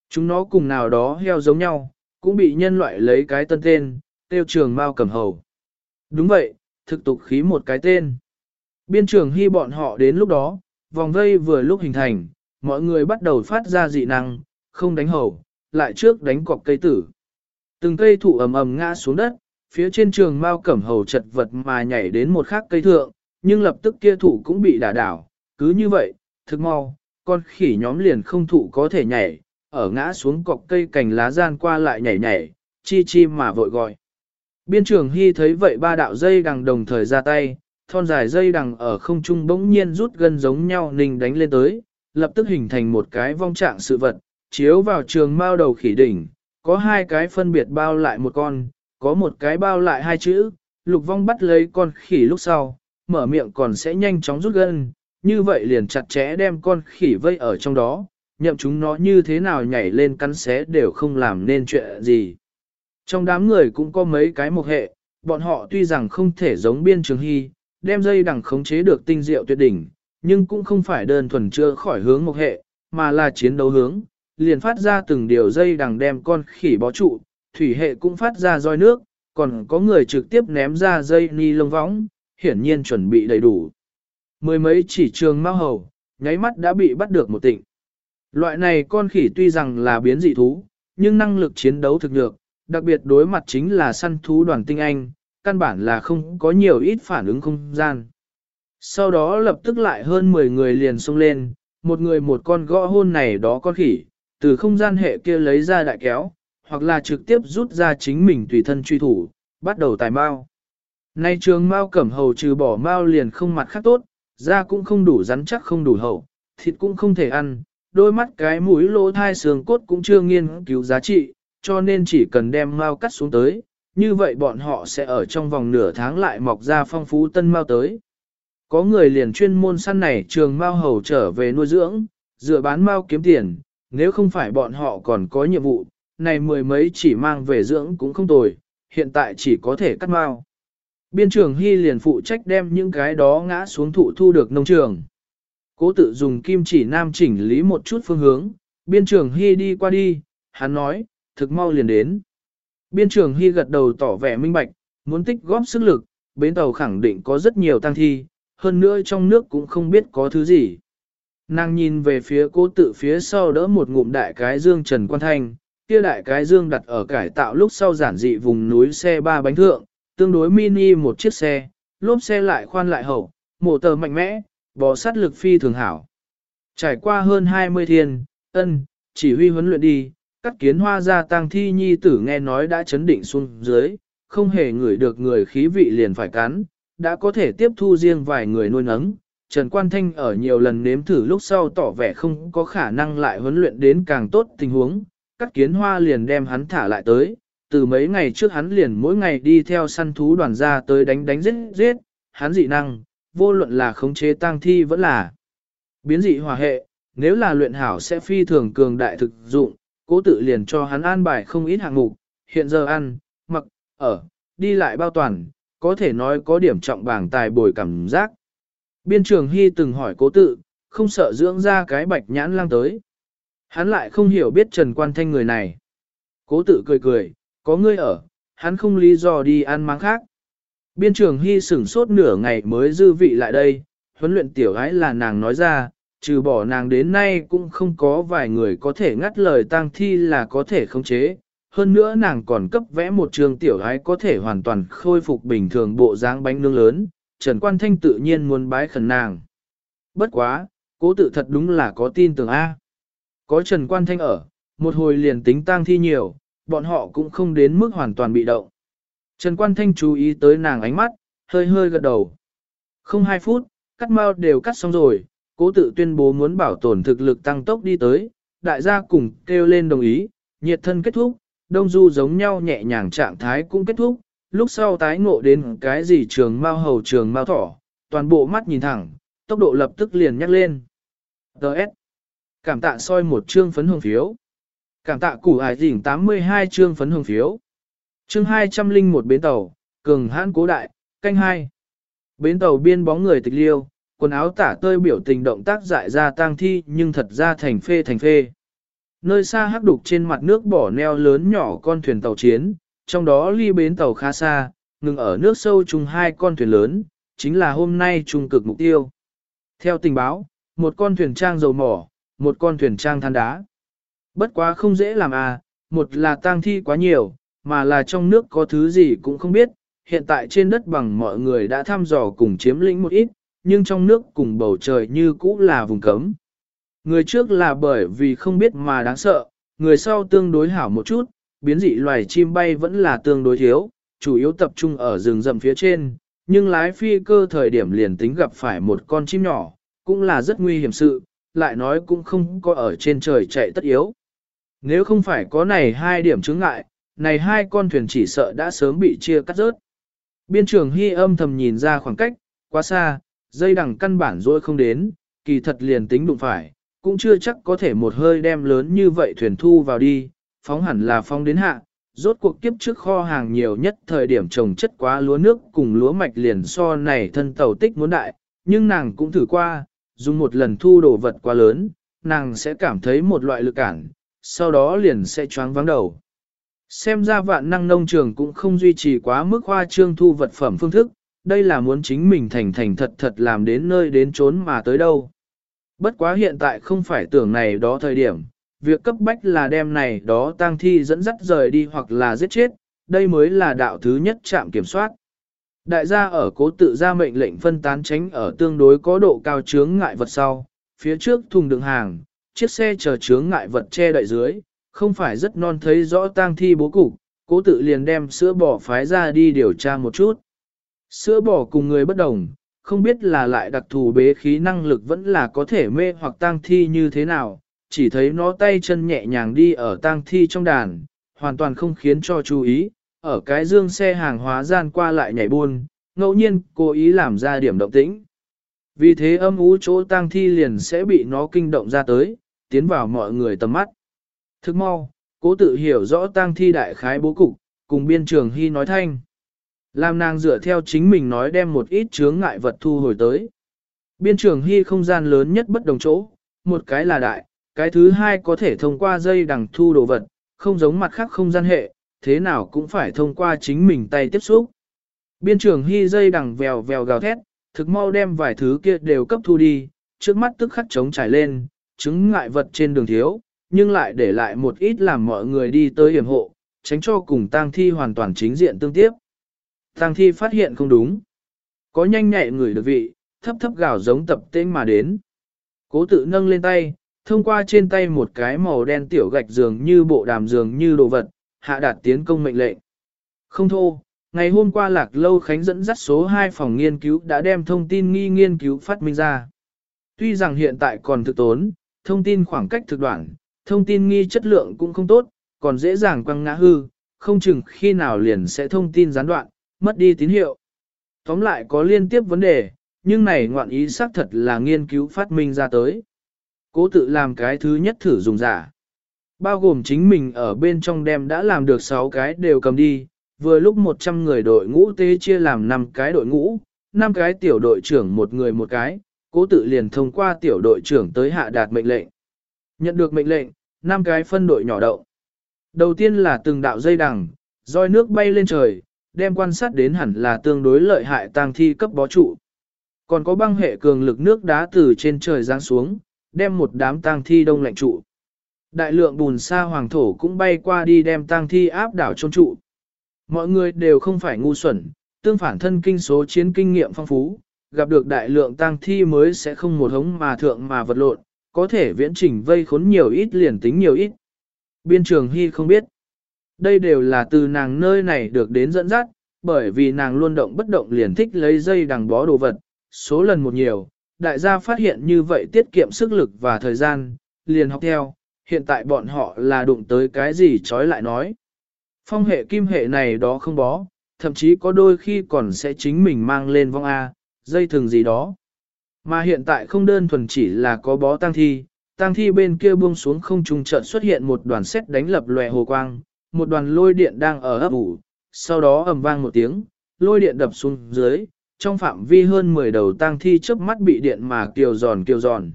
Chúng nó cùng nào đó heo giống nhau, cũng bị nhân loại lấy cái tân tên, tiêu trường mao cầm hầu. Đúng vậy, thực tục khí một cái tên. Biên trường hy bọn họ đến lúc đó, vòng vây vừa lúc hình thành, mọi người bắt đầu phát ra dị năng, không đánh hầu, lại trước đánh cọc cây tử. Từng cây thụ ầm ầm ngã xuống đất, phía trên trường mao cẩm hầu chật vật mà nhảy đến một khắc cây thượng, nhưng lập tức kia thụ cũng bị đả đảo, cứ như vậy, thực mau, con khỉ nhóm liền không thụ có thể nhảy, ở ngã xuống cọc cây cành lá gian qua lại nhảy nhảy, chi chi mà vội gọi. Biên trường Hy thấy vậy ba đạo dây đằng đồng thời ra tay, thon dài dây đằng ở không trung bỗng nhiên rút gần giống nhau ninh đánh lên tới, lập tức hình thành một cái vong trạng sự vật, chiếu vào trường mao đầu khỉ đỉnh, có hai cái phân biệt bao lại một con, có một cái bao lại hai chữ, lục vong bắt lấy con khỉ lúc sau, mở miệng còn sẽ nhanh chóng rút gân, như vậy liền chặt chẽ đem con khỉ vây ở trong đó, nhậm chúng nó như thế nào nhảy lên cắn xé đều không làm nên chuyện gì. Trong đám người cũng có mấy cái một hệ, bọn họ tuy rằng không thể giống biên trường hy, đem dây đằng khống chế được tinh diệu tuyệt đỉnh, nhưng cũng không phải đơn thuần chưa khỏi hướng một hệ, mà là chiến đấu hướng, liền phát ra từng điều dây đằng đem con khỉ bó trụ, thủy hệ cũng phát ra roi nước, còn có người trực tiếp ném ra dây ni lông võng, hiển nhiên chuẩn bị đầy đủ. Mười mấy chỉ trường mau hầu, nháy mắt đã bị bắt được một tịnh. Loại này con khỉ tuy rằng là biến dị thú, nhưng năng lực chiến đấu thực nhược, đặc biệt đối mặt chính là săn thú đoàn tinh anh, căn bản là không có nhiều ít phản ứng không gian. Sau đó lập tức lại hơn 10 người liền xông lên, một người một con gõ hôn này đó con khỉ, từ không gian hệ kia lấy ra đại kéo, hoặc là trực tiếp rút ra chính mình tùy thân truy thủ, bắt đầu tài mao. Nay trường mao cẩm hầu trừ bỏ mao liền không mặt khác tốt, da cũng không đủ rắn chắc không đủ hậu, thịt cũng không thể ăn, đôi mắt cái mũi lỗ thai xương cốt cũng chưa nghiên cứu giá trị, cho nên chỉ cần đem mao cắt xuống tới, như vậy bọn họ sẽ ở trong vòng nửa tháng lại mọc ra phong phú tân mao tới. Có người liền chuyên môn săn này trường mao hầu trở về nuôi dưỡng, dựa bán mao kiếm tiền, nếu không phải bọn họ còn có nhiệm vụ, này mười mấy chỉ mang về dưỡng cũng không tồi, hiện tại chỉ có thể cắt mao. Biên trường Hy liền phụ trách đem những cái đó ngã xuống thụ thu được nông trường. Cố tự dùng kim chỉ nam chỉnh lý một chút phương hướng, biên trường Hy đi qua đi, hắn nói, thực mau liền đến. Biên trường Hy gật đầu tỏ vẻ minh bạch, muốn tích góp sức lực, bến tàu khẳng định có rất nhiều tăng thi, hơn nữa trong nước cũng không biết có thứ gì. Nàng nhìn về phía cố tự phía sau đỡ một ngụm đại cái dương trần quan thanh, kia đại cái dương đặt ở cải tạo lúc sau giản dị vùng núi xe ba bánh thượng, tương đối mini một chiếc xe, lốp xe lại khoan lại hậu, mổ tờ mạnh mẽ, bò sát lực phi thường hảo. Trải qua hơn 20 thiên, ân, chỉ huy huấn luyện đi, cắt kiến hoa ra tang thi nhi tử nghe nói đã chấn định xuống dưới, không hề ngửi được người khí vị liền phải cắn, đã có thể tiếp thu riêng vài người nuôi nấng. Trần Quan Thanh ở nhiều lần nếm thử lúc sau tỏ vẻ không có khả năng lại huấn luyện đến càng tốt tình huống, cắt kiến hoa liền đem hắn thả lại tới, từ mấy ngày trước hắn liền mỗi ngày đi theo săn thú đoàn ra tới đánh đánh giết giết, hắn dị năng, vô luận là khống chế tang thi vẫn là biến dị hòa hệ, nếu là luyện hảo sẽ phi thường cường đại thực dụng, cố tự liền cho hắn an bài không ít hạng mục, hiện giờ ăn, mặc, ở, đi lại bao toàn, có thể nói có điểm trọng bảng tài bồi cảm giác. Biên trường Hy từng hỏi cố tự, không sợ dưỡng ra cái bạch nhãn lang tới. Hắn lại không hiểu biết Trần Quan Thanh người này. Cố tự cười cười, có ngươi ở, hắn không lý do đi ăn máng khác. Biên trường Hy sửng sốt nửa ngày mới dư vị lại đây, huấn luyện tiểu gái là nàng nói ra, trừ bỏ nàng đến nay cũng không có vài người có thể ngắt lời tang thi là có thể khống chế. Hơn nữa nàng còn cấp vẽ một trường tiểu gái có thể hoàn toàn khôi phục bình thường bộ dáng bánh nướng lớn, Trần Quan Thanh tự nhiên muốn bái khẩn nàng. Bất quá, cố tự thật đúng là có tin tưởng A. Có Trần Quan Thanh ở, một hồi liền tính tang thi nhiều, bọn họ cũng không đến mức hoàn toàn bị động. Trần Quan Thanh chú ý tới nàng ánh mắt, hơi hơi gật đầu. Không hai phút, cắt mau đều cắt xong rồi, cố tự tuyên bố muốn bảo tồn thực lực tăng tốc đi tới, đại gia cùng kêu lên đồng ý, nhiệt thân kết thúc, đông du giống nhau nhẹ nhàng trạng thái cũng kết thúc, lúc sau tái ngộ đến cái gì trường mao hầu trường mao thỏ, toàn bộ mắt nhìn thẳng, tốc độ lập tức liền nhắc lên. Đợt. Cảm tạ soi một chương phấn hồng phiếu. Cảm tạ củ hải đỉnh 82 chương phấn hồng phiếu. Chương 201 bến tàu, cường hãn cố đại, canh hai. Bến tàu biên bóng người tịch liêu, quần áo tả tơi biểu tình động tác dại ra tang thi nhưng thật ra thành phê thành phê. Nơi xa hắc đục trên mặt nước bỏ neo lớn nhỏ con thuyền tàu chiến, trong đó ly bến tàu khá xa, ngừng ở nước sâu chung hai con thuyền lớn, chính là hôm nay trung cực mục tiêu. Theo tình báo, một con thuyền trang dầu mỏ, một con thuyền trang than đá. Bất quá không dễ làm à, một là tang thi quá nhiều, mà là trong nước có thứ gì cũng không biết, hiện tại trên đất bằng mọi người đã thăm dò cùng chiếm lĩnh một ít, nhưng trong nước cùng bầu trời như cũ là vùng cấm. Người trước là bởi vì không biết mà đáng sợ, người sau tương đối hảo một chút, biến dị loài chim bay vẫn là tương đối thiếu, chủ yếu tập trung ở rừng rậm phía trên, nhưng lái phi cơ thời điểm liền tính gặp phải một con chim nhỏ, cũng là rất nguy hiểm sự, lại nói cũng không có ở trên trời chạy tất yếu. Nếu không phải có này hai điểm chứng ngại, này hai con thuyền chỉ sợ đã sớm bị chia cắt rớt. Biên trường Hy âm thầm nhìn ra khoảng cách, quá xa, dây đằng căn bản rồi không đến, kỳ thật liền tính đụng phải, cũng chưa chắc có thể một hơi đem lớn như vậy thuyền thu vào đi, phóng hẳn là phóng đến hạ, rốt cuộc kiếp trước kho hàng nhiều nhất thời điểm trồng chất quá lúa nước cùng lúa mạch liền so này thân tàu tích muốn đại, nhưng nàng cũng thử qua, dùng một lần thu đồ vật quá lớn, nàng sẽ cảm thấy một loại lực cản, sau đó liền sẽ choáng vắng đầu. Xem ra vạn năng nông trường cũng không duy trì quá mức hoa trương thu vật phẩm phương thức, đây là muốn chính mình thành thành thật thật làm đến nơi đến trốn mà tới đâu. Bất quá hiện tại không phải tưởng này đó thời điểm, việc cấp bách là đem này đó tang thi dẫn dắt rời đi hoặc là giết chết, đây mới là đạo thứ nhất chạm kiểm soát. Đại gia ở cố tự ra mệnh lệnh phân tán tránh ở tương đối có độ cao chướng ngại vật sau, phía trước thùng đường hàng, chiếc xe chờ chướng ngại vật che đậy dưới, không phải rất non thấy rõ tang thi bố cục, cố tự liền đem sữa bỏ phái ra đi điều tra một chút. Sữa bò cùng người bất đồng, không biết là lại đặc thù bế khí năng lực vẫn là có thể mê hoặc tang thi như thế nào, chỉ thấy nó tay chân nhẹ nhàng đi ở tang thi trong đàn, hoàn toàn không khiến cho chú ý, ở cái dương xe hàng hóa gian qua lại nhảy buôn, ngẫu nhiên cố ý làm ra điểm động tĩnh. Vì thế âm ú chỗ tang thi liền sẽ bị nó kinh động ra tới, tiến vào mọi người tầm mắt. Thức mau, cố tự hiểu rõ tang thi đại khái bố cục, cùng biên trường hy nói thanh. Làm nàng dựa theo chính mình nói đem một ít chướng ngại vật thu hồi tới. Biên trường hy không gian lớn nhất bất đồng chỗ, một cái là đại, cái thứ hai có thể thông qua dây đằng thu đồ vật, không giống mặt khác không gian hệ, thế nào cũng phải thông qua chính mình tay tiếp xúc. Biên trường hy dây đằng vèo vèo gào thét, thực mau đem vài thứ kia đều cấp thu đi, trước mắt tức khắc trống trải lên, chứng ngại vật trên đường thiếu, nhưng lại để lại một ít làm mọi người đi tới hiểm hộ, tránh cho cùng tang thi hoàn toàn chính diện tương tiếp. Tang thi phát hiện không đúng. Có nhanh nhạy người được vị, thấp thấp gào giống tập tên mà đến. Cố tự nâng lên tay, thông qua trên tay một cái màu đen tiểu gạch dường như bộ đàm dường như đồ vật, hạ đạt tiến công mệnh lệnh. Không thô, ngày hôm qua Lạc Lâu Khánh dẫn dắt số 2 phòng nghiên cứu đã đem thông tin nghi nghiên cứu phát minh ra. Tuy rằng hiện tại còn thực tốn, thông tin khoảng cách thực đoạn, thông tin nghi chất lượng cũng không tốt, còn dễ dàng quăng ngã hư, không chừng khi nào liền sẽ thông tin gián đoạn, mất đi tín hiệu. Tóm lại có liên tiếp vấn đề, nhưng này ngoạn ý xác thật là nghiên cứu phát minh ra tới. Cố tự làm cái thứ nhất thử dùng giả. Bao gồm chính mình ở bên trong đem đã làm được 6 cái đều cầm đi, vừa lúc 100 người đội ngũ tế chia làm 5 cái đội ngũ, 5 cái tiểu đội trưởng một người một cái, cố tự liền thông qua tiểu đội trưởng tới hạ đạt mệnh lệnh. Nhận được mệnh lệnh, 5 cái phân đội nhỏ động, Đầu tiên là từng đạo dây đằng, roi nước bay lên trời, đem quan sát đến hẳn là tương đối lợi hại tang thi cấp bó trụ. Còn có băng hệ cường lực nước đá từ trên trời giáng xuống, đem một đám tang thi đông lạnh trụ. Đại lượng bùn sa hoàng thổ cũng bay qua đi đem tang thi áp đảo trôn trụ. Mọi người đều không phải ngu xuẩn, tương phản thân kinh số chiến kinh nghiệm phong phú, gặp được đại lượng tang thi mới sẽ không một hống mà thượng mà vật lộn, có thể viễn trình vây khốn nhiều ít liền tính nhiều ít. Biên trường Hy không biết. Đây đều là từ nàng nơi này được đến dẫn dắt, bởi vì nàng luôn động bất động liền thích lấy dây đằng bó đồ vật, số lần một nhiều, đại gia phát hiện như vậy tiết kiệm sức lực và thời gian, liền học theo, hiện tại bọn họ là đụng tới cái gì trói lại nói. Phong hệ kim hệ này đó không bó, thậm chí có đôi khi còn sẽ chính mình mang lên vong A, dây thừng gì đó. Mà hiện tại không đơn thuần chỉ là có bó tang thi, tang thi bên kia buông xuống không trung trận xuất hiện một đoàn xét đánh lập lòe hồ quang, một đoàn lôi điện đang ở ấp ủ, sau đó ầm vang một tiếng, lôi điện đập xuống dưới, trong phạm vi hơn 10 đầu tang thi chớp mắt bị điện mà kiều giòn kiều giòn.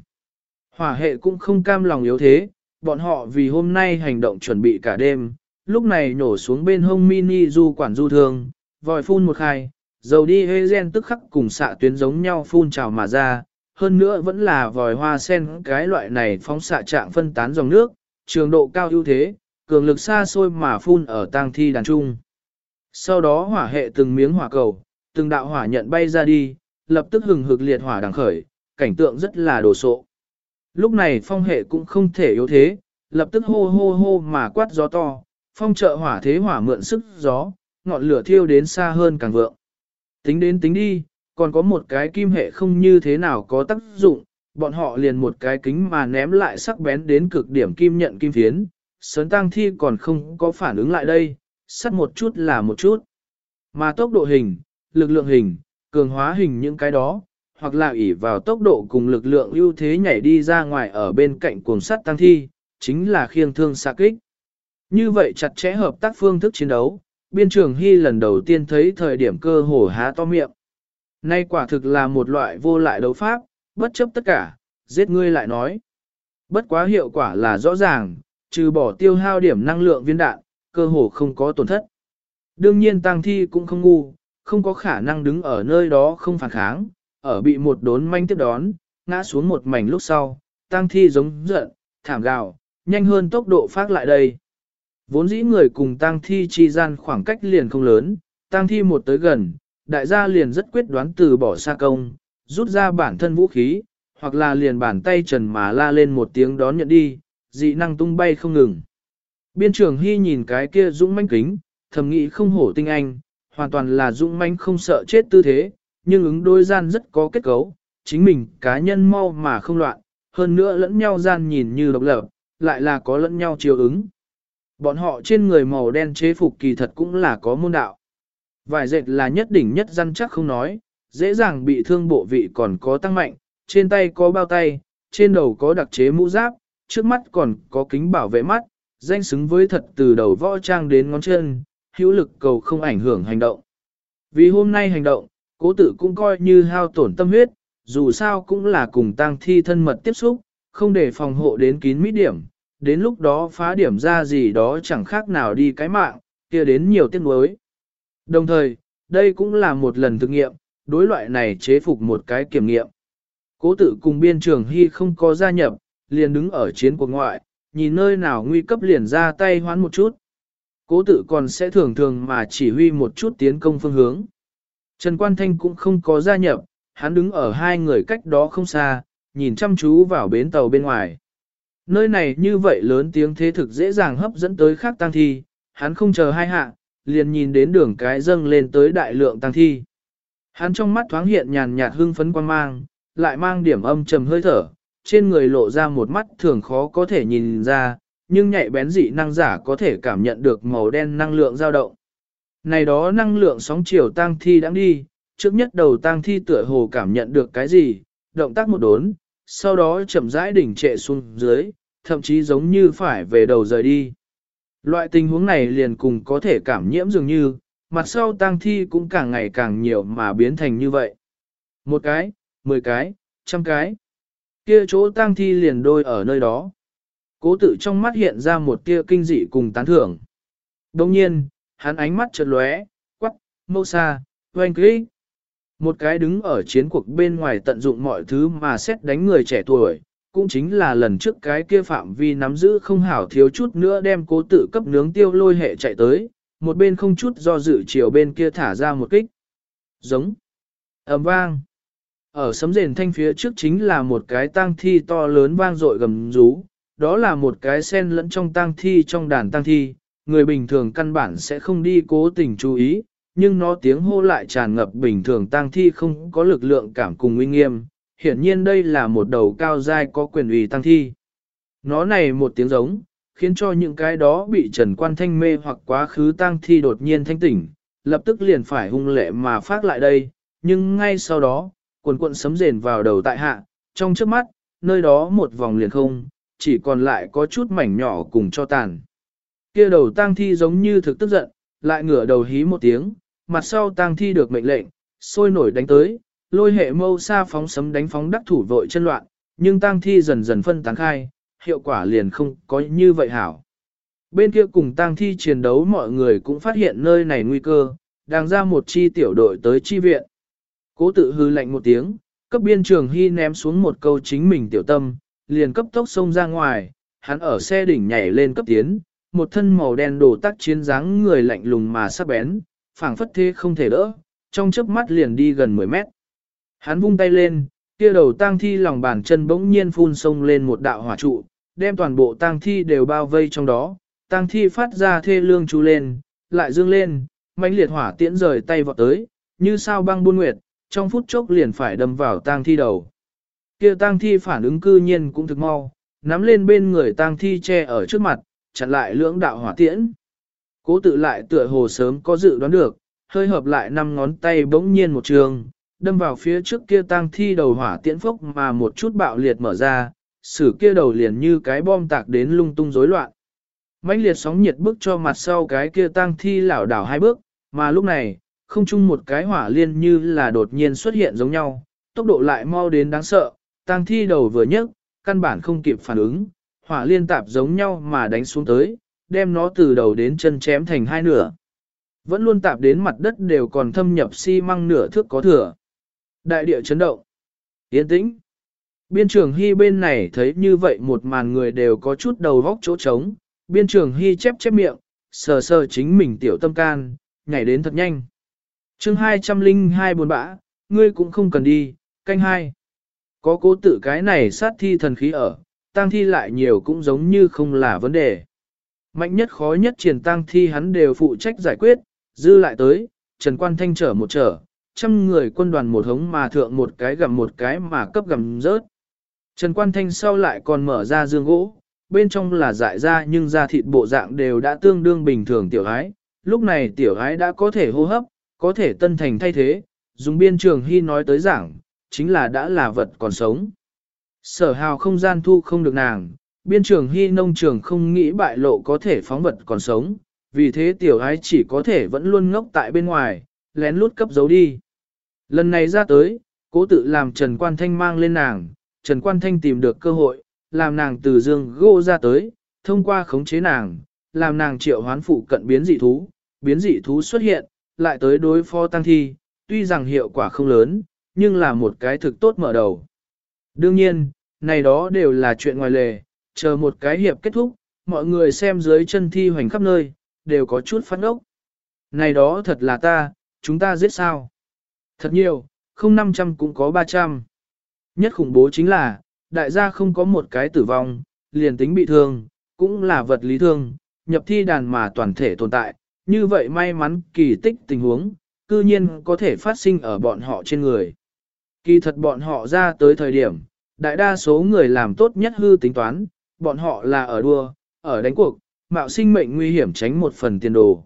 Hỏa hệ cũng không cam lòng yếu thế, bọn họ vì hôm nay hành động chuẩn bị cả đêm, lúc này nổ xuống bên hông mini du quản du thương, vòi phun một khai, dầu đi hê gen tức khắc cùng xạ tuyến giống nhau phun trào mà ra, hơn nữa vẫn là vòi hoa sen cái loại này phóng xạ trạng phân tán dòng nước, trường độ cao ưu thế, cường lực xa xôi mà phun ở tang thi đàn trung. Sau đó hỏa hệ từng miếng hỏa cầu, từng đạo hỏa nhận bay ra đi, lập tức hừng hực liệt hỏa đằng khởi, cảnh tượng rất là đồ sộ. Lúc này phong hệ cũng không thể yếu thế, lập tức hô hô hô mà quát gió to, phong trợ hỏa thế hỏa mượn sức gió, ngọn lửa thiêu đến xa hơn càng vượng. Tính đến tính đi, còn có một cái kim hệ không như thế nào có tác dụng, bọn họ liền một cái kính mà ném lại sắc bén đến cực điểm kim nhận kim phiến, sớn tăng thi còn không có phản ứng lại đây, sắt một chút là một chút. Mà tốc độ hình, lực lượng hình, cường hóa hình những cái đó, hoặc là ỷ vào tốc độ cùng lực lượng ưu thế nhảy đi ra ngoài ở bên cạnh cuồng sắt tăng thi, chính là khiêng thương xạ kích. Như vậy chặt chẽ hợp tác phương thức chiến đấu, biên trường Hy lần đầu tiên thấy thời điểm cơ hồ há to miệng. Nay quả thực là một loại vô lại đấu pháp, bất chấp tất cả, giết ngươi lại nói. Bất quá hiệu quả là rõ ràng, trừ bỏ tiêu hao điểm năng lượng viên đạn, cơ hồ không có tổn thất. Đương nhiên tăng thi cũng không ngu, không có khả năng đứng ở nơi đó không phản kháng, ở bị một đốn manh tiếp đón, ngã xuống một mảnh lúc sau, tăng thi giống giận, thảm gào, nhanh hơn tốc độ phát lại đây. Vốn dĩ người cùng tăng thi chi gian khoảng cách liền không lớn, tăng thi một tới gần, đại gia liền rất quyết đoán từ bỏ xa công, rút ra bản thân vũ khí, hoặc là liền bàn tay trần mà la lên một tiếng đón nhận đi, dị năng tung bay không ngừng. Biên trưởng Hy nhìn cái kia dũng manh kính, thầm nghĩ không hổ tinh anh, hoàn toàn là dũng manh không sợ chết tư thế, nhưng ứng đối gian rất có kết cấu, chính mình cá nhân mau mà không loạn, hơn nữa lẫn nhau gian nhìn như độc lập, lại là có lẫn nhau chiều ứng. Bọn họ trên người màu đen chế phục kỳ thật cũng là có môn đạo. Vải dệt là nhất đỉnh nhất răn chắc không nói, dễ dàng bị thương bộ vị còn có tăng mạnh, trên tay có bao tay, trên đầu có đặc chế mũ giáp, trước mắt còn có kính bảo vệ mắt, danh xứng với thật từ đầu võ trang đến ngón chân, hữu lực cầu không ảnh hưởng hành động. Vì hôm nay hành động, cố tử cũng coi như hao tổn tâm huyết, dù sao cũng là cùng tang thi thân mật tiếp xúc, không để phòng hộ đến kín mít điểm, đến lúc đó phá điểm ra gì đó chẳng khác nào đi cái mạng, kia đến nhiều tiếc nuối. Đồng thời, đây cũng là một lần thực nghiệm, đối loại này chế phục một cái kiểm nghiệm. Cố tử cùng biên trường hy không có gia nhập, liền đứng ở chiến cuộc ngoại, nhìn nơi nào nguy cấp liền ra tay hoán một chút. Cố tự còn sẽ thường thường mà chỉ huy một chút tiến công phương hướng. Trần Quan Thanh cũng không có gia nhập, hắn đứng ở hai người cách đó không xa, nhìn chăm chú vào bến tàu bên ngoài. Nơi này như vậy lớn tiếng thế thực dễ dàng hấp dẫn tới khác tăng thi, hắn không chờ hai hạ, liền nhìn đến đường cái dâng lên tới đại lượng tăng thi. Hắn trong mắt thoáng hiện nhàn nhạt hưng phấn quan mang, lại mang điểm âm trầm hơi thở, trên người lộ ra một mắt thường khó có thể nhìn ra, nhưng nhạy bén dị năng giả có thể cảm nhận được màu đen năng lượng dao động. Này đó năng lượng sóng chiều tang thi đang đi, trước nhất đầu tang thi tựa hồ cảm nhận được cái gì, động tác một đốn, sau đó chậm rãi đỉnh trệ xuống dưới, thậm chí giống như phải về đầu rời đi. Loại tình huống này liền cùng có thể cảm nhiễm dường như, mặt sau tang thi cũng càng ngày càng nhiều mà biến thành như vậy. Một cái, mười cái, trăm cái. Kia chỗ tang thi liền đôi ở nơi đó. Cố tự trong mắt hiện ra một tia kinh dị cùng tán thưởng. Đồng nhiên, hắn ánh mắt chợt lóe, quắc, mâu xa, hoành kỹ. Một cái đứng ở chiến cuộc bên ngoài tận dụng mọi thứ mà xét đánh người trẻ tuổi, cũng chính là lần trước cái kia phạm vi nắm giữ không hảo thiếu chút nữa đem cố tự cấp nướng tiêu lôi hệ chạy tới, một bên không chút do dự chiều bên kia thả ra một kích. Giống. ầm vang. Ở sấm rền thanh phía trước chính là một cái tang thi to lớn vang dội gầm rú, đó là một cái sen lẫn trong tang thi trong đàn tang thi, người bình thường căn bản sẽ không đi cố tình chú ý, nhưng nó tiếng hô lại tràn ngập bình thường tang thi không có lực lượng cảm cùng uy nghiêm, hiển nhiên đây là một đầu cao dai có quyền uy tang thi. Nó này một tiếng giống, khiến cho những cái đó bị Trần Quan Thanh mê hoặc quá khứ tang thi đột nhiên thanh tỉnh, lập tức liền phải hung lệ mà phát lại đây, nhưng ngay sau đó, quần cuộn sấm rền vào đầu tại hạ, trong trước mắt, nơi đó một vòng liền không, chỉ còn lại có chút mảnh nhỏ cùng cho tàn. Kia đầu tang thi giống như thực tức giận, lại ngửa đầu hí một tiếng, mặt sau tang thi được mệnh lệnh, sôi nổi đánh tới, lôi hệ mâu xa phóng sấm đánh phóng đắc thủ vội chân loạn, nhưng tang thi dần dần phân tán khai, hiệu quả liền không có như vậy hảo. Bên kia cùng tang thi chiến đấu mọi người cũng phát hiện nơi này nguy cơ, đang ra một chi tiểu đội tới chi viện. Cố tự hư lệnh một tiếng, cấp biên trường hy ném xuống một câu chính mình tiểu tâm, liền cấp tốc xông ra ngoài, hắn ở xe đỉnh nhảy lên cấp tiến, một thân màu đen đồ tác chiến dáng người lạnh lùng mà sắc bén, phảng phất thế không thể đỡ, trong chớp mắt liền đi gần 10 mét. Hắn vung tay lên, kia đầu tang thi lòng bàn chân bỗng nhiên phun sông lên một đạo hỏa trụ, đem toàn bộ tang thi đều bao vây trong đó, tang thi phát ra thê lương chú lên, lại dương lên, mãnh liệt hỏa tiễn rời tay vọt tới, như sao băng buôn nguyệt, trong phút chốc liền phải đâm vào tang thi đầu. Kia tang thi phản ứng cư nhiên cũng thực mau, nắm lên bên người tang thi che ở trước mặt, chặn lại lưỡng đạo hỏa tiễn. Cố tự lại tựa hồ sớm có dự đoán được, hơi hợp lại năm ngón tay bỗng nhiên một trường, đâm vào phía trước kia tang thi đầu hỏa tiễn phốc mà một chút bạo liệt mở ra, sử kia đầu liền như cái bom tạc đến lung tung rối loạn. mãnh liệt sóng nhiệt bước cho mặt sau cái kia tang thi lảo đảo hai bước, mà lúc này, không chung một cái hỏa liên như là đột nhiên xuất hiện giống nhau, tốc độ lại mau đến đáng sợ, tang thi đầu vừa nhấc, căn bản không kịp phản ứng, hỏa liên tạp giống nhau mà đánh xuống tới, đem nó từ đầu đến chân chém thành hai nửa. Vẫn luôn tạp đến mặt đất đều còn thâm nhập xi măng nửa thước có thừa. Đại địa chấn động. Yên tĩnh. Biên trường Hy bên này thấy như vậy một màn người đều có chút đầu vóc chỗ trống. Biên trường Hy chép chép miệng, sờ sờ chính mình tiểu tâm can, nhảy đến thật nhanh chương 202 buồn bã, ngươi cũng không cần đi, canh hai. Có cố tự cái này sát thi thần khí ở, tang thi lại nhiều cũng giống như không là vấn đề. Mạnh nhất khó nhất triển tang thi hắn đều phụ trách giải quyết, dư lại tới, Trần Quan Thanh trở một trở, trăm người quân đoàn một hống mà thượng một cái gầm một cái mà cấp gầm rớt. Trần Quan Thanh sau lại còn mở ra dương gỗ, bên trong là dại ra nhưng da thịt bộ dạng đều đã tương đương bình thường tiểu gái, lúc này tiểu gái đã có thể hô hấp, có thể tân thành thay thế, dùng biên trường hy nói tới giảng, chính là đã là vật còn sống. Sở hào không gian thu không được nàng, biên trường hy nông trường không nghĩ bại lộ có thể phóng vật còn sống, vì thế tiểu ái chỉ có thể vẫn luôn ngốc tại bên ngoài, lén lút cấp giấu đi. Lần này ra tới, cố tự làm Trần Quan Thanh mang lên nàng, Trần Quan Thanh tìm được cơ hội, làm nàng từ dương gô ra tới, thông qua khống chế nàng, làm nàng triệu hoán phụ cận biến dị thú, biến dị thú xuất hiện, lại tới đối phó tăng thi, tuy rằng hiệu quả không lớn, nhưng là một cái thực tốt mở đầu. Đương nhiên, này đó đều là chuyện ngoài lề, chờ một cái hiệp kết thúc, mọi người xem dưới chân thi hoành khắp nơi, đều có chút phát ốc. Này đó thật là ta, chúng ta giết sao? Thật nhiều, không 500 cũng có 300. Nhất khủng bố chính là, đại gia không có một cái tử vong, liền tính bị thương, cũng là vật lý thương, nhập thi đàn mà toàn thể tồn tại, như vậy may mắn kỳ tích tình huống, cư nhiên có thể phát sinh ở bọn họ trên người. Kỳ thật bọn họ ra tới thời điểm, đại đa số người làm tốt nhất hư tính toán, bọn họ là ở đua, ở đánh cuộc, mạo sinh mệnh nguy hiểm tránh một phần tiền đồ.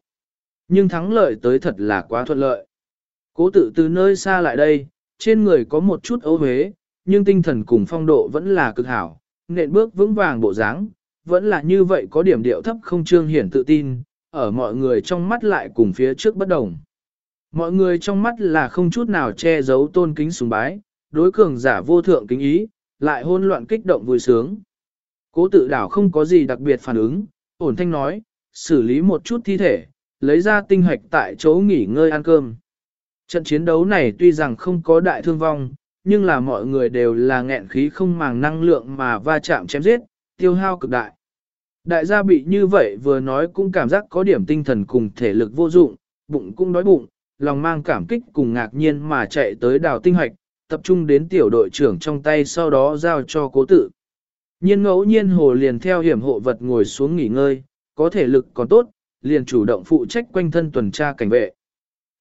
Nhưng thắng lợi tới thật là quá thuận lợi. Cố tự từ nơi xa lại đây, trên người có một chút ấu huế, nhưng tinh thần cùng phong độ vẫn là cực hảo, nện bước vững vàng bộ dáng, vẫn là như vậy có điểm điệu thấp không trương hiển tự tin, ở mọi người trong mắt lại cùng phía trước bất đồng. Mọi người trong mắt là không chút nào che giấu tôn kính sùng bái, đối cường giả vô thượng kính ý, lại hôn loạn kích động vui sướng. Cố tự đảo không có gì đặc biệt phản ứng, ổn thanh nói, xử lý một chút thi thể, lấy ra tinh hạch tại chỗ nghỉ ngơi ăn cơm. Trận chiến đấu này tuy rằng không có đại thương vong, nhưng là mọi người đều là nghẹn khí không màng năng lượng mà va chạm chém giết, tiêu hao cực đại. Đại gia bị như vậy vừa nói cũng cảm giác có điểm tinh thần cùng thể lực vô dụng, bụng cũng đói bụng, lòng mang cảm kích cùng ngạc nhiên mà chạy tới đào tinh hoạch, tập trung đến tiểu đội trưởng trong tay sau đó giao cho cố tự. Nhiên ngẫu nhiên hồ liền theo hiểm hộ vật ngồi xuống nghỉ ngơi, có thể lực còn tốt, liền chủ động phụ trách quanh thân tuần tra cảnh vệ.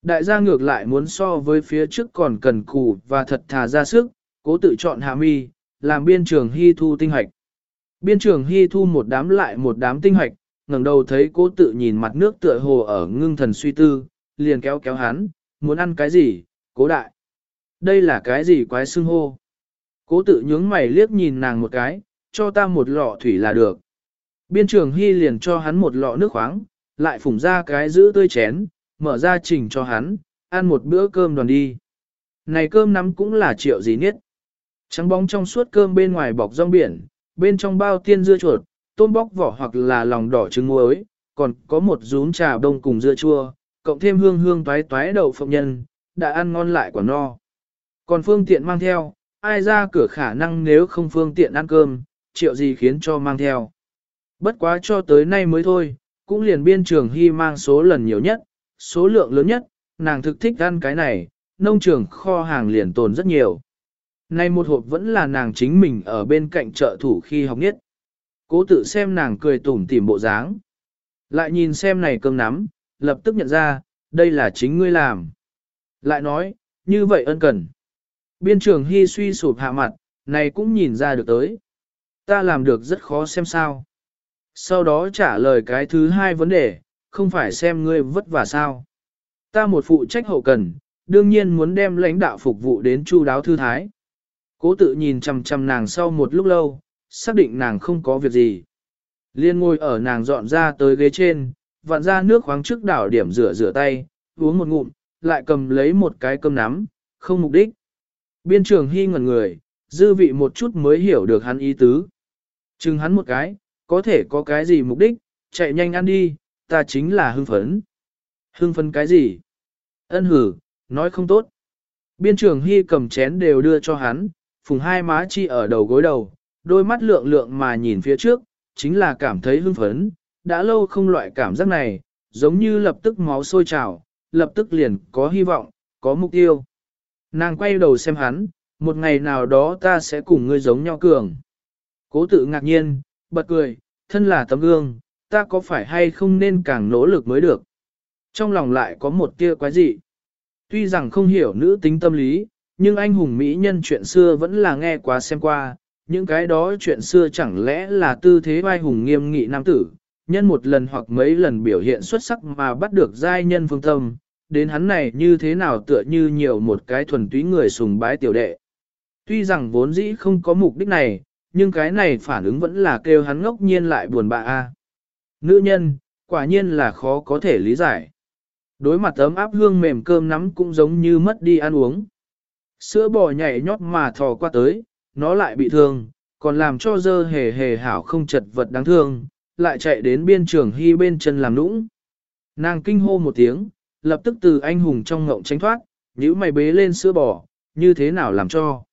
Đại gia ngược lại muốn so với phía trước còn cần cù và thật thà ra sức, cố tự chọn hạ mi, làm biên trường hy thu tinh hoạch. Biên trường hy thu một đám lại một đám tinh hoạch, ngẩng đầu thấy cố tự nhìn mặt nước tựa hồ ở ngưng thần suy tư, liền kéo kéo hắn, muốn ăn cái gì, cố đại. Đây là cái gì quái xưng hô. Cố tự nhướng mày liếc nhìn nàng một cái, cho ta một lọ thủy là được. Biên trường hy liền cho hắn một lọ nước khoáng, lại phủng ra cái giữ tươi chén, mở ra trình cho hắn, ăn một bữa cơm đoàn đi. Này cơm nắm cũng là triệu gì niết. Trắng bóng trong suốt cơm bên ngoài bọc rong biển, bên trong bao tiên dưa chuột, tôm bóc vỏ hoặc là lòng đỏ trứng muối, còn có một rúm trà đông cùng dưa chua, cộng thêm hương hương toái toái đậu phộng nhân, đã ăn ngon lại quả no. Còn phương tiện mang theo, ai ra cửa khả năng nếu không phương tiện ăn cơm, triệu gì khiến cho mang theo. Bất quá cho tới nay mới thôi, cũng liền biên trường hy mang số lần nhiều nhất, số lượng lớn nhất, nàng thực thích ăn cái này, nông trường kho hàng liền tồn rất nhiều. Nay một hộp vẫn là nàng chính mình ở bên cạnh trợ thủ khi học nhất. Cố tự xem nàng cười tủm tỉm bộ dáng. Lại nhìn xem này cơm nắm, lập tức nhận ra, đây là chính ngươi làm. Lại nói, như vậy ân cần. Biên trường hy suy sụp hạ mặt, này cũng nhìn ra được tới. Ta làm được rất khó xem sao. Sau đó trả lời cái thứ hai vấn đề, không phải xem ngươi vất vả sao. Ta một phụ trách hậu cần, đương nhiên muốn đem lãnh đạo phục vụ đến chu đáo thư thái. Cố tự nhìn chằm chằm nàng sau một lúc lâu, xác định nàng không có việc gì. Liên ngồi ở nàng dọn ra tới ghế trên, vặn ra nước khoáng trước đảo điểm rửa rửa tay, uống một ngụm, lại cầm lấy một cái cơm nắm, không mục đích. Biên trường hy ngẩn người, dư vị một chút mới hiểu được hắn ý tứ. Chừng hắn một cái, có thể có cái gì mục đích, chạy nhanh ăn đi, ta chính là hưng phấn. Hưng phấn cái gì? Ân hử, nói không tốt. Biên trường hy cầm chén đều đưa cho hắn, phùng hai má chi ở đầu gối đầu, đôi mắt lượng lượng mà nhìn phía trước, chính là cảm thấy hưng phấn, đã lâu không loại cảm giác này, giống như lập tức máu sôi trào, lập tức liền có hy vọng, có mục tiêu. Nàng quay đầu xem hắn, một ngày nào đó ta sẽ cùng ngươi giống nhau cường. Cố tự ngạc nhiên, bật cười, thân là tấm gương, ta có phải hay không nên càng nỗ lực mới được. Trong lòng lại có một tia quái dị. Tuy rằng không hiểu nữ tính tâm lý, nhưng anh hùng mỹ nhân chuyện xưa vẫn là nghe quá xem qua, những cái đó chuyện xưa chẳng lẽ là tư thế vai hùng nghiêm nghị nam tử, nhân một lần hoặc mấy lần biểu hiện xuất sắc mà bắt được giai nhân phương tâm, đến hắn này như thế nào tựa như nhiều một cái thuần túy người sùng bái tiểu đệ. Tuy rằng vốn dĩ không có mục đích này, nhưng cái này phản ứng vẫn là kêu hắn ngốc nhiên lại buồn bã a. Nữ nhân, quả nhiên là khó có thể lý giải. Đối mặt ấm áp hương mềm cơm nắm cũng giống như mất đi ăn uống. Sữa bò nhảy nhót mà thò qua tới, nó lại bị thương, còn làm cho dơ hề hề hảo không chật vật đáng thương, lại chạy đến biên trường hy bên chân làm nũng. Nàng kinh hô một tiếng, lập tức từ anh hùng trong ngộng tránh thoát, nhíu mày bế lên sữa bò, như thế nào làm cho?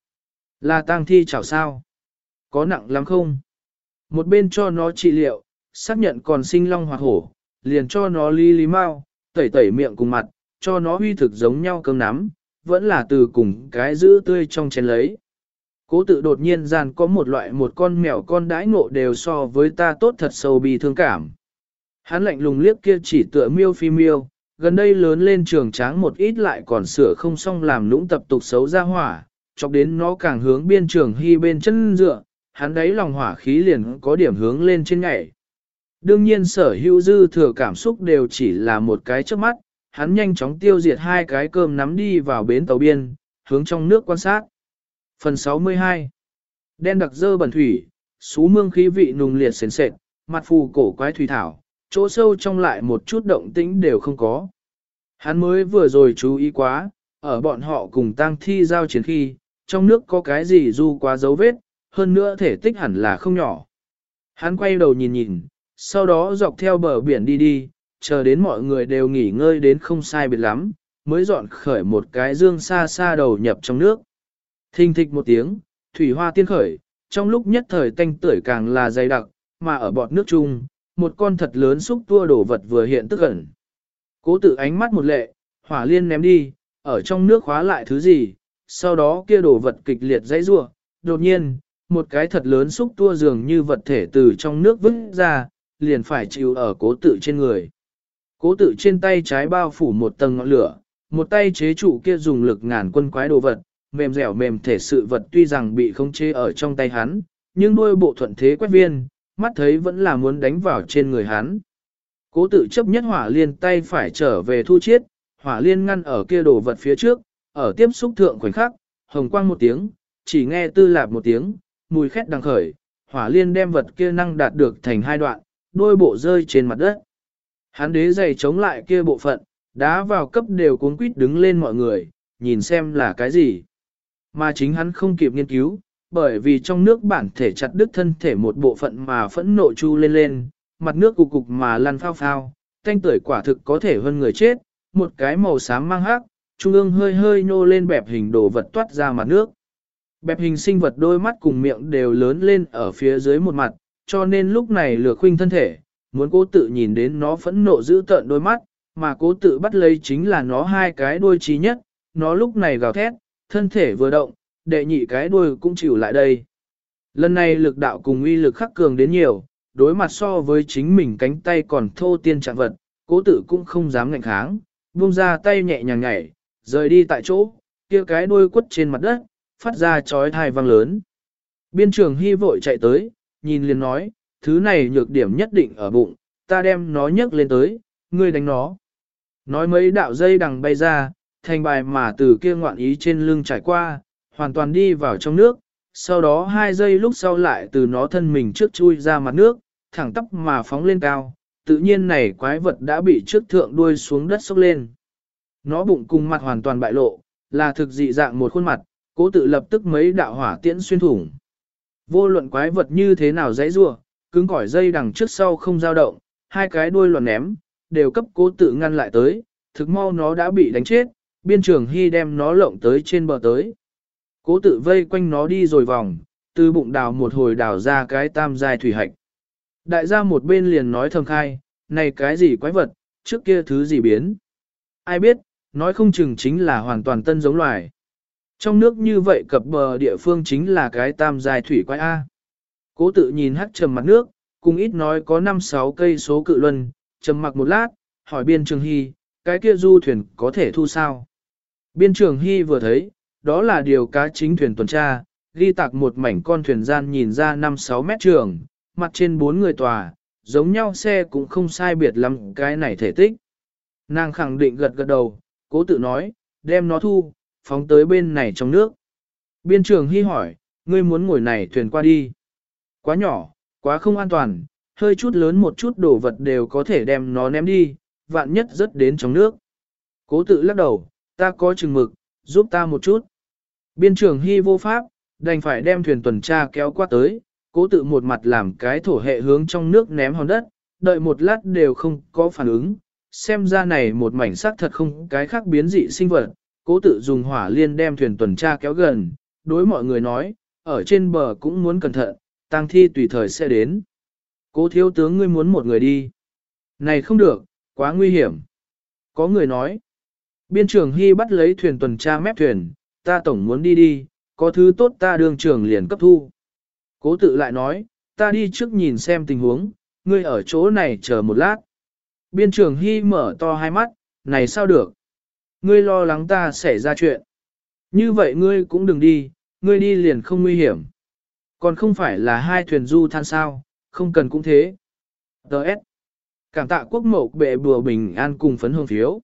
Là tang thi chảo sao? Có nặng lắm không? Một bên cho nó trị liệu, xác nhận còn sinh long hoặc hổ, liền cho nó ly lý mau, tẩy tẩy miệng cùng mặt, cho nó huy thực giống nhau cơm nắm, vẫn là từ cùng cái giữ tươi trong chén lấy. Cố tự đột nhiên gian có một loại một con mèo con đãi ngộ đều so với ta tốt thật sâu bi thương cảm. Hắn lạnh lùng liếc kia chỉ tựa miêu phi miêu, gần đây lớn lên trường tráng một ít lại còn sửa không xong làm lũng tập tục xấu ra hỏa, chọc đến nó càng hướng biên trường hy bên chân dựa, hắn đấy lòng hỏa khí liền có điểm hướng lên trên nhảy. Đương nhiên sở hữu dư thừa cảm xúc đều chỉ là một cái trước mắt, hắn nhanh chóng tiêu diệt hai cái cơm nắm đi vào bến tàu biên, hướng trong nước quan sát. Phần 62 Đen đặc dơ bẩn thủy, xú mương khí vị nùng liệt sền sệt, mặt phù cổ quái thủy thảo, chỗ sâu trong lại một chút động tĩnh đều không có. Hắn mới vừa rồi chú ý quá, ở bọn họ cùng tang thi giao chiến khi, trong nước có cái gì du quá dấu vết, hơn nữa thể tích hẳn là không nhỏ. Hắn quay đầu nhìn nhìn, sau đó dọc theo bờ biển đi đi, chờ đến mọi người đều nghỉ ngơi đến không sai biệt lắm, mới dọn khởi một cái dương xa xa đầu nhập trong nước. Thình thịch một tiếng, thủy hoa tiên khởi, trong lúc nhất thời tanh tưởi càng là dày đặc, mà ở bọt nước chung, một con thật lớn xúc tua đổ vật vừa hiện tức ẩn. Cố tự ánh mắt một lệ, hỏa liên ném đi, ở trong nước khóa lại thứ gì, sau đó kia đổ vật kịch liệt dãy rua, đột nhiên, một cái thật lớn xúc tua dường như vật thể từ trong nước vứt ra, liền phải chịu ở cố tự trên người. Cố tự trên tay trái bao phủ một tầng ngọn lửa, một tay chế trụ kia dùng lực ngàn quân quái đồ vật, mềm dẻo mềm thể sự vật tuy rằng bị không chế ở trong tay hắn, nhưng đôi bộ thuận thế quét viên, mắt thấy vẫn là muốn đánh vào trên người hắn. Cố tự chấp nhất hỏa liên tay phải trở về thu chiết, hỏa liên ngăn ở kia đồ vật phía trước, ở tiếp xúc thượng khoảnh khắc, hồng quang một tiếng, chỉ nghe tư lạp một tiếng, mùi khét đằng khởi, hỏa liên đem vật kia năng đạt được thành hai đoạn, đôi bộ rơi trên mặt đất. Hắn đế giày chống lại kia bộ phận, đá vào cấp đều cuốn quýt đứng lên mọi người, nhìn xem là cái gì. Mà chính hắn không kịp nghiên cứu, bởi vì trong nước bản thể chặt đứt thân thể một bộ phận mà phẫn nộ chu lên lên, mặt nước cục cục mà lăn phao phao, thanh tưởi quả thực có thể hơn người chết, một cái màu xám mang hắc, trung ương hơi hơi nhô lên bẹp hình đồ vật toát ra mặt nước. Bẹp hình sinh vật đôi mắt cùng miệng đều lớn lên ở phía dưới một mặt, cho nên lúc này lừa khuynh thân thể, muốn cố tự nhìn đến nó phẫn nộ giữ tợn đôi mắt, mà cố tự bắt lấy chính là nó hai cái đuôi trí nhất, nó lúc này gào thét, thân thể vừa động, đệ nhị cái đuôi cũng chịu lại đây. Lần này lực đạo cùng uy lực khắc cường đến nhiều, đối mặt so với chính mình cánh tay còn thô tiên trạng vật, cố tự cũng không dám ngạnh kháng, buông ra tay nhẹ nhàng nhảy, rời đi tại chỗ, kia cái đuôi quất trên mặt đất, phát ra chói thai vang lớn. Biên trường hy vội chạy tới, nhìn liền nói, thứ này nhược điểm nhất định ở bụng, ta đem nó nhấc lên tới, ngươi đánh nó. Nói mấy đạo dây đằng bay ra, thành bài mà từ kia ngoạn ý trên lưng trải qua, hoàn toàn đi vào trong nước, sau đó hai giây lúc sau lại từ nó thân mình trước chui ra mặt nước, thẳng tắp mà phóng lên cao, tự nhiên này quái vật đã bị trước thượng đuôi xuống đất sốc lên. Nó bụng cùng mặt hoàn toàn bại lộ, là thực dị dạng một khuôn mặt, cố tự lập tức mấy đạo hỏa tiễn xuyên thủng. Vô luận quái vật như thế nào dãy rua, cứng cỏi dây đằng trước sau không dao động, hai cái đuôi loạn ném, đều cấp cố tự ngăn lại tới, thực mau nó đã bị đánh chết, biên trường hy đem nó lộng tới trên bờ tới. Cố tự vây quanh nó đi rồi vòng, từ bụng đào một hồi đào ra cái tam dài thủy hạch. Đại gia một bên liền nói thầm khai, này cái gì quái vật, trước kia thứ gì biến. Ai biết, nói không chừng chính là hoàn toàn tân giống loài. Trong nước như vậy cập bờ địa phương chính là cái tam dài thủy quái A. Cố tự nhìn hắt trầm mặt nước, cùng ít nói có 5-6 cây số cự luân, trầm mặc một lát, hỏi biên trường hy, cái kia du thuyền có thể thu sao? Biên trường hy vừa thấy, đó là điều cá chính thuyền tuần tra, ghi tạc một mảnh con thuyền gian nhìn ra 5-6 mét trường, mặt trên bốn người tòa, giống nhau xe cũng không sai biệt lắm cái này thể tích. Nàng khẳng định gật gật đầu, cố tự nói, đem nó thu, phóng tới bên này trong nước. Biên trường hy hỏi, ngươi muốn ngồi này thuyền qua đi. Quá nhỏ, quá không an toàn, hơi chút lớn một chút đồ vật đều có thể đem nó ném đi, vạn nhất rất đến trong nước. Cố tự lắc đầu, ta có chừng mực, giúp ta một chút. Biên trưởng hy vô pháp, đành phải đem thuyền tuần tra kéo qua tới, cố tự một mặt làm cái thổ hệ hướng trong nước ném hòn đất, đợi một lát đều không có phản ứng, xem ra này một mảnh sắc thật không cái khác biến dị sinh vật, cố tự dùng hỏa liên đem thuyền tuần tra kéo gần, đối mọi người nói, ở trên bờ cũng muốn cẩn thận, tang thi tùy thời sẽ đến. Cố thiếu tướng ngươi muốn một người đi. Này không được, quá nguy hiểm. Có người nói. Biên trưởng Hy bắt lấy thuyền tuần tra mép thuyền, ta tổng muốn đi đi, có thứ tốt ta đường trưởng liền cấp thu. Cố tự lại nói, ta đi trước nhìn xem tình huống, ngươi ở chỗ này chờ một lát. Biên trưởng Hy mở to hai mắt, này sao được? Ngươi lo lắng ta xảy ra chuyện. Như vậy ngươi cũng đừng đi, ngươi đi liền không nguy hiểm. Còn không phải là hai thuyền du than sao, không cần cũng thế. Đợt. Cảm tạ quốc mộ bệ bùa bình an cùng phấn hương phiếu.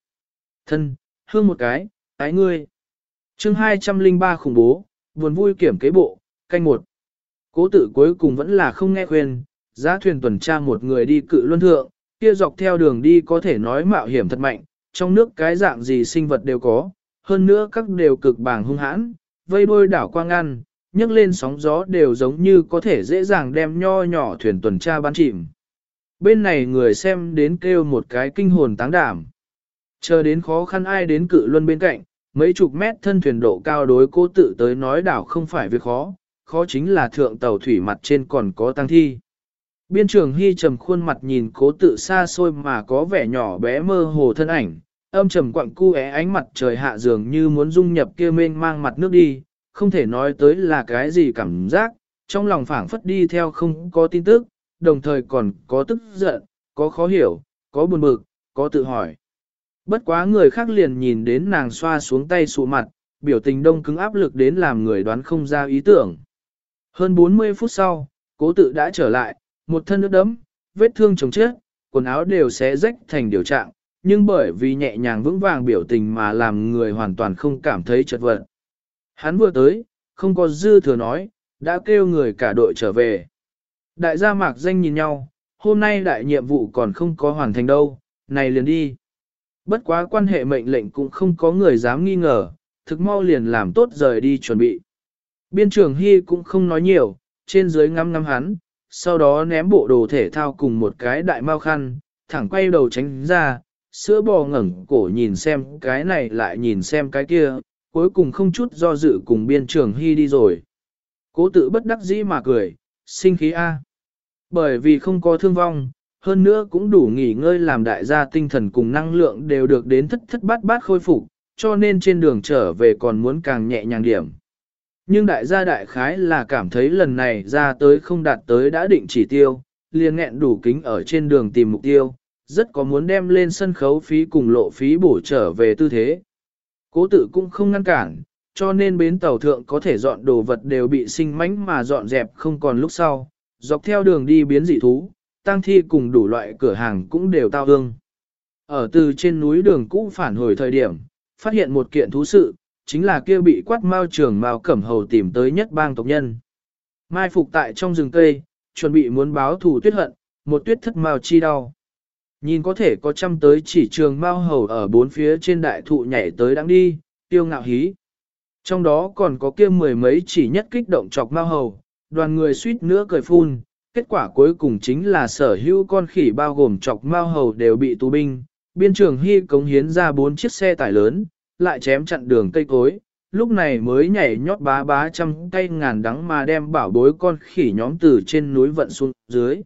Thân, hương một cái, ái ngươi. chương 203 khủng bố, buồn vui kiểm kế bộ, canh một. Cố tử cuối cùng vẫn là không nghe khuyên, giá thuyền tuần tra một người đi cự luân thượng, kia dọc theo đường đi có thể nói mạo hiểm thật mạnh, trong nước cái dạng gì sinh vật đều có, hơn nữa các đều cực bàng hung hãn, vây đôi đảo quang ngăn, nhấc lên sóng gió đều giống như có thể dễ dàng đem nho nhỏ thuyền tuần tra bắn chìm. Bên này người xem đến kêu một cái kinh hồn táng đảm. Chờ đến khó khăn ai đến cự luân bên cạnh, mấy chục mét thân thuyền độ cao đối cố tự tới nói đảo không phải việc khó, khó chính là thượng tàu thủy mặt trên còn có tăng thi. Biên trường Hy trầm khuôn mặt nhìn cố tự xa xôi mà có vẻ nhỏ bé mơ hồ thân ảnh, âm trầm quặng cu é ánh mặt trời hạ dường như muốn dung nhập kia mênh mang mặt nước đi, không thể nói tới là cái gì cảm giác, trong lòng phảng phất đi theo không có tin tức, đồng thời còn có tức giận, có khó hiểu, có buồn bực, có tự hỏi. Bất quá người khác liền nhìn đến nàng xoa xuống tay sụ mặt, biểu tình đông cứng áp lực đến làm người đoán không ra ý tưởng. Hơn 40 phút sau, cố tự đã trở lại, một thân nước đấm, vết thương chồng chết, quần áo đều xé rách thành điều trạng, nhưng bởi vì nhẹ nhàng vững vàng biểu tình mà làm người hoàn toàn không cảm thấy chật vật. Hắn vừa tới, không có dư thừa nói, đã kêu người cả đội trở về. Đại gia mạc danh nhìn nhau, hôm nay đại nhiệm vụ còn không có hoàn thành đâu, này liền đi. Bất quá quan hệ mệnh lệnh cũng không có người dám nghi ngờ, thực mau liền làm tốt rời đi chuẩn bị. Biên trưởng Hy cũng không nói nhiều, trên dưới ngắm ngắm hắn, sau đó ném bộ đồ thể thao cùng một cái đại mao khăn, thẳng quay đầu tránh ra, sữa bò ngẩng cổ nhìn xem cái này lại nhìn xem cái kia, cuối cùng không chút do dự cùng biên trưởng Hy đi rồi. Cố tự bất đắc dĩ mà cười, sinh khí A. Bởi vì không có thương vong, hơn nữa cũng đủ nghỉ ngơi làm đại gia tinh thần cùng năng lượng đều được đến thất thất bát bát khôi phục, cho nên trên đường trở về còn muốn càng nhẹ nhàng điểm. Nhưng đại gia đại khái là cảm thấy lần này ra tới không đạt tới đã định chỉ tiêu, liền nghẹn đủ kính ở trên đường tìm mục tiêu, rất có muốn đem lên sân khấu phí cùng lộ phí bổ trở về tư thế. Cố tự cũng không ngăn cản, cho nên bến tàu thượng có thể dọn đồ vật đều bị sinh mánh mà dọn dẹp không còn lúc sau, dọc theo đường đi biến dị thú, tăng thi cùng đủ loại cửa hàng cũng đều tao hương. Ở từ trên núi đường cũ phản hồi thời điểm, phát hiện một kiện thú sự, chính là kia bị quát mao trường mao cẩm hầu tìm tới nhất bang tộc nhân. Mai phục tại trong rừng cây, chuẩn bị muốn báo thù tuyết hận, một tuyết thất mao chi đau. Nhìn có thể có trăm tới chỉ trường mao hầu ở bốn phía trên đại thụ nhảy tới đang đi, tiêu ngạo hí. Trong đó còn có kia mười mấy chỉ nhất kích động chọc mao hầu, đoàn người suýt nữa cười phun, kết quả cuối cùng chính là sở hữu con khỉ bao gồm chọc mao hầu đều bị tù binh, biên trường hy cống hiến ra bốn chiếc xe tải lớn, lại chém chặn đường cây cối, lúc này mới nhảy nhót bá bá trăm cây ngàn đắng mà đem bảo bối con khỉ nhóm từ trên núi vận xuống dưới.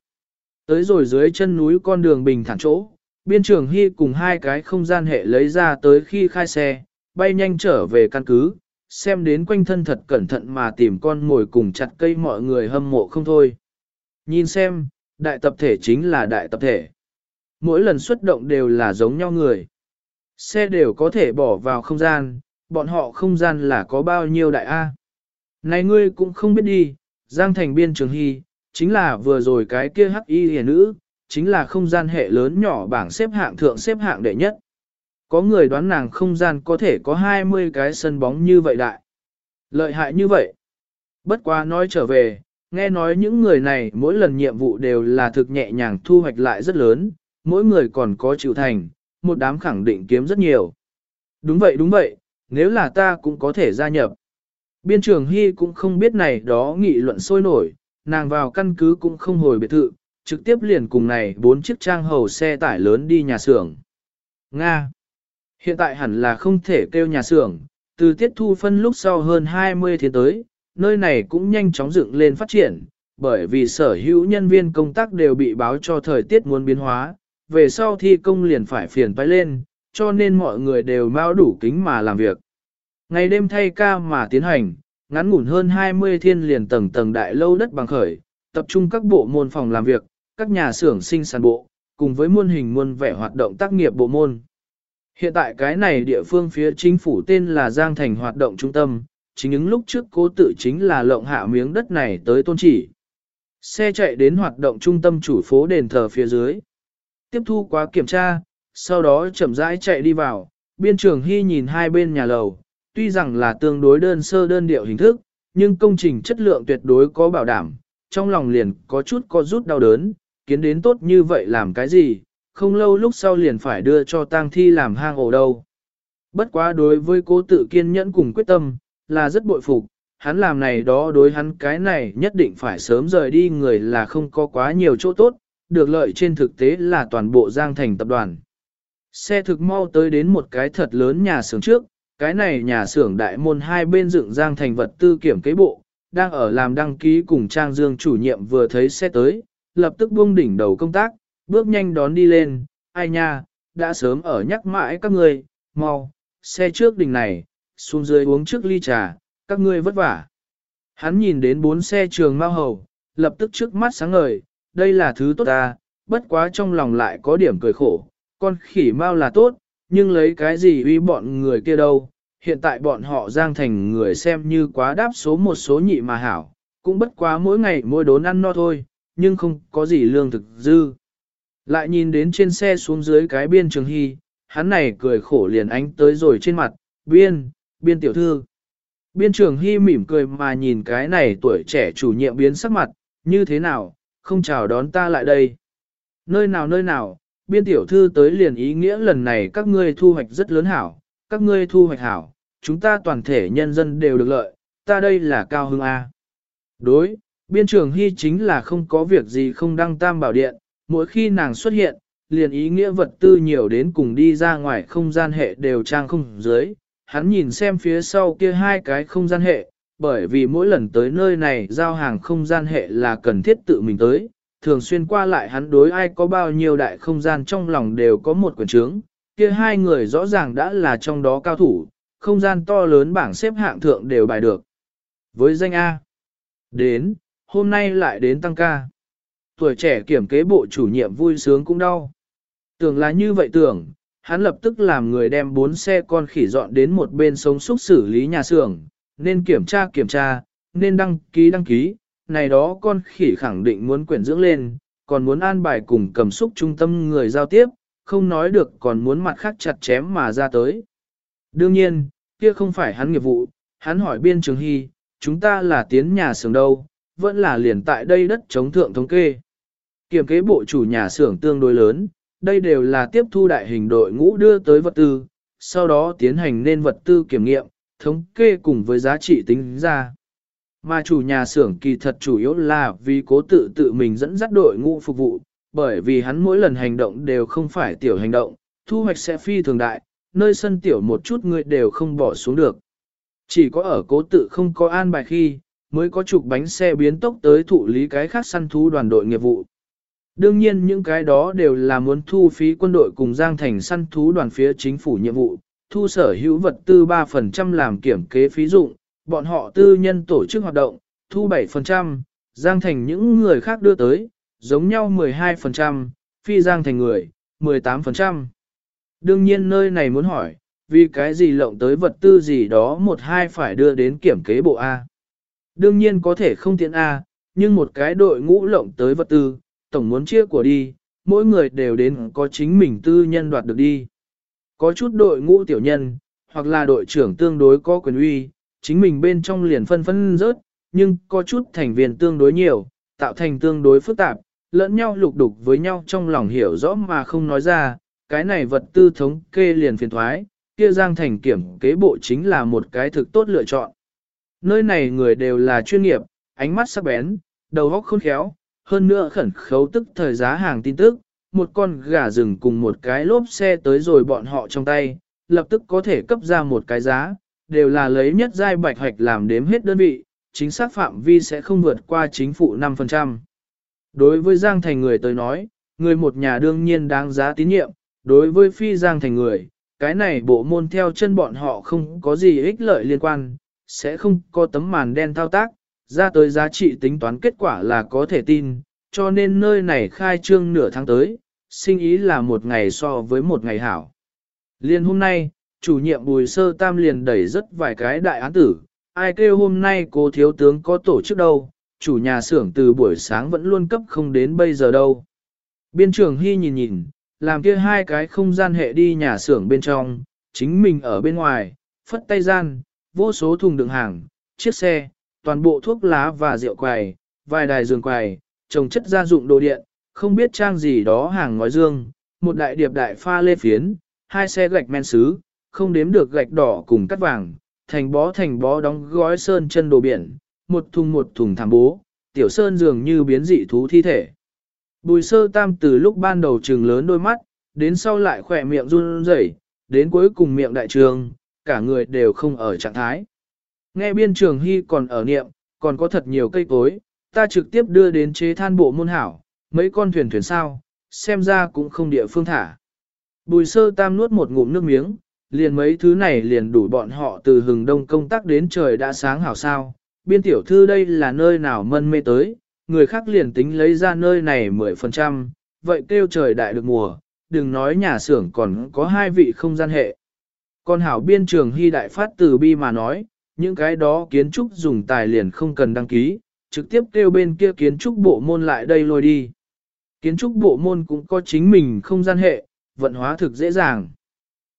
Tới rồi dưới chân núi con đường bình thản chỗ, biên trường hy cùng hai cái không gian hệ lấy ra tới khi khai xe, bay nhanh trở về căn cứ, xem đến quanh thân thật cẩn thận mà tìm con ngồi cùng chặt cây mọi người hâm mộ không thôi. Nhìn xem, đại tập thể chính là đại tập thể. Mỗi lần xuất động đều là giống nhau người. Xe đều có thể bỏ vào không gian, bọn họ không gian là có bao nhiêu đại A. Này ngươi cũng không biết đi, Giang Thành Biên Trường Hy, chính là vừa rồi cái kia hắc y hề nữ, chính là không gian hệ lớn nhỏ bảng xếp hạng thượng xếp hạng đệ nhất. Có người đoán nàng không gian có thể có 20 cái sân bóng như vậy đại. Lợi hại như vậy. Bất quá nói trở về, nghe nói những người này mỗi lần nhiệm vụ đều là thực nhẹ nhàng thu hoạch lại rất lớn, mỗi người còn có chịu thành, một đám khẳng định kiếm rất nhiều. Đúng vậy đúng vậy, nếu là ta cũng có thể gia nhập. Biên trường Hy cũng không biết này đó nghị luận sôi nổi, nàng vào căn cứ cũng không hồi biệt thự, trực tiếp liền cùng này bốn chiếc trang hầu xe tải lớn đi nhà xưởng. Nga Hiện tại hẳn là không thể kêu nhà xưởng, từ tiết thu phân lúc sau hơn 20 thế tới, nơi này cũng nhanh chóng dựng lên phát triển, bởi vì sở hữu nhân viên công tác đều bị báo cho thời tiết muốn biến hóa, về sau thi công liền phải phiền phải lên, cho nên mọi người đều mau đủ kính mà làm việc. Ngày đêm thay ca mà tiến hành, ngắn ngủn hơn 20 thiên liền tầng tầng đại lâu đất bằng khởi, tập trung các bộ môn phòng làm việc, các nhà xưởng sinh sản bộ, cùng với muôn hình muôn vẻ hoạt động tác nghiệp bộ môn. Hiện tại cái này địa phương phía chính phủ tên là Giang Thành hoạt động trung tâm, chính những lúc trước cố tự chính là lộng hạ miếng đất này tới tôn chỉ. Xe chạy đến hoạt động trung tâm chủ phố đền thờ phía dưới. Tiếp thu quá kiểm tra, sau đó chậm rãi chạy đi vào, biên trường hy nhìn hai bên nhà lầu, tuy rằng là tương đối đơn sơ đơn điệu hình thức, nhưng công trình chất lượng tuyệt đối có bảo đảm, trong lòng liền có chút có rút đau đớn, kiến đến tốt như vậy làm cái gì, không lâu lúc sau liền phải đưa cho tang thi làm hang ổ đâu. Bất quá đối với cố tự kiên nhẫn cùng quyết tâm, là rất bội phục, hắn làm này đó đối hắn cái này nhất định phải sớm rời đi người là không có quá nhiều chỗ tốt, được lợi trên thực tế là toàn bộ Giang Thành tập đoàn. Xe thực mau tới đến một cái thật lớn nhà xưởng trước, cái này nhà xưởng đại môn hai bên dựng Giang Thành vật tư kiểm kế bộ, đang ở làm đăng ký cùng Trang Dương chủ nhiệm vừa thấy xe tới, lập tức buông đỉnh đầu công tác, bước nhanh đón đi lên, ai nha, đã sớm ở nhắc mãi các người, mau, xe trước đỉnh này, xuống dưới uống trước ly trà, các ngươi vất vả. Hắn nhìn đến bốn xe trường mau hầu, lập tức trước mắt sáng ngời, đây là thứ tốt ta, bất quá trong lòng lại có điểm cười khổ, con khỉ mau là tốt, nhưng lấy cái gì uy bọn người kia đâu, hiện tại bọn họ giang thành người xem như quá đáp số một số nhị mà hảo, cũng bất quá mỗi ngày mỗi đốn ăn no thôi, nhưng không có gì lương thực dư. Lại nhìn đến trên xe xuống dưới cái biên trường hy, hắn này cười khổ liền ánh tới rồi trên mặt, biên, biên tiểu thư. Biên trường hy mỉm cười mà nhìn cái này tuổi trẻ chủ nhiệm biến sắc mặt, như thế nào, không chào đón ta lại đây. Nơi nào nơi nào, biên tiểu thư tới liền ý nghĩa lần này các ngươi thu hoạch rất lớn hảo, các ngươi thu hoạch hảo, chúng ta toàn thể nhân dân đều được lợi, ta đây là cao hưng A. Đối, biên trường hy chính là không có việc gì không đăng tam bảo điện, mỗi khi nàng xuất hiện, liền ý nghĩa vật tư nhiều đến cùng đi ra ngoài không gian hệ đều trang không dưới. Hắn nhìn xem phía sau kia hai cái không gian hệ, bởi vì mỗi lần tới nơi này giao hàng không gian hệ là cần thiết tự mình tới, thường xuyên qua lại hắn đối ai có bao nhiêu đại không gian trong lòng đều có một quyền trướng, kia hai người rõ ràng đã là trong đó cao thủ, không gian to lớn bảng xếp hạng thượng đều bài được. Với danh A, đến, hôm nay lại đến tăng ca. Tuổi trẻ kiểm kế bộ chủ nhiệm vui sướng cũng đau. Tưởng là như vậy tưởng, hắn lập tức làm người đem bốn xe con khỉ dọn đến một bên sống xúc xử lý nhà xưởng, nên kiểm tra kiểm tra, nên đăng ký đăng ký, này đó con khỉ khẳng định muốn quyển dưỡng lên, còn muốn an bài cùng cầm xúc trung tâm người giao tiếp, không nói được còn muốn mặt khác chặt chém mà ra tới. Đương nhiên, kia không phải hắn nghiệp vụ, hắn hỏi biên trường hy, chúng ta là tiến nhà xưởng đâu, vẫn là liền tại đây đất chống thượng thống kê. Kiểm kế bộ chủ nhà xưởng tương đối lớn, đây đều là tiếp thu đại hình đội ngũ đưa tới vật tư, sau đó tiến hành nên vật tư kiểm nghiệm, thống kê cùng với giá trị tính ra. Mà chủ nhà xưởng kỳ thật chủ yếu là vì cố tự tự mình dẫn dắt đội ngũ phục vụ, bởi vì hắn mỗi lần hành động đều không phải tiểu hành động, thu hoạch sẽ phi thường đại, nơi sân tiểu một chút người đều không bỏ xuống được. Chỉ có ở cố tự không có an bài khi, mới có chục bánh xe biến tốc tới thụ lý cái khác săn thú đoàn đội nghiệp vụ. Đương nhiên những cái đó đều là muốn thu phí quân đội cùng Giang Thành săn thú đoàn phía chính phủ nhiệm vụ, thu sở hữu vật tư 3% làm kiểm kế phí dụng, bọn họ tư nhân tổ chức hoạt động, thu 7%, Giang Thành những người khác đưa tới, giống nhau 12%, phi Giang Thành người, 18%. Đương nhiên nơi này muốn hỏi, vì cái gì lộng tới vật tư gì đó một hai phải đưa đến kiểm kế bộ A. Đương nhiên có thể không tiện A, nhưng một cái đội ngũ lộng tới vật tư, tổng muốn chia của đi, mỗi người đều đến có chính mình tư nhân đoạt được đi. Có chút đội ngũ tiểu nhân, hoặc là đội trưởng tương đối có quyền uy, chính mình bên trong liền phân phân rớt, nhưng có chút thành viên tương đối nhiều, tạo thành tương đối phức tạp, lẫn nhau lục đục với nhau trong lòng hiểu rõ mà không nói ra, cái này vật tư thống kê liền phiền thoái, kia giang thành kiểm kế bộ chính là một cái thực tốt lựa chọn. Nơi này người đều là chuyên nghiệp, ánh mắt sắc bén, đầu óc khôn khéo, hơn nữa khẩn khấu tức thời giá hàng tin tức, một con gà rừng cùng một cái lốp xe tới rồi bọn họ trong tay, lập tức có thể cấp ra một cái giá, đều là lấy nhất giai bạch hoạch làm đếm hết đơn vị, chính xác phạm vi sẽ không vượt qua chính phủ 5%. Đối với Giang Thành người tới nói, người một nhà đương nhiên đáng giá tín nhiệm, đối với phi Giang Thành người, cái này bộ môn theo chân bọn họ không có gì ích lợi liên quan, sẽ không có tấm màn đen thao tác, ra tới giá trị tính toán kết quả là có thể tin, cho nên nơi này khai trương nửa tháng tới, sinh ý là một ngày so với một ngày hảo. Liên hôm nay, chủ nhiệm bùi sơ tam liền đẩy rất vài cái đại án tử, ai kêu hôm nay cô thiếu tướng có tổ chức đâu, chủ nhà xưởng từ buổi sáng vẫn luôn cấp không đến bây giờ đâu. Biên trưởng Hy nhìn nhìn, làm kia hai cái không gian hệ đi nhà xưởng bên trong, chính mình ở bên ngoài, phất tay gian, vô số thùng đựng hàng, chiếc xe, toàn bộ thuốc lá và rượu quầy, vài đài giường quầy, trồng chất gia dụng đồ điện, không biết trang gì đó hàng ngói dương, một đại điệp đại pha lê phiến, hai xe gạch men sứ, không đếm được gạch đỏ cùng cắt vàng, thành bó thành bó đóng gói sơn chân đồ biển, một thùng một thùng thảm bố, tiểu sơn dường như biến dị thú thi thể. Bùi sơ tam từ lúc ban đầu trừng lớn đôi mắt, đến sau lại khỏe miệng run rẩy, đến cuối cùng miệng đại trường, cả người đều không ở trạng thái. Nghe biên trường hy còn ở niệm, còn có thật nhiều cây cối, ta trực tiếp đưa đến chế than bộ môn hảo, mấy con thuyền thuyền sao, xem ra cũng không địa phương thả. Bùi sơ tam nuốt một ngụm nước miếng, liền mấy thứ này liền đủ bọn họ từ hừng đông công tác đến trời đã sáng hảo sao. Biên tiểu thư đây là nơi nào mân mê tới, người khác liền tính lấy ra nơi này 10%, vậy kêu trời đại được mùa, đừng nói nhà xưởng còn có hai vị không gian hệ. Còn hảo biên trường hy đại phát từ bi mà nói, những cái đó kiến trúc dùng tài liền không cần đăng ký, trực tiếp kêu bên kia kiến trúc bộ môn lại đây lôi đi. Kiến trúc bộ môn cũng có chính mình không gian hệ, vận hóa thực dễ dàng.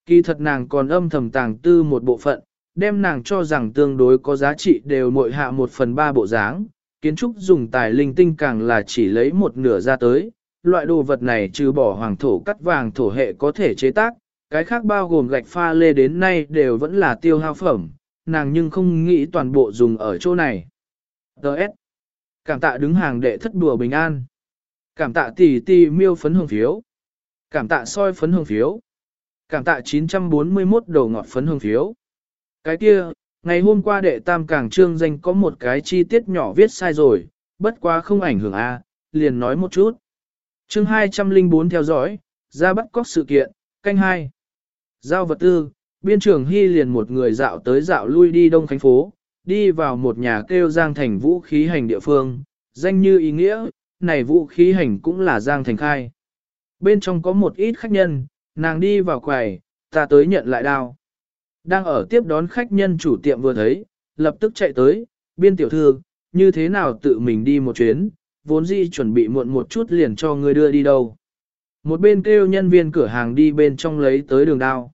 Kỳ thật nàng còn âm thầm tàng tư một bộ phận, đem nàng cho rằng tương đối có giá trị đều mội hạ một phần ba bộ dáng, kiến trúc dùng tài linh tinh càng là chỉ lấy một nửa ra tới. Loại đồ vật này trừ bỏ hoàng thổ cắt vàng thổ hệ có thể chế tác, cái khác bao gồm gạch pha lê đến nay đều vẫn là tiêu hao phẩm, nàng nhưng không nghĩ toàn bộ dùng ở chỗ này. Đợt. Cảm tạ đứng hàng đệ thất đùa bình an. Cảm tạ tỷ tỷ miêu phấn hương phiếu. Cảm tạ soi phấn hương phiếu. Cảm tạ 941 đồ ngọt phấn hương phiếu. Cái kia, ngày hôm qua đệ tam cảng trương danh có một cái chi tiết nhỏ viết sai rồi, bất quá không ảnh hưởng A, liền nói một chút. chương 204 theo dõi, ra bắt cóc sự kiện, canh hai Giao vật tư, biên trưởng Hy liền một người dạo tới dạo lui đi đông khánh phố, đi vào một nhà kêu Giang Thành vũ khí hành địa phương, danh như ý nghĩa, này vũ khí hành cũng là Giang Thành khai. Bên trong có một ít khách nhân, nàng đi vào quầy, ta tới nhận lại đao. Đang ở tiếp đón khách nhân chủ tiệm vừa thấy, lập tức chạy tới, biên tiểu thư, như thế nào tự mình đi một chuyến, vốn dĩ chuẩn bị muộn một chút liền cho người đưa đi đâu. Một bên kêu nhân viên cửa hàng đi bên trong lấy tới đường đao.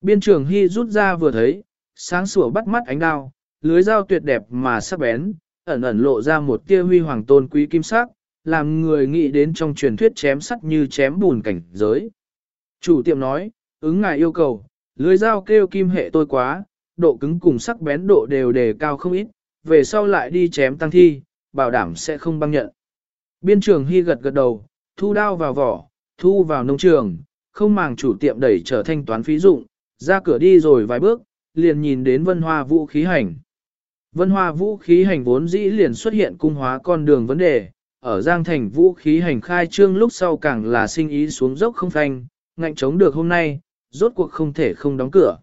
Biên trưởng Hy rút ra vừa thấy, sáng sủa bắt mắt ánh đao, lưới dao tuyệt đẹp mà sắc bén, ẩn ẩn lộ ra một tia huy hoàng tôn quý kim sắc, làm người nghĩ đến trong truyền thuyết chém sắt như chém bùn cảnh giới. Chủ tiệm nói, ứng ngài yêu cầu, lưới dao kêu kim hệ tôi quá, độ cứng cùng sắc bén độ đều đề cao không ít, về sau lại đi chém tăng thi, bảo đảm sẽ không băng nhận. Biên trường Hy gật gật đầu, thu đao vào vỏ, thu vào nông trường, không màng chủ tiệm đẩy trở thanh toán phí dụng, ra cửa đi rồi vài bước, liền nhìn đến vân hoa vũ khí hành. Vân hoa vũ khí hành vốn dĩ liền xuất hiện cung hóa con đường vấn đề, ở Giang Thành vũ khí hành khai trương lúc sau càng là sinh ý xuống dốc không phanh, ngạnh chống được hôm nay, rốt cuộc không thể không đóng cửa.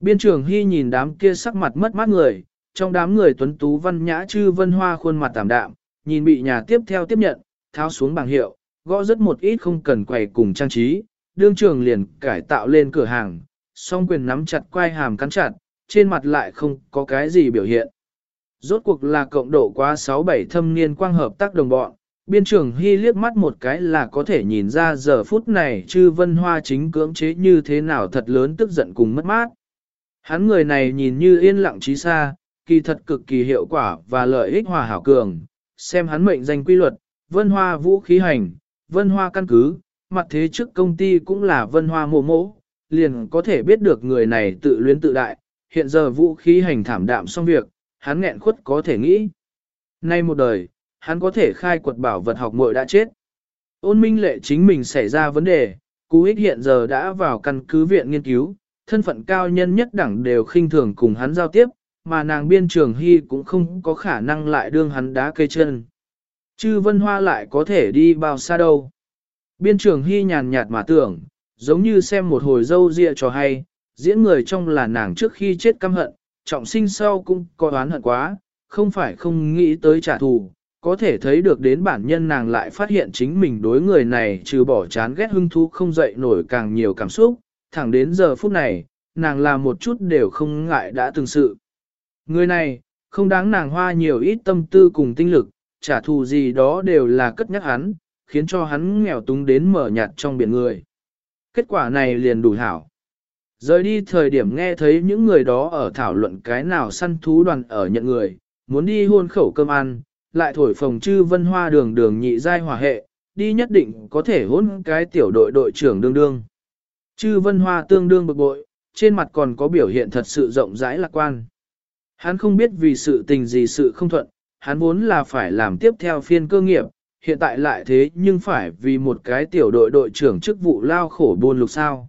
Biên trưởng Hy nhìn đám kia sắc mặt mất mát người, trong đám người tuấn tú văn nhã chư vân hoa khuôn mặt tạm đạm, nhìn bị nhà tiếp theo tiếp nhận, tháo xuống bảng hiệu, gõ rất một ít không cần quầy cùng trang trí, đương trường liền cải tạo lên cửa hàng, song quyền nắm chặt quai hàm cắn chặt, trên mặt lại không có cái gì biểu hiện. Rốt cuộc là cộng độ quá 6-7 thâm niên quang hợp tác đồng bọn, biên trưởng hy liếc mắt một cái là có thể nhìn ra giờ phút này chư vân hoa chính cưỡng chế như thế nào thật lớn tức giận cùng mất mát. Hắn người này nhìn như yên lặng trí xa, kỳ thật cực kỳ hiệu quả và lợi ích hòa hảo cường, xem hắn mệnh danh quy luật, vân hoa vũ khí hành, vân hoa căn cứ, mặt thế trước công ty cũng là vân hoa mộ mộ, liền có thể biết được người này tự luyến tự đại, hiện giờ vũ khí hành thảm đạm xong việc, hắn nghẹn khuất có thể nghĩ. Nay một đời, hắn có thể khai quật bảo vật học muội đã chết. Ôn minh lệ chính mình xảy ra vấn đề, cú ích hiện giờ đã vào căn cứ viện nghiên cứu, thân phận cao nhân nhất đẳng đều khinh thường cùng hắn giao tiếp, mà nàng biên trường hy cũng không có khả năng lại đương hắn đá cây chân. Chư vân hoa lại có thể đi bao xa đâu. Biên trường hy nhàn nhạt mà tưởng, giống như xem một hồi dâu dịa trò hay, diễn người trong là nàng trước khi chết căm hận, trọng sinh sau cũng có oán hận quá, không phải không nghĩ tới trả thù, có thể thấy được đến bản nhân nàng lại phát hiện chính mình đối người này trừ bỏ chán ghét hưng thú không dậy nổi càng nhiều cảm xúc, thẳng đến giờ phút này, nàng làm một chút đều không ngại đã từng sự. Người này, không đáng nàng hoa nhiều ít tâm tư cùng tinh lực, trả thù gì đó đều là cất nhắc hắn, khiến cho hắn nghèo túng đến mở nhạt trong biển người. Kết quả này liền đủ hảo. Rời đi thời điểm nghe thấy những người đó ở thảo luận cái nào săn thú đoàn ở nhận người, muốn đi hôn khẩu cơm ăn, lại thổi phồng chư vân hoa đường đường nhị giai hòa hệ, đi nhất định có thể hôn cái tiểu đội đội trưởng đương đương. Chư vân hoa tương đương bực bội, trên mặt còn có biểu hiện thật sự rộng rãi lạc quan. Hắn không biết vì sự tình gì sự không thuận, hắn vốn là phải làm tiếp theo phiên cơ nghiệp, hiện tại lại thế nhưng phải vì một cái tiểu đội đội trưởng chức vụ lao khổ buôn lục sao.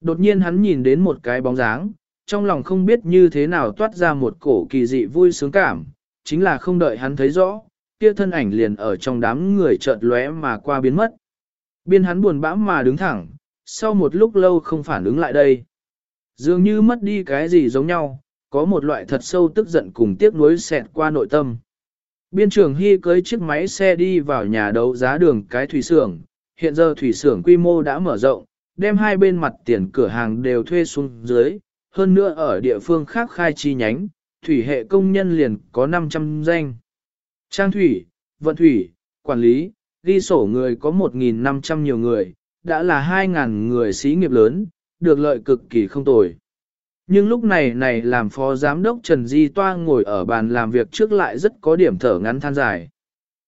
Đột nhiên hắn nhìn đến một cái bóng dáng, trong lòng không biết như thế nào toát ra một cổ kỳ dị vui sướng cảm, chính là không đợi hắn thấy rõ, kia thân ảnh liền ở trong đám người chợt lóe mà qua biến mất. Biên hắn buồn bã mà đứng thẳng, sau một lúc lâu không phản ứng lại đây. Dường như mất đi cái gì giống nhau, có một loại thật sâu tức giận cùng tiếc nuối xẹt qua nội tâm. Biên trưởng Hy cưới chiếc máy xe đi vào nhà đấu giá đường cái thủy xưởng, hiện giờ thủy xưởng quy mô đã mở rộng, đem hai bên mặt tiền cửa hàng đều thuê xuống dưới, hơn nữa ở địa phương khác khai chi nhánh, thủy hệ công nhân liền có 500 danh. Trang thủy, vận thủy, quản lý, ghi sổ người có 1.500 nhiều người, đã là 2.000 người xí nghiệp lớn, được lợi cực kỳ không tồi. Nhưng lúc này này làm phó giám đốc Trần Di Toa ngồi ở bàn làm việc trước lại rất có điểm thở ngắn than dài.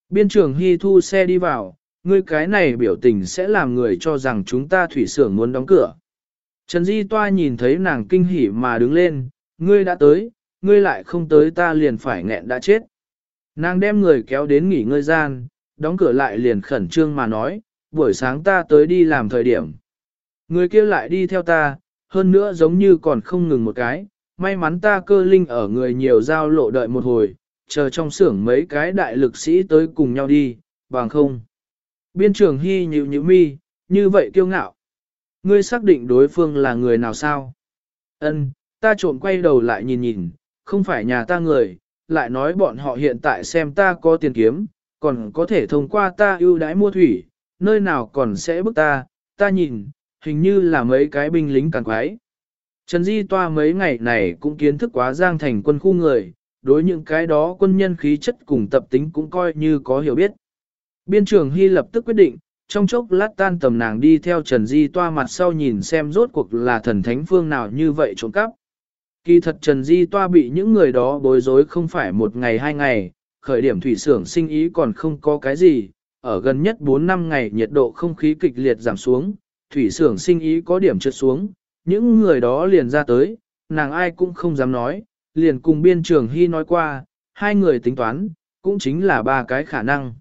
Biên trưởng Hy thu xe đi vào, ngươi cái này biểu tình sẽ làm người cho rằng chúng ta thủy xưởng muốn đóng cửa. Trần Di Toa nhìn thấy nàng kinh hỉ mà đứng lên, ngươi đã tới, ngươi lại không tới ta liền phải nghẹn đã chết. Nàng đem người kéo đến nghỉ ngơi gian, đóng cửa lại liền khẩn trương mà nói, buổi sáng ta tới đi làm thời điểm. Người kia lại đi theo ta, hơn nữa giống như còn không ngừng một cái, may mắn ta cơ linh ở người nhiều giao lộ đợi một hồi, chờ trong xưởng mấy cái đại lực sĩ tới cùng nhau đi, bằng không. Biên trưởng hy nhịu nhịu mi, như vậy kiêu ngạo. Ngươi xác định đối phương là người nào sao? Ân, ta trộm quay đầu lại nhìn nhìn, không phải nhà ta người, lại nói bọn họ hiện tại xem ta có tiền kiếm, còn có thể thông qua ta ưu đãi mua thủy, nơi nào còn sẽ bức ta, ta nhìn, hình như là mấy cái binh lính càng quái. Trần Di Toa mấy ngày này cũng kiến thức quá giang thành quân khu người, đối những cái đó quân nhân khí chất cùng tập tính cũng coi như có hiểu biết. Biên trưởng Hy lập tức quyết định, trong chốc lát tan tầm nàng đi theo Trần Di Toa mặt sau nhìn xem rốt cuộc là thần thánh phương nào như vậy trộm cắp. Kỳ thật Trần Di Toa bị những người đó bối rối không phải một ngày hai ngày, khởi điểm thủy xưởng sinh ý còn không có cái gì, ở gần nhất 4 năm ngày nhiệt độ không khí kịch liệt giảm xuống, thủy xưởng sinh ý có điểm trượt xuống, những người đó liền ra tới, nàng ai cũng không dám nói, liền cùng biên trường Hy nói qua, hai người tính toán, cũng chính là ba cái khả năng.